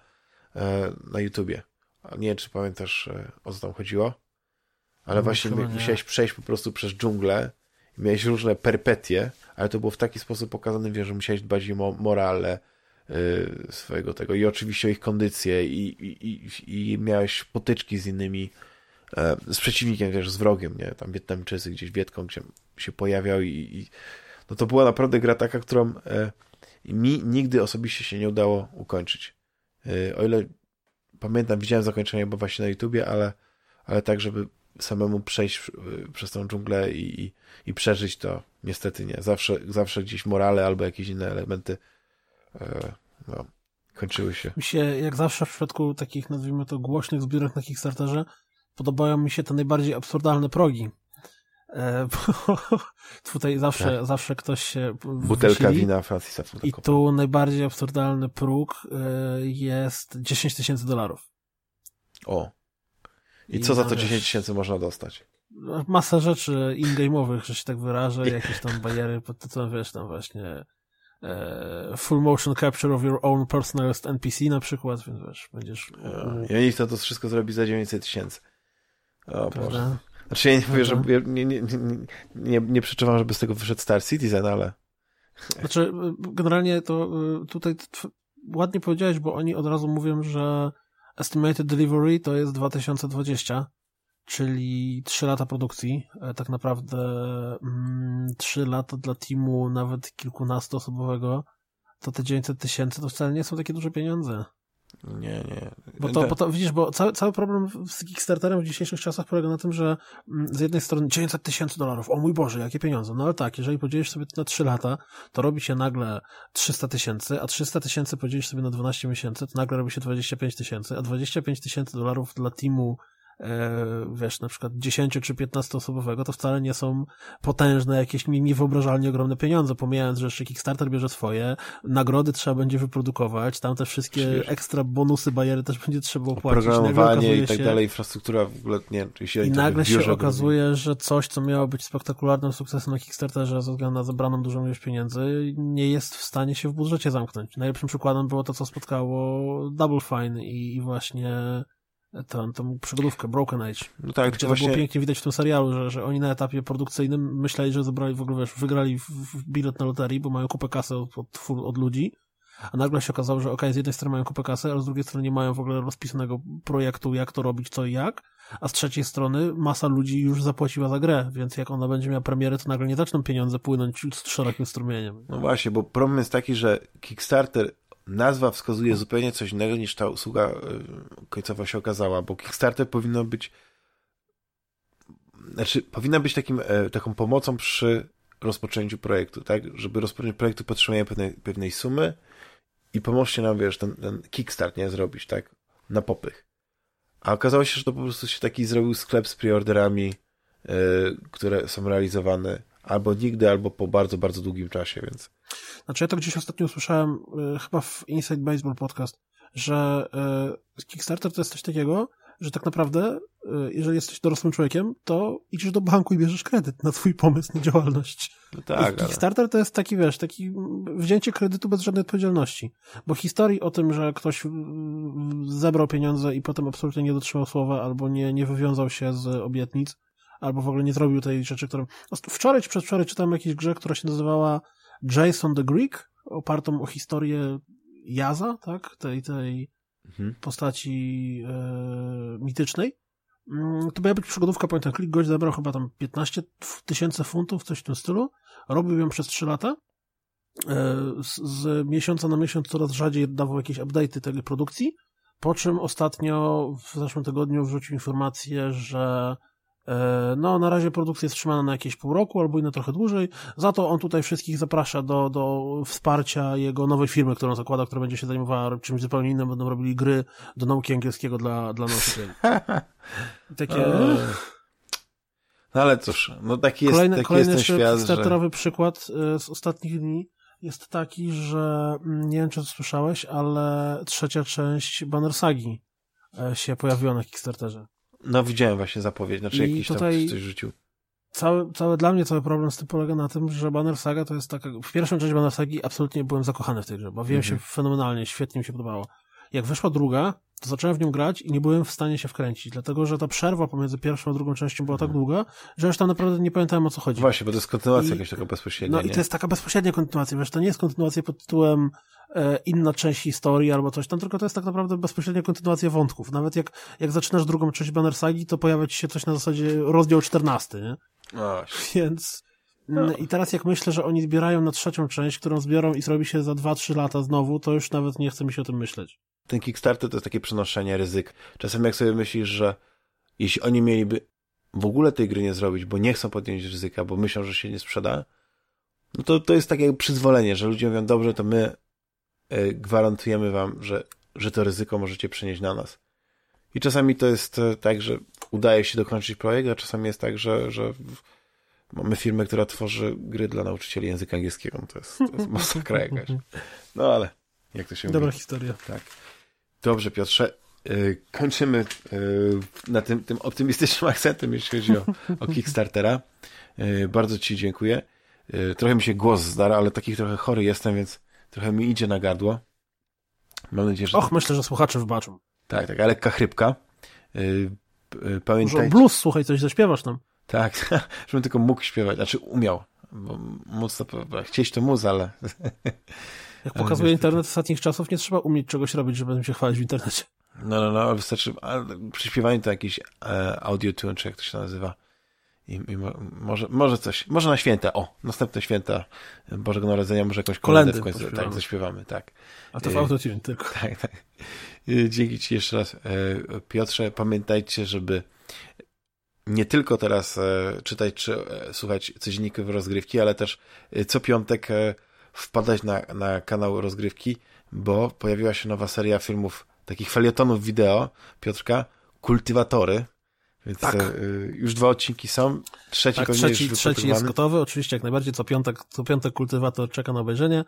Speaker 1: na YouTubie. Nie wiem, czy pamiętasz, o co tam chodziło, ale no, właśnie musiałeś przejść po prostu przez dżunglę i miałeś różne perpetie, ale to było w taki sposób pokazane, wiesz, że musiałeś dbać o morale swojego tego i oczywiście o ich kondycję i, i, i, i miałeś potyczki z innymi z przeciwnikiem, wiesz, z wrogiem, nie? Tam Wietnamczycy gdzieś Wietką się, się pojawiał i, i, no to była naprawdę gra taka, którą e, mi nigdy osobiście się nie udało ukończyć. Yy, o ile pamiętam, widziałem zakończenie bo właśnie na YouTubie, ale, ale tak, żeby samemu przejść yy, przez tą dżunglę i, i, i, przeżyć to niestety nie. Zawsze, zawsze gdzieś morale albo jakieś inne elementy yy, no, kończyły się.
Speaker 2: Mi się, jak zawsze w przypadku takich, nazwijmy to, głośnych zbiórek na Kickstarterze, podobają mi się te najbardziej absurdalne progi. E, tutaj zawsze, tak. zawsze ktoś się
Speaker 1: Butelka wina Francisa
Speaker 2: I tu najbardziej absurdalny próg e, jest 10 tysięcy dolarów.
Speaker 1: O. I, I co za to 10 tysięcy można dostać?
Speaker 2: Masa rzeczy in-game'owych, że się tak wyrażę, jakieś tam bariery pod tytułem, wiesz, tam właśnie e, full motion capture of your own personalist NPC na przykład, więc wiesz, będziesz...
Speaker 1: Ja nie chcę to wszystko zrobić za 900 tysięcy. O Boże. Znaczy ja nie mówię, że nie, nie, nie, nie, przeczuwam, żeby z tego wyszedł Star Citizen, ale...
Speaker 2: Znaczy, generalnie to y, tutaj ładnie powiedziałeś, bo oni od razu mówią, że estimated delivery to jest 2020, czyli 3 lata produkcji. E, tak naprawdę 3 mm, lata dla teamu nawet kilkunastoosobowego, to te 900 tysięcy to wcale nie są takie duże pieniądze.
Speaker 1: Nie, nie.
Speaker 2: Bo to, bo to widzisz, bo cały, cały problem z Kickstarterem w dzisiejszych czasach polega na tym, że mm, z jednej strony 900 tysięcy dolarów, o mój Boże, jakie pieniądze. No ale tak, jeżeli podzielisz sobie to na 3 lata, to robi się nagle 300 tysięcy, a 300 tysięcy podzielisz sobie na 12 miesięcy, to nagle robi się 25 tysięcy, a 25 tysięcy dolarów dla teamu wiesz, na przykład 10 czy 15 osobowego, to wcale nie są potężne, jakieś niewyobrażalnie ogromne pieniądze, pomijając, że jeszcze Kickstarter bierze swoje, nagrody trzeba będzie wyprodukować, tam te wszystkie ekstra bonusy, bariery też będzie trzeba opłacić.
Speaker 1: Programowanie i tak się... dalej, infrastruktura w ogóle, nie
Speaker 2: I nagle się okazuje, że coś, co miało być spektakularnym sukcesem na Kickstarterze ze względu na zebraną dużą ilość pieniędzy, nie jest w stanie się w budżecie zamknąć. Najlepszym przykładem było to, co spotkało Double Fine i, i właśnie tą, tą przygodówkę Broken Age. No tak, to właśnie... było pięknie widać w tym serialu, że, że oni na etapie produkcyjnym myśleli, że zebrali w ogóle, wiesz, wygrali w, bilet na loterii, bo mają kupę kasy od, od, od ludzi, a nagle się okazało, że ok, z jednej strony mają kupę kasy, a z drugiej strony nie mają w ogóle rozpisanego projektu, jak to robić, co i jak, a z trzeciej strony masa ludzi już zapłaciła za grę, więc jak ona będzie miała premierę, to nagle nie zaczną pieniądze płynąć z szerokim strumieniem.
Speaker 1: No właśnie, bo problem jest taki, że Kickstarter nazwa wskazuje zupełnie coś innego niż ta usługa y, końcowa się okazała, bo Kickstarter powinno być znaczy, powinna być takim, e, taką pomocą przy rozpoczęciu projektu, tak? Żeby rozpocząć projektu potrzebujemy pewnej, pewnej sumy i pomóżcie nam, wiesz, ten, ten kickstart, nie, zrobić, tak? Na popych. A okazało się, że to po prostu się taki zrobił sklep z preorderami, yy, które są realizowane albo nigdy, albo po bardzo, bardzo długim czasie, więc...
Speaker 2: Znaczy ja to gdzieś ostatnio usłyszałem, y, chyba w Inside Baseball podcast, że y, Kickstarter to jest coś takiego, że tak naprawdę, y, jeżeli jesteś dorosłym człowiekiem, to idziesz do banku i bierzesz kredyt na twój pomysł na działalność. No tak, Kickstarter ale... to jest taki, wiesz, taki wzięcie kredytu bez żadnej odpowiedzialności. Bo historii o tym, że ktoś zebrał pieniądze i potem absolutnie nie dotrzymał słowa albo nie, nie wywiązał się z obietnic, albo w ogóle nie zrobił tej rzeczy, którą... Wczoraj czy przedwczoraj czytałem jakieś grze, która się nazywała Jason the Greek, opartą o historię Jaza, tak? Tej, tej mhm. postaci e, mitycznej. Mm, to miała być przygodówka, pamiętam, Klik gość zabrał chyba tam 15 tysięcy funtów, coś w tym stylu. Robił ją przez 3 lata. E, z, z, miesiąca na miesiąc coraz rzadziej dawał jakieś update'y tej produkcji, po czym ostatnio w zeszłym tygodniu wrzucił informację, że no, na razie produkcja jest trzymana na jakieś pół roku albo i na trochę dłużej. Za to on tutaj wszystkich zaprasza do, do wsparcia jego nowej firmy, którą zakłada, która będzie się zajmowała czymś zupełnie innym. Będą robili gry do nauki angielskiego dla, dla nauczycieli. Takie...
Speaker 1: No ale cóż, no taki jest, kolejny, taki kolejny jest ten świat,
Speaker 2: starterowy że... przykład e, z ostatnich dni jest taki, że mm, nie wiem, czy to słyszałeś, ale trzecia część Banner Sagi e, się pojawiła na Kickstarterze.
Speaker 1: No widziałem właśnie zapowiedź, znaczy I jakiś tutaj tam coś rzucił.
Speaker 2: Cały, cały, dla mnie cały problem z tym polega na tym, że Banner Saga to jest taka, w pierwszą część Banner Sagi absolutnie byłem zakochany w tej grze, bawiłem mhm. się fenomenalnie, świetnie mi się podobało. Jak wyszła druga, to zacząłem w nią grać i nie byłem w stanie się wkręcić, dlatego że ta przerwa pomiędzy pierwszą a drugą częścią była tak mhm. długa, że już tam naprawdę nie pamiętałem o co chodzi.
Speaker 1: Właśnie, bo to jest kontynuacja I, jakaś taka bezpośrednia.
Speaker 2: No nie? i to jest taka bezpośrednia kontynuacja, wiesz, to nie jest kontynuacja pod tytułem e, inna część historii albo coś tam, tylko to jest tak naprawdę bezpośrednia kontynuacja wątków. Nawet jak, jak zaczynasz drugą część Banner Sagi, to pojawia ci się coś na zasadzie rozdział 14, nie?
Speaker 1: No.
Speaker 2: Więc No. I teraz jak myślę, że oni zbierają na trzecią część, którą zbiorą i zrobi się za 2-3 lata znowu, to już nawet nie chce mi się o tym myśleć.
Speaker 1: Ten Kickstarter to jest takie przenoszenie ryzyk. Czasem jak sobie myślisz, że jeśli oni mieliby w ogóle tej gry nie zrobić, bo nie chcą podjąć ryzyka, bo myślą, że się nie sprzeda, no to to jest takie przyzwolenie, że ludzie mówią, dobrze, to my y, gwarantujemy wam, że, że to ryzyko możecie przenieść na nas. I czasami to jest e, tak, że udaje się dokończyć projekt, a czasami jest tak, że, że mamy firmę, która tworzy gry dla nauczycieli języka angielskiego. No to jest, to jest masakra jakaś. No ale jak to się
Speaker 2: Dobra mówi? historia.
Speaker 1: Tak. Dobrze, Piotrze. Yy, kończymy yy, na tym, tym optymistycznym akcentem, jeśli chodzi o, o Kickstartera. Yy, bardzo Ci dziękuję. trochę mi się głos zdarza, ale takich trochę chory jestem, więc trochę mi idzie na gardło. Mam nadzieję, że...
Speaker 2: Och, myślę, że słuchacze wybaczą.
Speaker 1: Tak, tak, lekka chrypka.
Speaker 2: Pamiętaj... Blues, słuchaj, coś zaśpiewasz nam.
Speaker 1: Tak, żebym tylko mógł śpiewać, znaczy umiał. Bo móc to, chcieć to móc, ale...
Speaker 2: Jak pokazuje internet ostatnich czasów, nie trzeba umieć czegoś robić, żeby się chwalić w internecie.
Speaker 1: No, no, no, wystarczy, przy śpiewaniu to jakiś e, audio tune, czy jak to się nazywa. I, i mo, może, może coś, może na święta, o, następne święta Bożego Narodzenia, może jakąś kolendę w końcu, tak, zaśpiewamy, tak.
Speaker 2: A to w autotune tylko.
Speaker 1: Tak, tak. E, dzięki Ci jeszcze raz, e, Piotrze. Pamiętajcie, żeby nie tylko teraz czytać czy słuchać codzienników rozgrywki, ale też co piątek wpadać na, na kanał rozgrywki, bo pojawiła się nowa seria filmów, takich felietonów wideo Piotrka, Kultywatory. Więc tak. już dwa odcinki są. Trzeci tak,
Speaker 2: trzeci, trzeci jest gotowy. Oczywiście jak najbardziej co piątek, co piątek kultywator czeka na obejrzenie.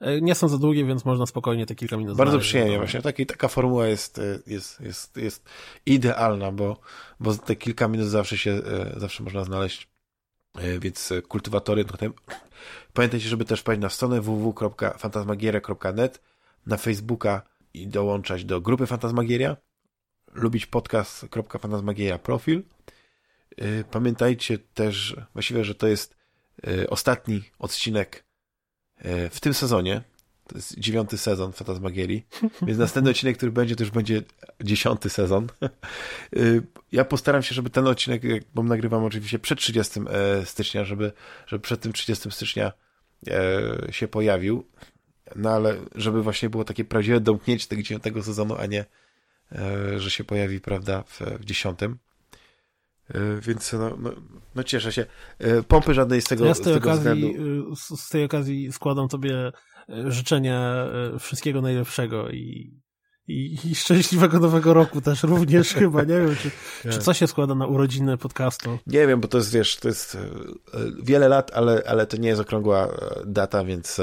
Speaker 2: E, nie są za długie, więc można spokojnie te kilka minut
Speaker 1: Bardzo przyjemnie właśnie. Taki, taka formuła jest, e, jest, jest, jest idealna, bo, bo te kilka minut zawsze się, e, zawsze można znaleźć. Więc kultywatory, no pamiętajcie, żeby też wpaść na stronę www.fantasmagieria.net, na Facebooka i dołączać do grupy Fantasmagieria, lubić podcast.fantasmagieria profil. Pamiętajcie też, właściwie, że to jest ostatni odcinek w tym sezonie. To jest dziewiąty sezon Fantasmagierii, więc następny odcinek, który będzie, to już będzie dziesiąty sezon. E, ja postaram się, żeby ten odcinek, bo nagrywam oczywiście przed 30 e, stycznia, żeby, żeby przed tym 30 stycznia się pojawił, no ale żeby właśnie było takie prawdziwe domknięcie tego dziewiątego sezonu, a nie, że się pojawi, prawda, w dziesiątym. E, więc no, no, no, cieszę się. E, pompy żadnej z tego,
Speaker 2: ja z, tej
Speaker 1: z tego
Speaker 2: okazji,
Speaker 1: względu.
Speaker 2: Z tej okazji składam tobie e, życzenia wszystkiego najlepszego i, i, i szczęśliwego nowego roku też również chyba, nie wiem, czy, czy co się składa na urodziny podcastu.
Speaker 1: Nie wiem, bo to jest, wiesz, to jest wiele lat, ale, ale to nie jest okrągła data, więc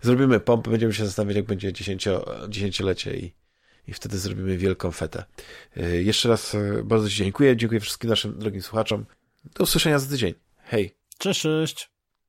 Speaker 1: zrobimy pompy, będziemy się zastanawiać, jak będzie dziesięcio, dziesięciolecie i i wtedy zrobimy wielką fetę. E, jeszcze raz e, bardzo Ci dziękuję. Dziękuję wszystkim naszym drogim słuchaczom. Do usłyszenia za tydzień. Hej.
Speaker 2: Cześć, cześć.